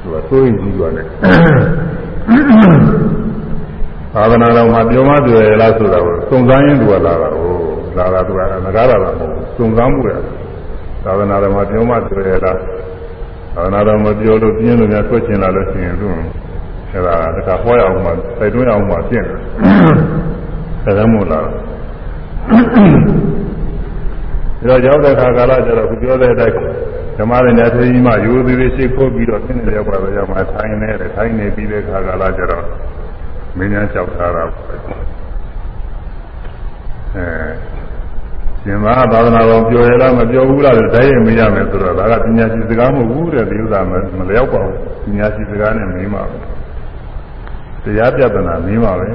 သူကစိုးရင်ကြီးသွားတယ်သာသနာတော်မှာပြောမှတွေ့ရလားဆိုတာကိုစုံစမ်းရင်းသူကလာတာဟိုလာတာသူကငကားတာလားမဟုတ်စုံစမ်းမှုရသာသနာတော်မှာပြောမှတွေ့ရလားသာသနာတော်မှာပြောလို့ပြင်းလို့များထွက်ကျင်လာလို့ရှိရင်သူအဲဒါတခါဟောရအောင်မှစိုက်တွင်းအောင်မှပြင့်တယ်ဒါကမို့လားဒါ တော့ရောက်တဲ့ခါကာလကျတော့ခုပြောတဲ့အတိုင်းဓမ္မရဏထေကြီးမှယူသေးသေးရှိခိုးပြီးတော့ပြင်းနေရောက်ပါတော့ရောက်မှထိုင်နေတယ်ထိုင်နေပြီးတဲ့ခါကာလကျတော့မင်းများလျှောက်ထားတာအဲရှင်မသာသနာတော်ပြောရလားမပြောဘူးလားတည်းရဲ့မရမယ်ဆိုတော့ဒါကပညာရှိစကားမဟုတ်ဘူးတဲ့ဒီဥစ္စာမလျောက်ပါဘူးပညာရှိစကားနဲ့မင်းပါဘူး တရားပြဒနာမင်းပါပဲ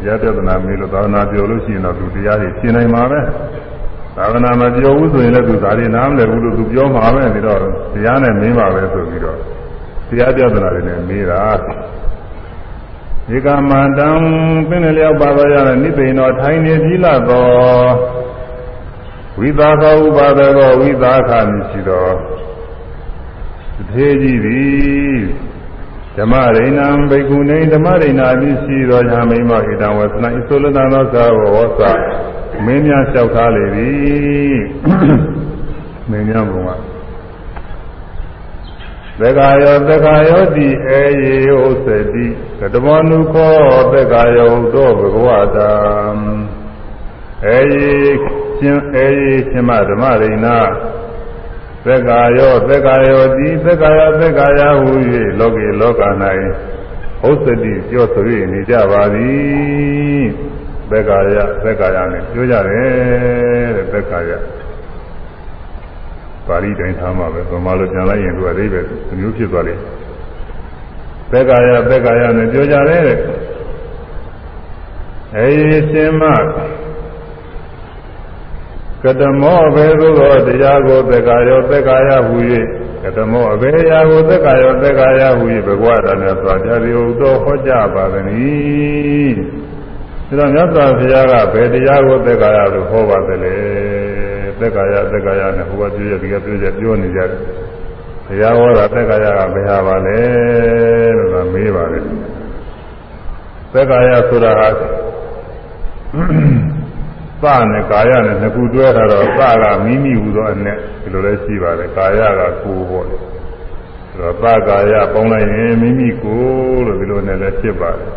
တရားပြဒနာမင်းလို့သာသနာပြောလို့ရှိရင်တော့သူတရားတွေရှင်းနိုင်မှာပဲသာသနာမပြောဘူးဆိုရင်လည်းသူဒါတွေနားမလည်ဘူးလို့သူပြောမှာပဲပြီးတော့တရားနဲ့မင်းပါပဲဆိုပြီးတော့တရားပြဒနာတွေနဲ့မေးတာဒီကမန္တံပင်လျောက်ပါတော့ရတဲ့နိသိဏောထိုင်နေပြီလားတော့ဝိသာခောဥပါဒကောဝိသာခမရှိတော့သေကြီးသည် ဓမ္မရိဏံဘိက္ခုနေဓမ္မရိဏာအဖြစ်ရှိသောညာမိမဣတံဝသနာဣသုလတံသောသာဝဝသမင်းများလျှောက်ထားလေသည်မင်းများဘုံကသက္ကာယောသက္ကာယောတိအေယေဥစ္စတိကတမောနုခောသက္ကာယောသောဘဂဝတာအေယေရှင်အေယေရှင်မဓမ္မရိဏ သက္ကာယောသက္ကာယောတိသက္ကာယသက္ကာယဟူ၍လောကေလောက၌ဥစ္စတိပြောဆို၍နေကြပါသည်သက္ကာယသက္ကာယနဲ့ပြောကြတယ်တဲ့သက္ကာယပါဠိတိုင်းထားမှာပဲဗမာလိုပြန်လိုက်ရင်သူအသေးပဲမျိုးဖြစ်သွားလိမ့်သက္ကာယသက္ကာယနဲ့ပြောကြတယ်တဲ့အေရှင်မ ကတမောဘေသို့သောတရားကိုသက္ကာယောသက္ကာယဟူ၍ကတမောအဘေရာကိုသက္ကာယောသက္ကာယဟူ၍ဘဂဝတာနဲ့သွားကြသည်ဟုသောဟောကြားပါသည်။ဒါတော့မြတ်စွာဘုရားကဘယ်တရားကိုသက္ကာယလို့ဟောပါသလဲ။သက္ကာယသက္ကာယနဲ့ဟိုကပြောရဒီကပြောရပြောနေကြတယ်။ဘုရားဟောတာသက္ကာယကဘယ်ဟာပါလဲလို့ကမေးပါလေ။သက္ကာယဆိုတာဟာ သနဲ့ကာယနဲ့နှစ်ခုတွဲထားတော့သကမိမိဟူသောအနဲ့ဒီလိုလဲရှိပါတယ်ကာယကကိုယ်ပေါ့လေဆိုတော့သကာယပေါင်းလိုက်ရင်မိမိကိုယ်လို့ဒီလိုနဲ့လည်းဖြစ်ပါတယ်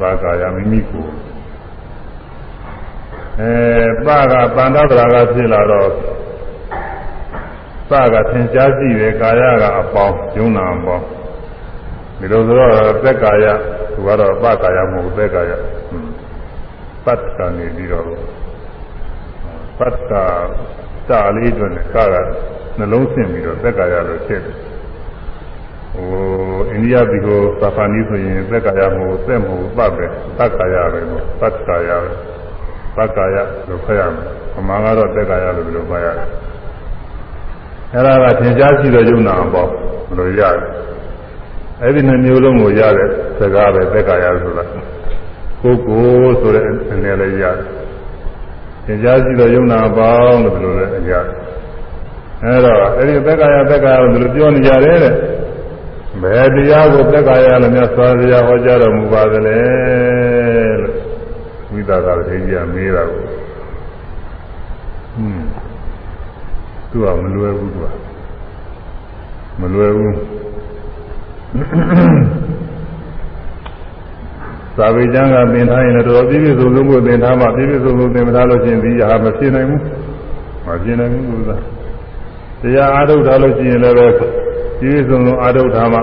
သကာယမိမိကိုယ်အဲသကပန္ဒဗရာကဖြစ်လာတော့သကသင်ကြားကြည့်တယ်ကာယကအပေါင်းယုံနာအပေါင်းဒီလိုဆိုတော့သက်ကာယသူကတော့သကာယမဟုတ်သက်ကာယဟွန်း ပတ်ကနေပြီးတော့ပတ်ကစာလေးအတွက်နဲ့ကာကနှလုံးဆင့်ပြီးတော့သက်ကာယလို့ဖြစ်တယ်ဟိုအိန္ဒိယပြည်ကိုသာဖာနီးဆိုရင်သက်ကာယမဟုတ်သက်မဟုတ်ပတ်ပဲသက်ကာယပဲလို့ပတ်ကာယပဲသက်ကာယလို့ခေါ်ရမယ်အမှန်ကတော့သက်ကာယလို့ပြောပါရတယ်အဲ့ဒါကသင်ကြားရှိတဲ့ယုံနာပေါ့ဘယ်လိုရလဲအဲ့ဒီနှမျိုးလုံးကိုရတဲ့စကားပဲသက်ကာယဆိုတာ ကိုကိုဆိုတဲ့အနေနဲ့ရတယ်သင်ကြားရှိသောယုံနာပေါင်းလို့ဒီလိုလဲရတယ်အဲတော့အဲ့ဒီသက္ကာယသက္ကာယလို့ဒီလိုပြောနေကြတယ်တဲ့ဘယ်တရားကိုသက္ကာယလို့မြတ်စွာဘုရားဟောကြားတော်မူပါသလဲလို့ဝိသကာထေကြီးကမေးတာကိုဟွန်းသူကမလွယ်ဘူးသူကမလွယ်ဘူး သာဝေကျမ်းကသင်ထားရင်လည်းတော်တော်ပြည့်ပြည့်စုံစုံကိုသင်ထားမှပြည့်ပြည့်စုံစုံသင်မထားလို့ရှိရင်ဒီဟာမဖြစ်နိုင်ဘူးမဖြစ်နိုင်ဘူးလို့သာတရားအားထုတ်ထားလို့ရှိရင်လည်းပဲပြည့်ပြည့်စုံစုံအားထုတ်ထားမှ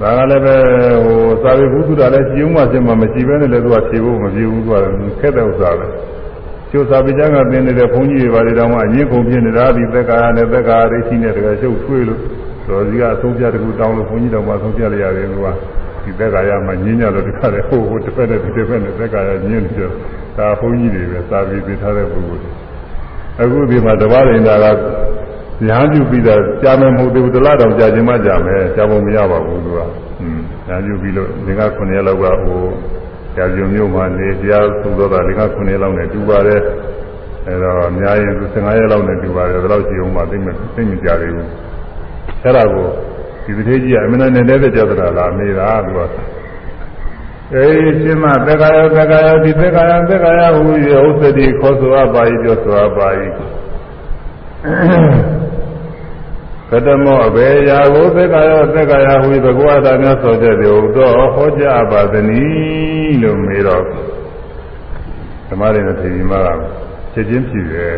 ဒါကလည်းပဲဟိုသာဝေဘုသူတာလည်းကြည်ဦးမှဖြစ်မှမရှိဘဲနဲ့လည်းသူကဖြေဖို့မပြေဘူးသူကခက်တဲ့ဥစ္စာပဲကျိုးသာဝေကျမ်းကသင်နေတဲ့ဘုန်းကြီးတွေပါလေတောင်မှအရင်ကုန်ပြနေတာဒီသက်ကာနဲ့သက်ကာရိရှိနဲ့တကယ်ရှုပ်ထွေးလို့တော်ကြီးကအဆုံးပြတကူတောင်းလို့ဘုန်းကြီးတော်မှဆုံးပြလိုက်ရတယ်ကွာ ဒီသက်ကာယမှာညင်းကြလို့ဒီခါလေဟိုဟိုတစ်ဖက်နဲ့ဒီတစ်ဖက်နဲ့သက်ကာယညင်းနေကြဒါဒါဘုန်းကြီးတွေပဲစာပြီးသိထားတဲ့ပုဂ္ဂိုလ်တွေအခုဒီမှာတပါးရင်တာကညာပြုပြီးတော့ကြာမယ်မဟုတ်သေးဘူးတလားတောင်ကြာခြင်းမှကြာမယ်ကြာဖို့မရပါဘူးသူကอืมညာပြုပြီးလို့ဒီက9ရက်လောက်ကဟိုကြာပြုံမျိုးမှနေတရားသုသောတာဒီက9ရက်လောက်နဲ့တူပါတယ်အဲတော့အများရင်သူ15ရက်လောက်နဲ့တူပါတယ်ဒါတော့ကြည့်အောင်မှသိမသိမကြသေးဘူးအဲ့ဒါကို ဒီတစ်သေးကြီးကအမှန်နဲ့နေတဲ့ကြသလားမေးတာသူကအေးရှင်မသက္ကာယသက္ကာယဒီသက္ကာယသက္ကာယဟူ၍ဥစ္စတိခေါ်ဆိုအပ်ပါ၏ပြောဆိုအပ်ပါ၏ကတမောအဘေရာကိုသက္ကာယသက္ကာယဟူ၍ဘဂဝတာများဆိုတဲ့ဒီဟုသောဟောကြားပါသနည်းလို့မေးတော့ဓမ္မတွေနဲ့ထေရီမကချက်ချင်းဖြစ်တယ်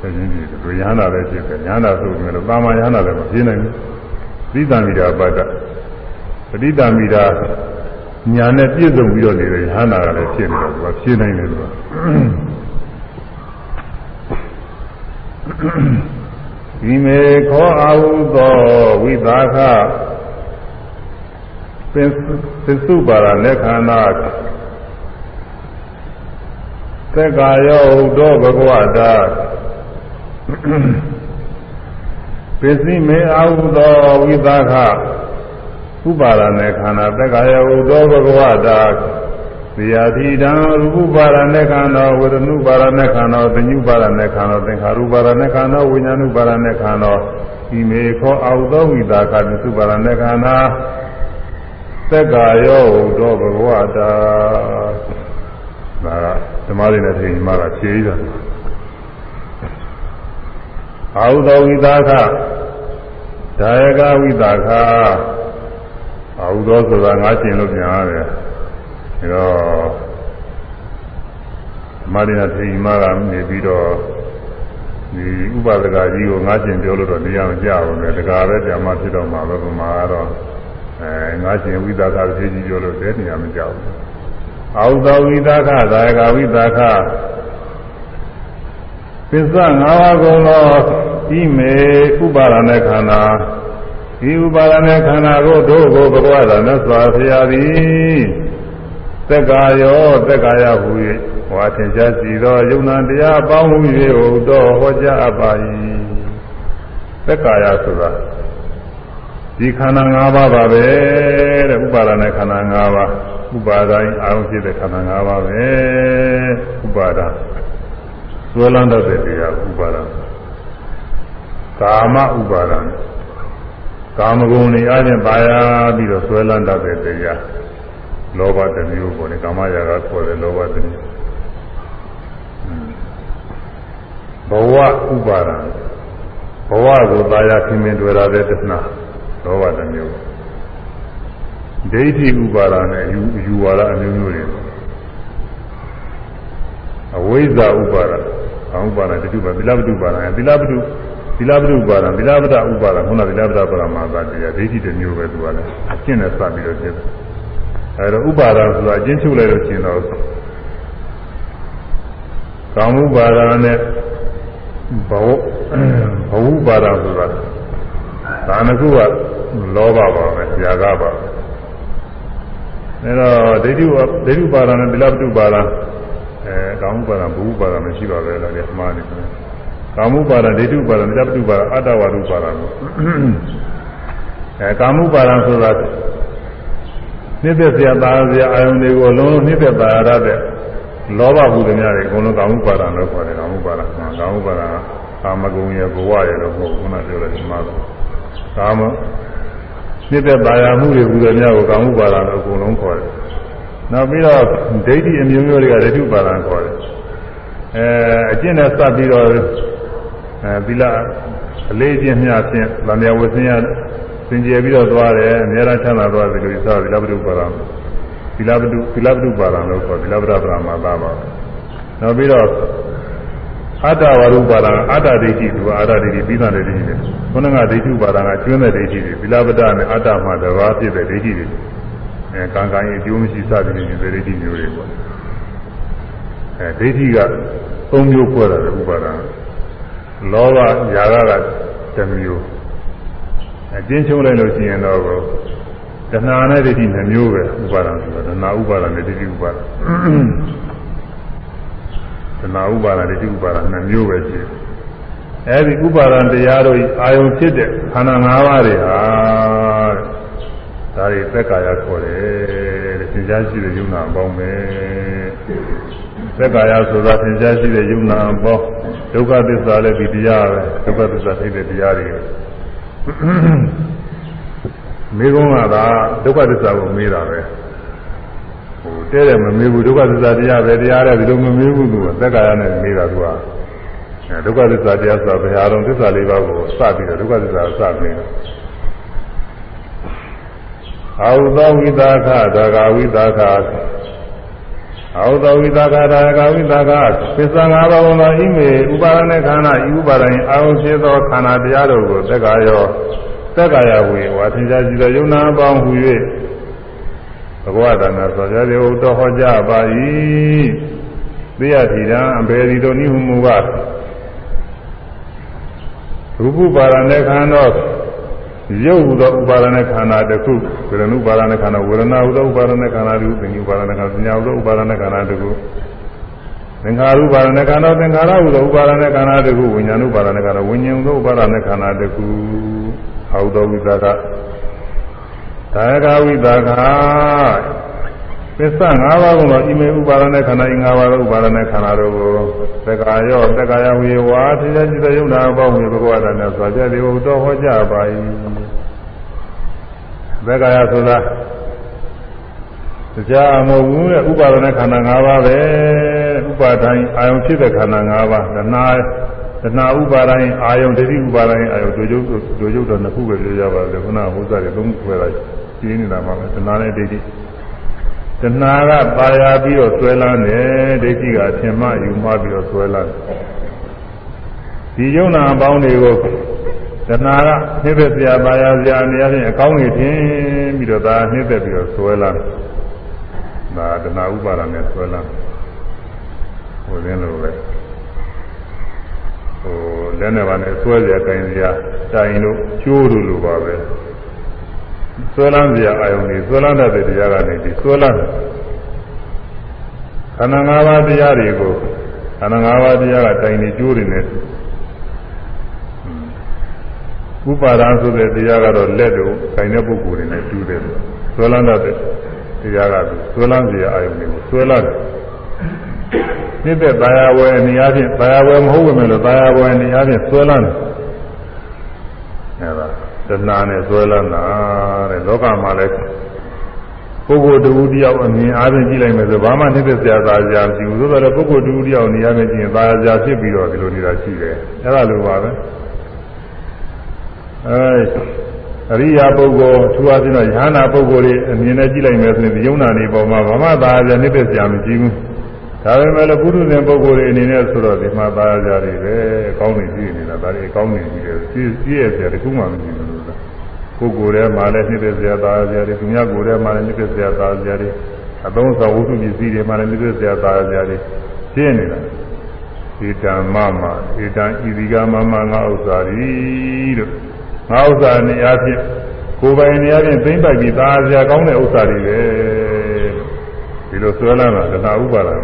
ချက်ချင်းဖြစ်တယ်သူရဟန္တာလည်းဖြစ်တယ်ညာနာဆိုပြီးတော့တာမယဟန္တာလည်းမဖြစ်နိုင်ဘူး သီတံမိတာပတ္တပဋိတံမိတာညာနဲ့ပြည့်စုံပြီးတော့နေတယ်ဟန္တာကလည်းဖြစ်နေတော့သူကဖြစ်နိုင်တယ်သူကဒီမေခောအာဟုသောဝိသခပင်သစ္စုပါရလက်ခန္ဓာသက္ကာယောဟုသောဘဂဝတာ ပစ္စည်းမေအာဟုသောဝိသခဥပါဒနဲ့ခန္ဓာသက္ကာယဟုသောဘဂဝတာဇေယတိတံရူပပါဒနဲ့ခန္ဓာဝေဒနုပါဒနဲ့ခန္ဓာသညုပါဒနဲ့ခန္ဓာသင်္ခါရုပါဒနဲ့ခန္ဓာဝိညာဏုပါဒနဲ့ခန္ဓာဤမေခောအောက်သောဝိတာခသုပါဒနဲ့ခန္ဓာသက္ကာယောဟုသောဘဂဝတာဒါကဓမ္မတွေနဲ့သိရင်မှကဖြေးတာ အာဟုသောဝိတာခဒါယကဝိတာခအာဟုသောဆိုတာငါကျင်လို့ပြန်ရတယ်ဒါတော့မာရိနာထေရီမကနေပြီးတော့ဒီဥပဒကကြီးကိုငါကျင်ပြောလို့တော့နေရာမကြဘူးလေတကားပဲကြာမှဖြစ်တော့မှာပဲပမာကတော့အဲငါကျင်ဝိသကထေကြီးပြောလို့တဲ့နေရာမကြဘူးအာဟုသောဝိသကသာယကဝိသက ပစ္စ၅ပါးကုန်သောဤမေဥပါဒနဲ့ခန္ဓာဒီဥပါဒနဲ့ခန္ဓာကိုတို့ကိုဘဂဝါသာမြတ်စွာဘုရားသည်သက္ကာယောသက္ကာယဟူ၍ဟောထင်ရှားစီသောယုံနာတရားအပေါင်းဟူ၍ဟူသောဟောကြားအပ်ပါ၏သက္ကာယဆိုတာဒီခန္ဓာ၅ပါးပါပဲတဲ့ဥပါဒနဲ့ခန္ဓာ၅ပါးဥပါဒိုင်းအာရုံဖြစ်တဲ့ခန္ဓာ၅ပါးပဲဥပါဒ သွေးလန်းတတ်တဲ့တရားဥပါဒကာမဥပါဒကာမဂုဏ်တွေအချင်းပါရပြီးတော့ဆွဲလန်းတတ်တဲ့တရားလောဘတစ်မျိုးပေါ့လေကာမရာဂခေါ်တဲ့လောဘတစ်မျိုးဘဝဥပါဒံဘဝကိုသာယာခင်မင်တွေ့ရတဲ့တဏှာလောဘတစ်မျိုးဒိဋ္ဌိဥပါဒံနဲ့ယူယူဝါဒအမျိုးမျိုးတွေအဝိဇ္ဇာဥပါဒံ ဘာဥပါဒံတတိပသီလပတုပါဒံသီလပတုသီလပတုဥပါဒံသီလပတဥပါဒံခုနသီလပတပရမသာတရားဒိဋ္ဌိတစ်မျိုးပဲသူကလည်းအကျင့်နဲ့စပြီးတော့ဖြစ်တယ်အဲတော့ဥပါဒဆိုတာအချင်းချုပ်လိုက်လို့ရှင်တော့ကာမဥပါဒနဲ့ဘဝဘဝဥပါဒဆိုတာဒါနှစ်ခုကလောဘပါပဲ၊ຢာကပါပဲအဲတော့ဒိဋ္ဌိဒိဋ္ဌိပါဒနဲ့သီလပတုပါဒ အဲကာမဥပါဒဘဝဥပါဒမရှိပါပဲလားဒီမှားနေတယ်ကာမဥပါဒဒိဋ္ဌိဥပါဒသီလပတုပါဒအတ္တဝါဒဥပါဒအဲကာမဥပါဒဆိုတာနှစ်သက်စရာပါစရာအာယုန်တွေကိုလုံးလုံးနှစ်သက်ပါရတဲ့လောဘဟုသမျှတွေအကုန်လုံးကာမှုပါဒလို့ခေါ်တယ်ကာမှုပါဒကာမှုပါဒကကာမဂုဏ်ရဲ့ဘဝရဲ့လို့ခေါ်ခုနပြောလိုက်ဒီမှာကာမနှစ်သက်ပါရမှုတွေဟုသမျှကိုကာမှုပါဒလို့အကုန်လုံးခေါ်တယ် နောက်ပြီးတော့ဒိဋ္ဌိအမျိုးမျိုးတွေကဒိဋ္ဌိပါဒခေါ်တယ်အဲအကျင့်နဲ့စပ်ပြီးတော့အဲသီလအလေးချင်းမျှဖြင့်ဗာမယဝဆင်းရစင်ကြယ်ပြီးတော့သွားတယ်အများအားချမ်းသာသွားတယ်လို့ဆိုသီလပတုပါရံသီလပတုသီလပတုပါရံလို့ခေါ်သီလပဒပရမသာပါနောက်ပြီးတော့အတ္တဝရုပါဒံအတ္တဒိဋ္ဌိသူကအတ္တဒိဋ္ဌိပြီးသားတဲ့ဒိဋ္ဌိတွေခုနကဒိဋ္ဌိပါဒံကကျွန်းတဲ့ဒိဋ္ဌိတွေသီလပဒနဲ့အတ္တမှတဘာဖြစ်တဲ့ဒိဋ္ဌိတွေ အဲကံကံရဲ့အကျိုးမရှိစသည်ဖြင့်ဒီဒိဋ္ဌိမျိုးတွေပေါ့အဲဒိဋ္ဌိကသုံးမျိုးခွဲတာဥပါဒံလောဘຢာကကတစ်မျိုးအကျဉ်းချုပ်လိုက်လို့ရှိရင်တော့တဏှာနဲ့ဒိဋ္ဌိနှမျိုးပဲဥပါဒံဆိုတာတဏှာဥပါဒံနဲ့ဒိဋ္ဌိဥပါဒံသနာဥပါဒဒိဋ္ဌိဥပါဒနှစ်မျိုးပဲရှိတယ်အဲဒီဥပါဒံတရားတို့အာယုံဖြစ်တဲ့ခန္ဓာ၅ပါးတွေဟာ ဒါတွေသက်ကာယခေါ်တယ်တဲ့သင်ကြားရှိတဲ့ယုံနာပေါင်းပဲသက်ကာယဆိုတာသင်ကြားရှိတဲ့ယုံနာပေါင်းဒုက္ခသစ္စာလည်းဒီတရားပဲဒုက္ခသစ္စာသိတဲ့တရားတွေမိကုံးကသာဒုက္ခသစ္စာကိုမေးတာပဲဟိုတဲတယ်မမေးဘူးဒုက္ခသစ္စာတရားပဲတရားလည်းဒီလိုမမေးဘူးသူကသက်ကာယနဲ့မေးတာသူကဒုက္ခသစ္စာတရားဆိုတာဘယ်ဟာတော့သစ္စာလေးပါးကိုစပြီးတော့ဒုက္ခသစ္စာကိုစပြီးတော့ အာဟုသောဝိသခဒါဂဝိသခအာဟုသောဝိသခဒါဂဝိသခပစ္စံငါးပါးသောဣမေဥပါဒณะခန္ဓာဤဥပါဒရင်အာဟုဖြစ်သောခန္ဓာတရားတို့ကိုသက်ကာယောသက်ကာယဝေဝါသင်္ချာရှိသောယုံနာအပေါင်းဟူ၍ဘဂဝတာနာဆိုကြတယ်ဟုတ်တော်ဟောကြားပါ၏သိရထီတံအဘေဒီတို့နိဟုမူကရူပပါရณะခန္ဓာ ရုပ်ဟူသောဥပါဒณะခန္ဓာတစ်ခုဝေဒနုပါဒณะခန္ဓာဝေဒနာဟူသောဥပါဒณะခန္ဓာတစ်ခုသင်္ညုပါဒณะခန္ဓာသင်ညာဟူသောဥပါဒณะခန္ဓာတစ်ခုသင်္ခါရုပါဒณะခန္ဓာသင်္ခါရဟူသောဥပါဒณะခန္ဓာတစ်ခုဝိညာဏုပါဒณะခန္ဓာဝိညာဉ်ဟူသောဥပါဒณะခန္ဓာတစ်ခုဟောသောဝိသကဒါယကဝိသက သစ္စာ၅ပါးကတော့အိမေဥပါဒနဲ့ခန္ဓာဤ၅ပါးသောဥပါဒနဲ့ခန္ဓာတို့ကိုသက္ကာယောသက္ကာယဝေဝါသေတจิตယုံနာဘောဝေဘဂဝတာနဲ့ဆိုကြသည်ဟုတော်ဟောကြပါ၏သက္ကာယဆိုတာတရားမဟုတ်ဘူးတဲ့ဥပါဒနဲ့ခန္ဓာ၅ပါးပဲဥပါဒိုင်းအာယုံဖြစ်တဲ့ခန္ဓာ၅ပါးတဏှာတဏှာဥပါဒိုင်းအာယုံဒိဋ္ဌိဥပါဒိုင်းအာယုံတို့ရုပ်တို့ရုပ်တော်နှစ်ခုပဲပြောကြပါတယ်ခုနကဟောစားတဲ့သုံးခုပဲလားရှင်းနေတာပါပဲတဏှာနဲ့ဒိဋ္ဌိ တဏှာကပါရပြီးတော့ဆွဲလန်းတယ်ဒိဋ္ဌိကအထင်မှယူမှပြီးတော့ဆွဲလန်းဒီယုံနာအပေါင်းတွေကိုတဏှာကနှိမ့်သက်စရာပါရစရာအနေဖြင့်အကောင်းကြီးထင်ပြီးတော့ဒါနှိမ့်သက်ပြီးတော့ဆွဲလန်းဒါတဏှာဥပါဒနဲ့ဆွဲလန်းဟိုရင်းလိုပဲဟိုလက်နဲ့ပါနဲ့ဆွဲစရာကင်စရာတိုင်လို့ကျိုးလို့လိုပါပဲ ဆွဲလန်းစရာအာယုန်တွေဆွဲလန်းတတ်တဲ့တရားကနေဒီဆွဲလန်းခန္ဓာ၅ပါးတရားတွေကိုခန္ဓာ၅ပါးတရားကတိုင်နေကျိုးနေတယ်ဥပါဒံဆိုတဲ့တရားကတော့လက်တို့ခိုင်တဲ့ပုဂ္ဂိုလ်တွေနဲ့တူတယ်ဆွဲလန်းတတ်တဲ့တရားကဆွဲလန်းစရာအာယုန်တွေကိုဆွဲလန်းတယ်နှစ်သက်သာယာဝယ်အနေအချင်းသာယာဝယ်မဟုတ်ဝင်လို့သာယာဝယ်အနေအချင်းဆွဲလန်းတယ်အဲဒါ တဏှာနဲ့ဆွဲလန်းတာတဲ့လောကမှာလည်းပုဂ္ဂိုလ်တူတယောက်အမြင်အားဖြင့်ကြည့်လိုက်မယ်ဆိုဘာမှနှစ်သက်စရာသာစရာမရှိဘူးသို့တော်လည်းပုဂ္ဂိုလ်တူတယောက်နေရာနဲ့ကြည့်ရင်သာယာဖြစ်ပြီးတော့ဒီလိုနေတာရှိတယ်အဲဒါလိုပါပဲအဲအရိယာပုဂ္ဂိုလ်သူအချင်းတော့ယ ahanan ပုဂ္ဂိုလ်တွေအမြင်နဲ့ကြည့်လိုက်မယ်ဆိုရင်ဒီယုံနာနေပေါ်မှာဘာမှသာယာနှစ်သက်စရာမရှိဘူးဒါပေမဲ့လည်းပုထုဇဉ်ပုဂ္ဂိုလ်တွေအနေနဲ့ဆိုတော့ဒီမှာသာယာကြတွေပဲအကောင်းနေကြည့်နေတာဒါတွေအကောင်းနေကြည့်တယ်ကြည့်ကြည့်ရတဲ့တခုမှမရှိဘူး လို့ပုဂ္ဂိုလ်ထဲမှာလည်းနှစ်သက်စရာသာယာကြတွေသူများကိုယ်ထဲမှာလည်းနှစ်သက်စရာသာယာကြတွေအသုံးဆောင်ဝိသုပစ္စည်းတွေမှာလည်းနှစ်သက်စရာသာယာကြတွေရှင်းနေတာဧတံမမဧတံဣတိကမမငါဥစ္စာရီလို့ငါဥစ္စာနေရာဖြင့်ကိုယ်ပိုင်နေရာဖြင့်သိမ့်ပိုက်ပြီးသာယာကောင်းတဲ့ဥစ္စာတွေပဲဒီလိုဆွဲလာတာတဏှာဥပါဒံ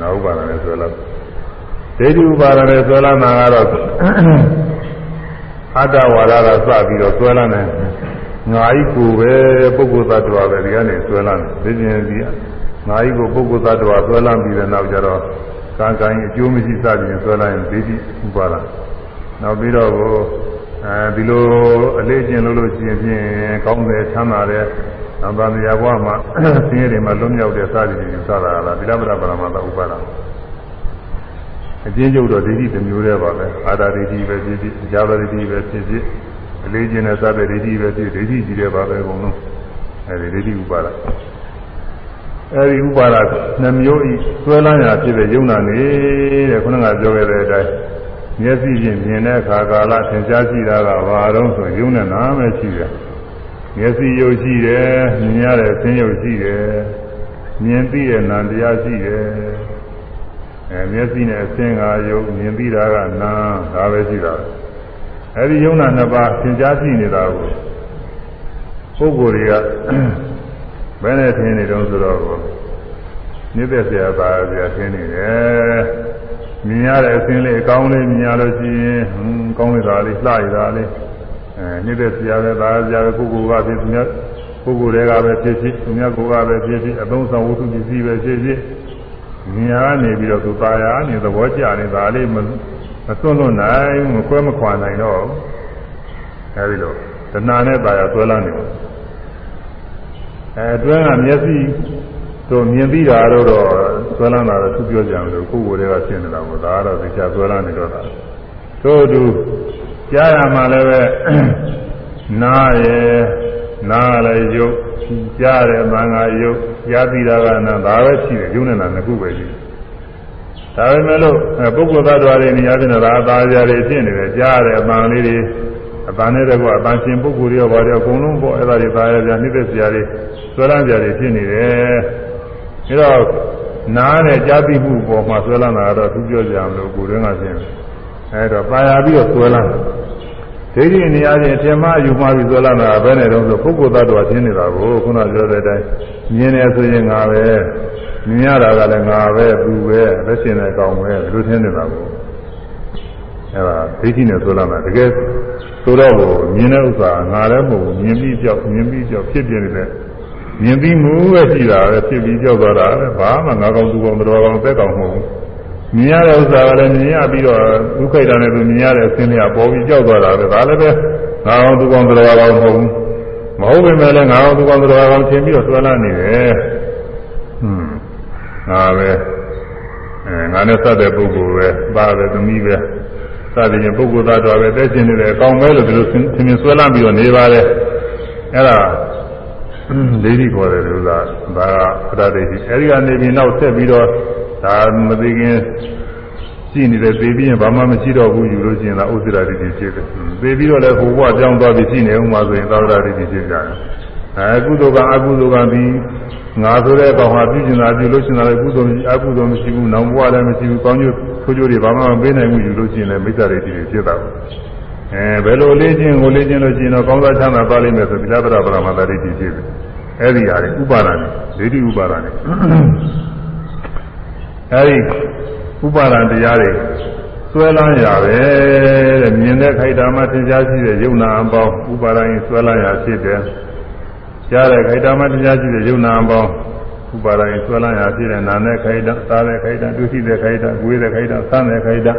နာဥပါဒနဲ့ဆွဲလာဒိဋ္ဌိဥပါဒနဲ့ဆွဲလာတာကတော့ အတ္တဝါဒကစပြီးတော့ဆွဲလာတယ်ငါဤကိုပဲပုဂ္ဂိုလ်သတ္တဝါပဲဒီကနေဆွဲလာတယ်ဒီပြင်ဒီငါဤကိုပုဂ္ဂိုလ်သတ္တဝါဆွဲလာပြီးတဲ့နောက်ကျတော့ကံကံအကျိုးမရှိစပြီးဆွဲလာရင်ဒိဋ္ဌိဥပါဒနောက်ပြီးတော့အဲဒီလိုအလေးကျင့်လို့လို့ရှိရင်ဖြင့်ကောင်းတယ်ချမ်းသာတယ်သံဃာတရားဘဝမှာဆင်းရဲတွေမှာလွတ်မြောက်တဲ့စာရည်တွေယူဆတာလားသီလပဒပရမတ္တဥပါဒ အကျဉ်းချုပ်တော့ဒိဋ္ဌိတစ်မျိုးတည်းပါပဲအာတာဒိဋ္ဌိပဲဖြစ်ဖြစ်ဇာဝဒိဋ္ဌိပဲဖြစ်ဖြစ်အလေးကျင့်တဲ့စတဲ့ဒိဋ္ဌိပဲဖြစ်ဒိဋ္ဌိကြီးတယ်ပါပဲအကုန်လုံးအဲဒီဒိဋ္ဌိဥပါဒအဲဒီဥပါဒနှမျိုးဤဆွဲလန်းရာဖြစ်တဲ့ယုံနာနေတဲ့ခုနကပြောခဲ့တဲ့အတိုင်းမျက်စိဖြင့်မြင်တဲ့အခါကာလသင်ကြားကြည့်တာကဘာတော့ဆိုယုံနဲ့နာမဲရှိတယ်မျက်စိရုပ်ရှိတယ်မြင်ရတဲ့ဆင်းရုပ်ရှိတယ်မြင်သိတဲ့နာတရားရှိတယ် အဲမျက်စိနဲ့အစင်းကယုံမြင်ပြီးတာကနာဒါပဲရှိတာအဲဒီယုံနာနှစ်ပါးသင်ကြားရှိနေတာကိုပုဂ္ဂိုလ်တွေကဘယ်နဲ့သင်နေတုံးဆိုတော့နိဗ္ဗာန်ဆရာပါဆရာသင်နေတယ်မြင်ရတဲ့အစင်းလေးအကောင်းလေးမြင်ရလို့ရှိရင်ဟွန်းကောင်းနေတာလေးလှရတာလေးအဲနိဗ္ဗာန်ဆရာပဲပါဆရာပဲပုဂ္ဂိုလ်ကဖြစ်သူများပုဂ္ဂိုလ်တွေကပဲဖြစ်ဖြစ်သူများကိုယ်ကပဲဖြစ်ဖြစ်အသုံးဆောင်ဝတ္ထုပစ္စည်းပဲဖြစ်ဖြစ် မြာနေပြီးတော့သူပါရနေသဘောကျနေဒါလေးမမသွန့်လွတ်နိုင်မခွဲမခွာနိုင်တော့အဲဒီလိုတဏှာနဲ့ပါရသွဲလာနေတယ်အဲအတွင်းကမျက်စိတို့မြင်ပြီးတာတော့သွဲလာတာတော့သူပြောကြတယ်လို့ကိုယ်ကိုယ်တွေကရှင်းနေတာပေါ့ဒါကတော့သိချသွဲလာနေတော့တာတို့သူကြားရမှာလည်းပဲနားရယ်နားလည်းရုပ်ကြားရယ်မင်္ဂါရုပ် ကြားပြီးတာကနာဒါပဲရှိတယ်ယုံနေတာနှစ်ခုပဲရှိတယ်ဒါပေမဲ့လို့ပုဂ္ဂိုလ်သတ္တဝါတွေနေရာချင်းတော့သာသာကြတွေဖြစ်နေတယ်ကြားရအပန်းလေးတွေအပန်းနဲ့တကွအပန်းရှင်ပုဂ္ဂိုလ်တွေရောဘာတွေအကုန်လုံးပေါ့အဲ့ဒါတွေသာရကြနှိမ့်သက်စရာတွေဆွဲလန်းစရာတွေဖြစ်နေတယ်ဒါတော့နားနဲ့ကြားသိမှုပေါ်မှာဆွဲလန်းတာတော့သူပြောကြမလို့ကိုယ်တွင်းကရှင်းအဲ့တော့ပါရပြီးတော့ဆွဲလန်းဒိဋ္ဌိနေရာချင်းအထင်မှားယူမှားပြီးဆွဲလန်းတာဘယ်နဲ့တော့ဆိုပုဂ္ဂိုလ်သတ္တဝါရှင်းနေတာကိုခုနပြောတဲ့အတိုင်း မြင်တယ်ဆိုရင်ငါပဲမြင်ရတာကလည်းငါပဲသူပဲလက်ရှင်တဲ့ကောင်ပဲဒီလိုထင်နေတာကိုအဲ့ဒါဒိဋ္ဌိနဲ့ဆွဲလန်းတာတကယ်ဆိုတော့မြင်တဲ့ဥစ္စာငါလည်းမဟုတ်ဘူးမြင်ပြီးကြောက်မြင်ပြီးကြောက်ဖြစ်ပြနေတဲ့မြင်ပြီးမှုပဲရှိတာပဲဖြစ်ပြီးကြောက်သွားတာပဲဘာမှငါကောင်သူကောင်တော်ကောင်သက်ကောင်မဟုတ်ဘူးမြင်ရတဲ့ဥစ္စာကလည်းမြင်ရပြီးတော့ဒုက္ခိတနဲ့သူမြင်ရတဲ့အခြင်းတွေကပေါ်ပြီးကြောက်သွားတာပဲဒါလည်းပဲငါကောင်သူကောင်တော်ကောင်မဟုတ်ဘူး မဟုတ်ပေမဲ့လည်းငါကောင်သူကောင်တော်ကောင်ထင်ပြီးတော့ဆွဲလာနေတယ်ဟွန်းငါပဲအဲငါနဲ့စတဲ့ပုဂ္ဂိုလ်ပဲပါပဲသမီးပဲစသည်ဖြင့်ပုဂ္ဂိုလ်သားတော်ပဲတဲ့ရှင်နေတယ်အကောင်းပဲလို့ဒီလိုသင်မြင်ဆွဲလာပြီးတော့နေပါတယ်အဲ့ဒါဒိဋ္ဌိခေါ်တယ်လို့သာဒါကပဒဒိဋ္ဌိအဲဒီကနေပြီးနောက်ဆက်ပြီးတော့ဒါမသိခင် ရှိနေတယ်သိပြီးရင်ဘာမှမရှိတော့ဘူးယူလို့ရှိရင်သာဥစ္စရာဒိဋ္ဌိဖြစ်တယ်သိပြီးတော့လည်းဘုဘပြောင်းသွားပြီးရှိနေဦးမှာဆိုရင်သာဝရဒိဋ္ဌိဖြစ်ကြတယ်အဲကုသိုလ်ကအကုသိုလ်ကပြီးငါဆိုတဲ့ကောင်ဟာပြုကျင်တာပြုလို့ရှိရင်လည်းကုသိုလ်အကုသိုလ်မရှိဘူးနောင်ဘဝလည်းမရှိဘူးကောင်းကျိုးဆိုးကျိုးတွေဘာမှမပေးနိုင်ဘူးယူလို့ရှိရင်လည်းမိစ္ဆာဒိဋ္ဌိတွေဖြစ်တာပေါ့အဲဘယ်လိုလေးချင်းကိုလေးချင်းလို့ရှိရင်တော့ကောင်းစားချမ်းသာပါလိမ့်မယ်ဆိုသီလပရပရမတ္တိဖြစ်ဖြစ်အဲ့ဒီဟာတွေဥပါဒာနဲ့ဒိဋ္ဌိဥပါဒာနဲ့အဲ့ဒီ ဥပါဒံတရားတွေဆွဲလန်းရပဲတဲ့မြင်တဲ့ခိုက်တာမှသင်ကြားရှိတဲ့ယုံနာအပေါင်းဥပါဒံဆွဲလန်းရဖြစ်တယ်ကြားတဲ့ခိုက်တာမှသင်ကြားရှိတဲ့ယုံနာအပေါင်းဥပါဒံဆွဲလန်းရဖြစ်တဲ့နာနဲ့ခိုက်တာစားတဲ့ခိုက်တာတွေ့ရှိတဲ့ခိုက်တာကိုယ်တဲ့ခိုက်တာဆန်းတဲ့ခိုက်တာ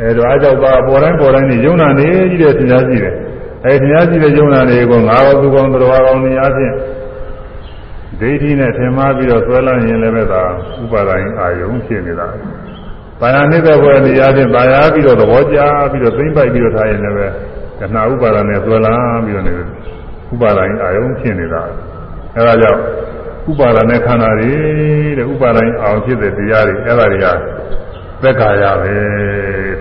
အဲတော့အကြောက်ပါပေါ်တိုင်းပေါ်တိုင်းနေယုံနာနေကြီးတဲ့သင်ကြားရှိတယ်အဲသင်ကြားရှိတဲ့ယုံနာတွေကိုငါးပါးသူကောင်းတော်ကောင်းနေအချင်းဒိဋ္ဌိနဲ့ထင်မှားပြီးတော့ဆွဲလန်းရင်လည်းပဲဒါဥပါဒိုင်အာယုံဖြစ်နေတာ။ ဘာယာနေတဲ့ဘဝနေရာချင်းဘာယာပြီးတော့သဘောကျပြီးတော့သိမ့်ပိုက်ပြီးတော့ထားရင်လည်းပဲကနာဥပါဒနဲ့ဆွဲလန်းပြီးတော့နေဥပါဒိုင်အာယုံဖြစ်နေတာ။အဲဒါကြောင့်ဥပါဒနဲ့ခန္ဓာတွေတဲ့ဥပါဒိုင်အောင်ဖြစ်တဲ့တရားတွေအဲဒါတွေကသက်ကာရပဲ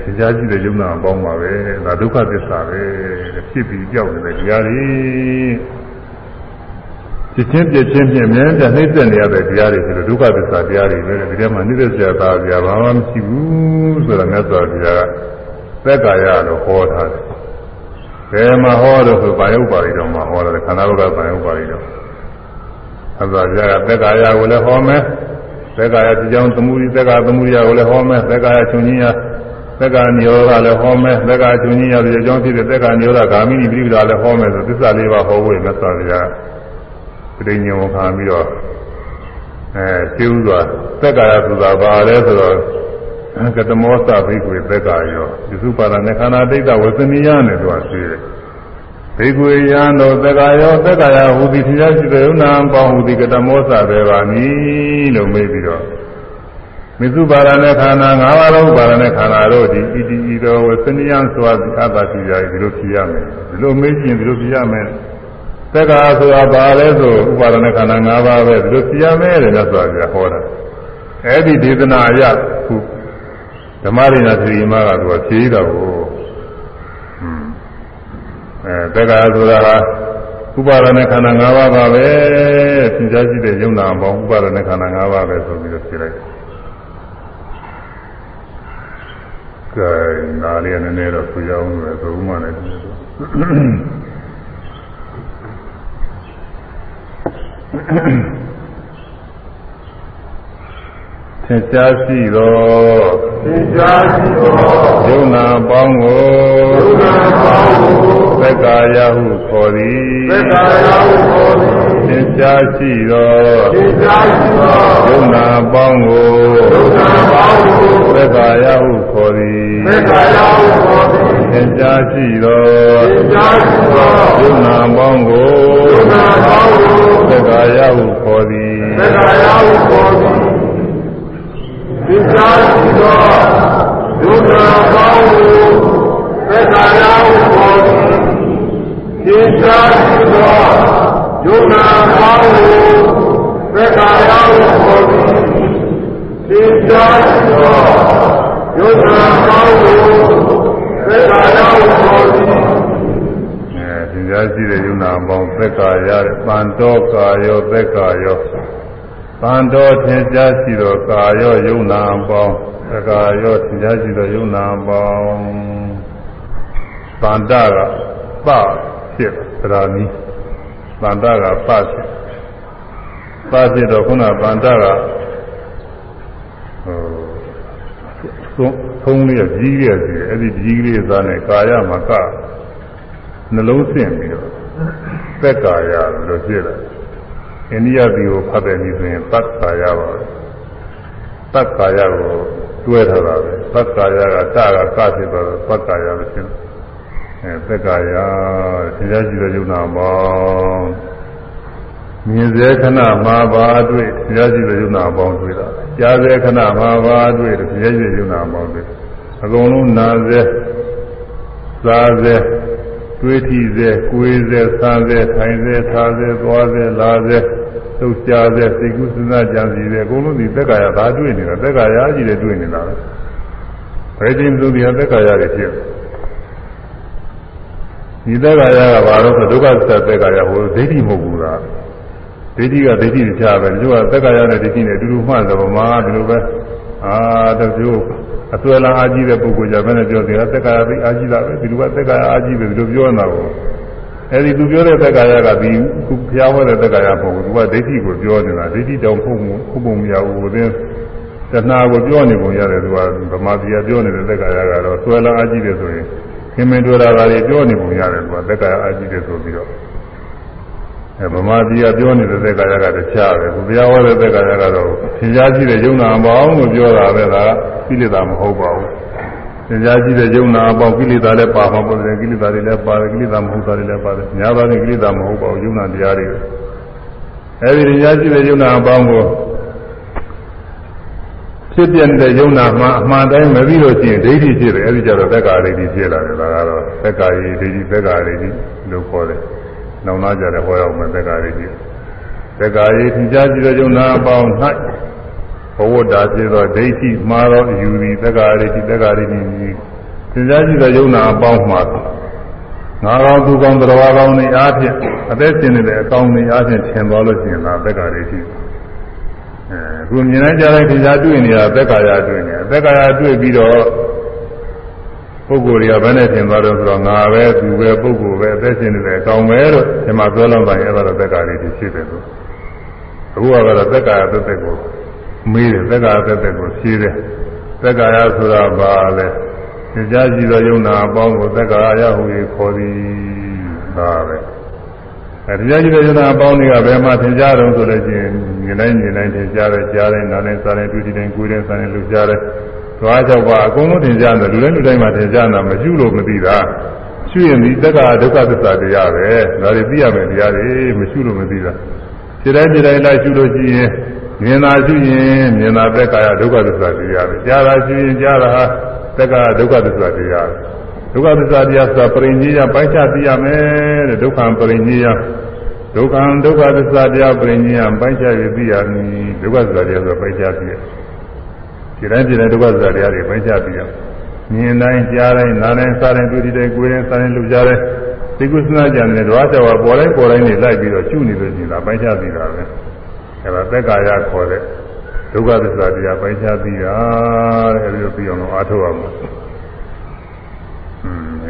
သင်ကြားကြည့်တဲ့ယုံနာပေါင်းပါပဲဒါဒုက္ခသစ္စာပဲဖြစ်ပြီးကြောက်နေတဲ့တရားတွေ ဖြစ်ချင်းပြချင်းဖြင့်မြဲမြဲနှိမ့်ဆက်နေရတဲ့တရားတွေဆိုတော့ဒုက္ခသစ္စာတရားတွေပဲဒီထဲမှာနှိမ့်ဆက်စရာသားစရာဘာမှမရှိဘူးဆိုတော့မြတ်စွာဘုရားကသက်ကာယလို့ဟောထားတယ်။ဘယ်မှာဟောလို့ဆိုဘာယုတ်ပါဠိတော်မှာဟောတယ်ခန္ဓာဘုရားဘာယုတ်ပါဠိတော်။အဲဒါဘုရားကသက်ကာယကိုလည်းဟောမယ်။သက်ကာယဒီကြောင့်သမုဒိသက်ကာသမုဒိယကိုလည်းဟောမယ်။သက်ကာယချုပ်ချင်းရသက်ကာနိရောဓလည်းဟောမယ်။သက်ကာချုပ်ချင်းရဒီကြောင့်ဖြစ်တဲ့သက်ကာနိရောဓဂာမိနိပိဋကလည်းဟောမယ်ဆိုသစ္စာလေးပါးဟောဖို့မြတ်စွာဘုရား ပြိညာဉ်ခံပြီးတော့အဲသိဥစွာသက်ကာယဆိုတာဘာလဲဆိုတော့ကတမောသဘိကွေသက်ကာယောဒီစုပါဒနဲ့ခန္ဓာတိတ်တဝဇနိယနဲ့သူကသိတယ်ဘိကွေယံတို့သက်ကာယောသက်ကာယဟူသည်သင်္ချာရှိတဲ့ဥနာပေါင်းဟူသည်ကတမောသပဲပါနီလို့မေးပြီးတော့မစ္စုပါဒနဲ့ခန္ဓာ၅ပါးသောပါဒနဲ့ခန္ဓာတို့ဒီဣတိဣတောဝသနိယံစွာအတ္တရှိကြဒီလိုဖြစ်ရမယ်ဒီလိုမေးကြည့်ရင်ဒီလိုဖြစ်ရမယ် သက္ကာဆိုတာဘာလဲဆိုဥပါဒနာခန္ဓာ၅ပါးပဲဒီလိုသိရမယ်တဲ့မြတ်စွာဘုရားဟောတာအဲ့ဒီဒေသနာအရခုဓမ္မရိနာသတိမကသူကဖြေးတာကိုအဲသက္ကာဆိုတာဟာဥပါဒနာခန္ဓာ၅ပါးပါပဲသင်ကြားရှိတဲ့ယုံနာပေါင်းဥပါဒနာခန္ဓာ၅ပါးပဲဆိုပြီးတော့ဖြေလိုက်ကဲနားလေးနည်းနည်းတော့ဆိုရအောင်လို့ဆိုဥမှလည်း င်ရှားရှိသောသင်ကြားရှိသောယုံနာပေါင်းကိုယုံနာပေါင်းကိုသက္ကာယဟုခေါ်သည်သက္ကာယဟုခေါ်သည်သင်ရှားရှိသောသင်ကြားရှိသောယုံနာပေါင်းကိုယုံနာပေါင်းကိုသက္ကာယဟုခေါ်သည်သက္ကာယဟုခေါ်သည်သင်ရှားရှိသောသင်ကြားရှိသောယုံနာပေါင်းကိုယုံနာပေါင်းကို သက္ကာယဟုခေါ်သည်သက္ကာယဟုခေါ်သည်သင်ကြားရှိသောယုံနာပေါင်းကိုသက္ကာယဟုခေါ်သည်သင်ကြားရှိသောယုံနာပေါင်းကိုသက္ကာယဟုခေါ်သည်သင်ကြားရှိသောယုံနာပေါင်းကိုသက္ကာယဟုခေါ်သည် အဲသင်ကြားရှိတဲ့ယုံနာပေါင်းသက္ကာယတဲ့ပန္တောကာယောသက္ကာယောပန္တောသင်ကြားရှိသောကာယောယုံနာပေါင်းသက္ကာယောသင်ကြားရှိသောယုံနာပေါင်းပန္တကပဖြစ်သရာနီပန္တကပဖြစ်ပဖြစ်တော့ခုနပန္တကဟိုသုံးလေးရကြီးရစီအဲ့ဒီကြီးလေးသားနဲ့ကာယမှာက နှလုံးဆင့်ပြီးတော့သက်ကာယလို့ဖြစ်လာအိန္ဒိယပြည်ကိုဖတ်တဲ့နည်းဆိုရင်သတ်ကာယပါပဲသတ်ကာယကိုတွဲထားတာပဲသတ်ကာယကတကကဖြစ်သွားတော့သတ်ကာယလို့ဖြစ်တယ်အဲသက်ကာယသင်ကြားကြည့်တဲ့ယုံနာမောင်းမြင်စေခဏမှာပါတွေ့သင်ကြားကြည့်တဲ့ယုံနာပေါင်းတွေ့တာကြားစေခဏမှာပါတွေ့သင်ကြားကြည့်တဲ့ယုံနာပေါင်းတွေ့အကုန်လုံးနာစေစားစေ တွေးထီစေကိုယ်စေဆန်းစေထိုင်စေထားစေသွားစေလာစေသုတ်ရှားစေစိတ်ကူးစဉ်းစားကြံစည်စေအကုန်လုံးဒီသက်ကာယသာတွေ့နေတာသက်ကာယကြီးတွေတွေ့နေတာပဲဘယ်ချိန်ဆုံးဒီသက်ကာယတွေဖြစ်ဒီသက်ကာယကဘာလို့ဆိုဒုက္ခသစ္စာသက်ကာယဟိုဒိဋ္ဌိမဟုတ်ဘူးလားဒိဋ္ဌိကဒိဋ္ဌိချပဲသူကသက်ကာယနဲ့ဒိဋ္ဌိနဲ့အတူတူမှတ်တယ်ဗမာဒီလိုပဲအာတချို့ အစွဲလန်းအားကြီးတဲ့ပုဂ္ဂိုလ်ကြဘယ်နဲ့ပြောသေးလဲသက်ကာယသိအားကြီးတာပဲဒီလိုကသက်ကာယအားကြီးတယ်ဒီလိုပြောနေတာကိုအဲဒီသူပြောတဲ့သက်ကာယကဒီခုဘုရားဟောတဲ့သက်ကာယမဟုတ်ဘူးသူကဒိဋ္ဌိကိုပြောနေတာဒိဋ္ဌိတောင်ဖုံမှုဖုံမှုမရဘူးဟိုသင်းတဏှာကိုပြောနေပုံရတယ်သူကဗမာပြည်ပြောနေတဲ့သက်ကာယကတော့စွဲလန်းအားကြီးတယ်ဆိုရင်ခင်မင်တွေ့တာကလေးပြောနေပုံရတယ်သူကသက်ကာယအားကြီးတယ်ဆိုပြီးတော့အဲ ဗမာပြည်ပြောနေတဲ့သက်ကာယကတခြားပဲသူဘုရားဟောတဲ့သက်ကာယကတော့သင်ကြားကြည့်တဲ့ယုံနာမပေါင်းလို့ပြောတာပဲဒါကကိလေသာမဟုတ်ပါဘူးသင်ကြားကြည့်တဲ့ယုံနာအပေါင်းကိလေသာလည်းပါမှာပေါ့တယ်ကိလေသာတွေလည်းပါတယ်ကိလေသာမဟုတ်တာတွေလည်းပါတယ်ညာပါတဲ့ကိလေသာမဟုတ်ပါဘူးယုံနာတရားတွေအဲဒီသင်ကြားကြည့်တဲ့ယုံနာအပေါင်းကိုဖြစ်ပြတဲ့ယုံနာမှာအမှန်တိုင်းမသိလို့ရှိရင်ဒိဋ္ဌိဖြစ်တယ်အဲဒီကြတော့သက္ကာဒိဋ္ဌိဖြစ်လာတယ်ဒါကတော့သက္ကာယိဒိဋ္ဌိသက္ကာဒိဋ္ဌိလို့ခေါ်တယ် နောင်နာကြတယ်ဟောရောက်မယ်သက္ကာဒိဋ္ဌိသက္ကာယိသင်ကြားကြည့်တဲ့ယုံနာအပေါင်း၌ဘဝတ္တာဖြစ်သောဒိဋ္ဌိမှားသောယူသည်သက္ကာဒိဋ္ဌိသက္ကာဒိဋ္ဌိသင်ကြားကြည့်တဲ့ယုံနာအပေါင်းမှာငါကောင်းသူကောင်းတရားကောင်းတွေအားဖြင့်အသက်ရှင်နေတဲ့အကောင်းတွေအားဖြင့်ထင်သွားလို့ရှိရင်ဒါသက္ကာဒိဋ္ဌိအခုမြင်နိုင်ကြတဲ့တရားတွေ့နေတာသက်ကာယတွေ့နေတာသက်ကာယတွေ့ပြီးတော့ ပုဂ္ဂိုလ်တွေကဘယ်နဲ့ထင်သွားတော့ဆိုတော့ငါပဲသူပဲပုဂ္ဂိုလ်ပဲအသက်ရှင်နေတယ်ကောင်းပဲလို့ဒီမှာပြောလို့ပါရင်အဲ့ဒါတော့သက်ကာယတွေဖြစ်တယ်လို့အခုကတော့သက်ကာယသက်သက်ကိုမေးတယ်သက်ကာယသက်သက်ကိုဖြေတယ်သက်ကာယဆိုတာဘာလဲကြားကြည့်သောယုံနာအပေါင်းကိုသက်ကာယဟူ၍ခေါ်သည်ဒါပဲအဲဒီကြည့်တဲ့ယုံနာအပေါင်းတွေကဘယ်မှာသင်ကြားတော့ဆိုလို့ရှိရင်မြင်တိုင်းမြင်တိုင်းသင်ကြားတယ်ကြားတယ်နားတိုင်းစားတိုင်းတွေ့တိုင်းကိုယ်တိုင်းစားတိုင်းလူကြားတယ် သွားကြောက်ပါအကုန်လုံးသင်ကြားတယ်လူတိုင်းလူတိုင်းမှာသင်ကြားတာမရှုလို့မသိတာရှုရင်ဒီတက္ကဒုက္ခသစ္စာတရားပဲဒါတွေသိရမယ်တရားတွေမရှုလို့မသိတာခြေတိုင်းခြေတိုင်းလိုက်ရှုလို့ရှိရင်မြင်တာရှုရင်မြင်တာတက္ကရာဒုက္ခသစ္စာတရားပဲကြားတာရှုရင်ကြားတာဟာတက္ကရာဒုက္ခသစ္စာတရားပဲဒုက္ခသစ္စာတရားဆိုတာပရိညေယပိုင်းခြားသိရမယ်တဲ့ဒုက္ခပရိညေယဒုက္ခဒုက္ခသစ္စာတရားပရိညေယပိုင်းခြားပြီးသိရမည်ဒုက္ခသစ္စာတရားဆိုပိုင်းခြားသိရ ဒီတိုင်းဒီတိုင်းဒုက္ခသစ္စာတရားတွေပိုင်းခြားသိရမြင်တိုင်းကြားတိုင်းနားတိုင်းစားတိုင်းတွေ့တိုင်းကိုယ်တိုင်းစားတိုင်းလှုပ်ရှားတိုင်းသိကုသနာကြံတဲ့ဓဝါကြောပေါ်တိုင်းပေါ်တိုင်းနေလိုက်ပြီးတော့ရှုနေလို့ရှိရင်ဒါပိုင်းခြားသိတာပဲအဲဒါသက်ကာယခေါ်တဲ့ဒုက္ခသစ္စာတရားပိုင်းခြားသိတာတဲ့အဲဒီလိုပြီးအောင်လို့အားထုတ်ရမှာ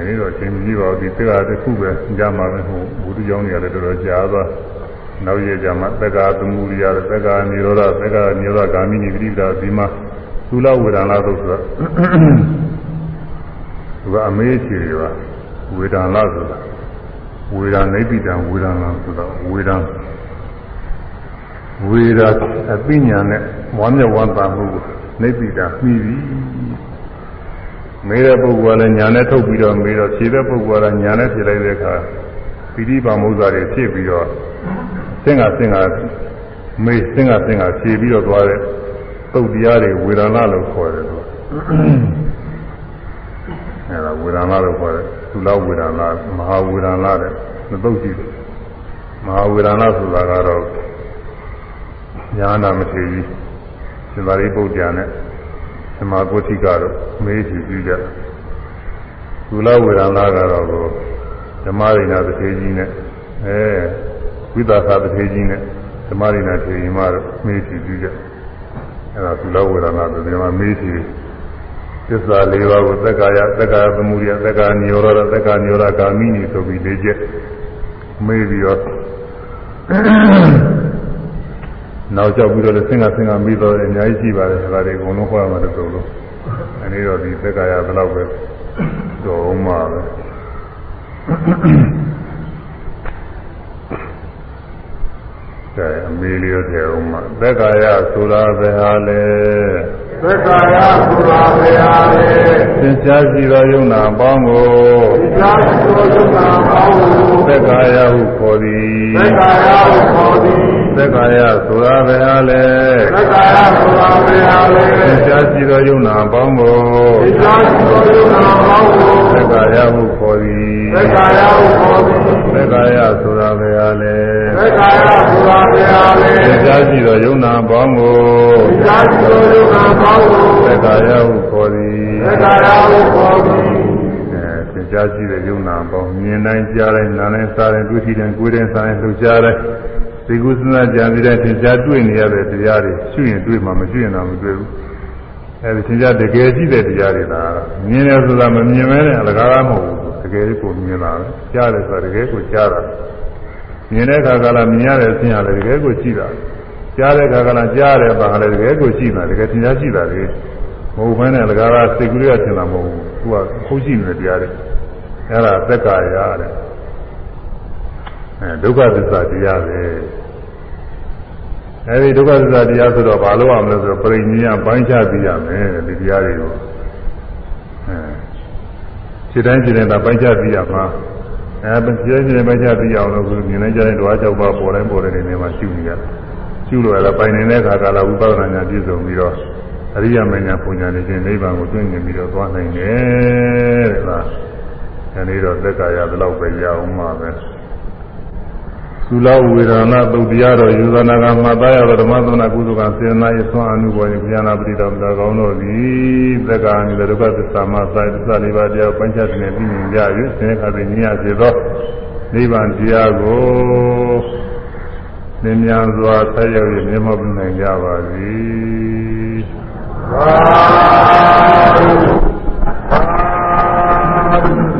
ဒီတော့အချိန်ကြီးပါဘူးဒီသက္ကာတစ်ခုပဲကြားမှာပဲဟိုဘုဒ္ဓကျောင်းတွေကလည်းတော်တော်ကြားသွားနောက်ရကြမှာသက္ကာသမုဒိယသက္ကာនិရောဓသက္ကာនិရောဓဂာမိနိပရိဒါဒီမှာ သုလဝေဒနာလို့ဆိုတာသူကအမေးချေတွေပါဝေဒနာဆိုတာဝေဒနာနိဗ္ဗိတံဝေဒနာဆိုတာဝေဒနာဝေဒအပိညာနဲ့ဝမ်းမြောက်ဝမ်းသာမှုကိုနိဗ္ဗိတံမှီပြီမေးတဲ့ပုဂ္ဂိုလ်ကလည်းညာနဲ့ထုတ်ပြီးတော့မေးတော့ဖြေတဲ့ပုဂ္ဂိုလ်ကလည်းညာနဲ့ဖြေလိုက်တဲ့အခါပိဋိပါမုဇ္ဇာတွေဖြစ်ပြီးတော့စင်္ဃစင်္ဃမေးစင်္ဃစင်္ဃဖြေပြီးတော့သွားတဲ့ သုတ်တရားတွေဝေဒနာလို့ခေါ်တယ်သူအဲဒါဝေဒနာလို့ခေါ်တယ်သုလဝေဒနာမဟာဝေဒနာတဲ့သုတ်ရှိတယ်မဟာဝေဒနာဆိုတာကတော့ညာနာမထေကြီးရှင်သာရိပုတ္တရာနဲ့သမာဂုဋ္ဌိကတော့မေးကြည့်ကြည့်ကြသုလဝေဒနာကတော့ဓမ္မရိနာတစ်ထေကြီးနဲ့အဲဝိသသာတစ်ထေကြီးနဲ့ဓမ္မရိနာထေကြီးမှတော့မေးကြည့်ကြည့်ကြ အဲဒါသုလဝေဒနာဆိုဒီမှာမေးကြည့်သစ္စာ၄ပါးကိုသက္ကာယသက္ကာသမုဒယသက္ကာနိရောဓသက္ကာနိရောဓဂာမိနိဆိုပြီး၄ချက်မေးပြီးတော့နောက်ကြောက်ပြီးတော့လည်းဆင်ကဆင်ကပြီးတော့အများကြီးရှိပါတယ်ဒါတွေအကုန်လုံးဟောရမှာတော့ဆိုလို့အဲဒီတော့ဒီသက္ကာယဘယ်လောက်ပဲတော့မှပဲ ကဲအမေလေးရောတဲ့အောင်မှာသက္ကာယဆိုတာဘယ်ဟာလဲသက္ကာယဆိုတာဘယ်ဟာလဲသင်္ချာရှိသောယုံနာအပေါင်းကိုသင်္ချာရှိသောယုံနာအပေါင်းကိုသက္ကာယဟုခေါ်သည်သက္ကာယဟုခေါ်သည်သက္ကာယဆိုတာဘယ်ဟာလဲသက္ကာယဆိုတာဘယ်ဟာလဲသင်္ချာရှိသောယုံနာအပေါင်းကိုသင်္ချာရှိသောယုံနာအပေါင်းကိုသက္ကာယဟုခေါ်သည်သက္ကာယဟုခေါ်သည်သက္ကာယဆိုတာဘယ်ဟာလဲ သက္ကာယဆိုတာဘယ်ဟာလဲသင်္ချာရှိသောယုံနာအပေါင်းကိုသင်္ချာရှိသောယုံနာအပေါင်းကိုသက္ကာယဟုခေါ်သည်သက္ကာယဟုခေါ်သည်အဲသင်ကြားရှိတဲ့ယုံနာပေါင်းမြင်တိုင်းကြားတိုင်းနားတိုင်းစားတိုင်းတွေ့ထိတိုင်းကိုယ်တိုင်းစားတိုင်းလှုပ်ရှားတိုင်းဒီကုသနာကြံပြီးတဲ့သင်ကြားတွေ့နေရတဲ့တရားတွေရှုရင်တွေ့မှမရှုရင်တော့မတွေ့ဘူးအဲဒီသင်ကြားတကယ်ရှိတဲ့တရားတွေလားမြင်တယ်ဆိုတာမမြင်မဲနဲ့အလကားမဟုတ်ဘူးတကယ်ကိုမြင်တာပဲကြားတယ်ဆိုတာတကယ်ကိုကြားတာ မြင်တဲ့အခါကလည်းမြင်ရတဲ့အခြင်းရတယ်တကယ်ကိုရှိတာကြားတဲ့အခါကလည်းကြားတယ်ပါလည်းတကယ်ကိုရှိတာတကယ်သင်ကြားရှိတာလေမဟုတ်ဘဲနဲ့လကားကစိတ်ကူးရထင်တာမဟုတ်ဘူးသူကခုရှိနေတဲ့တရားတွေအဲ့ဒါသက်ကာရတဲ့အဲဒုက္ခသစ္စာတရားပဲအဲဒီဒုက္ခသစ္စာတရားဆိုတော့ဘာလို့အောင်လဲဆိုတော့ပြိညာပိုင်းခြားသိရမယ်ဒီတရားတွေကိုအဲခြေတိုင်းခြေတိုင်းသာပိုင်းခြားသိရမှာ အဲခြေတိုင်းခြေတိုင်းပိုင်းခြားသိရအောင်လို့မြင်နေကြတဲ့ဓဝါကြောက်ပါပေါ်တိုင်းပေါ်တိုင်းနေမှာရှုနေရတယ်ရှုလို့ရပိုင်နေတဲ့အခါကလာဝိပဿနာဉာဏ်ပြည့်စုံပြီးတော့အရိယာမဉာဏ်ပူညာနေခြင်းနိဗ္ဗာန်ကိုတွင်မြင်ပြီးတော့သွားနိုင်တယ်တဲ့လားအဲဒီတော့သက်ကာယဘယ်လောက်ပဲရအောင်မှာပဲ သုလဝေဒနာသုတ်တရားတော်ယူသနာကမှတ်သားရသောဓမ္မသနာကုသကစေနာယေသွန်အမှုပေါ်ရင်ဉာဏပရိတော်မူတာကောင်းတော်သည်သက္ကာနိဒုက္ခသစ္စာမသာသစ္စာလေးပါးတရားပัญချသနေပြီးမြင်ကြ၍သင်္ခါပင်ဉာဏ်စေသောနိဗ္ဗာန်တရားကိုသင်မြန်စွာဆက်ရောက်၍မြတ်မောပြုနိုင်ကြပါစေ။သာဓုသာဓု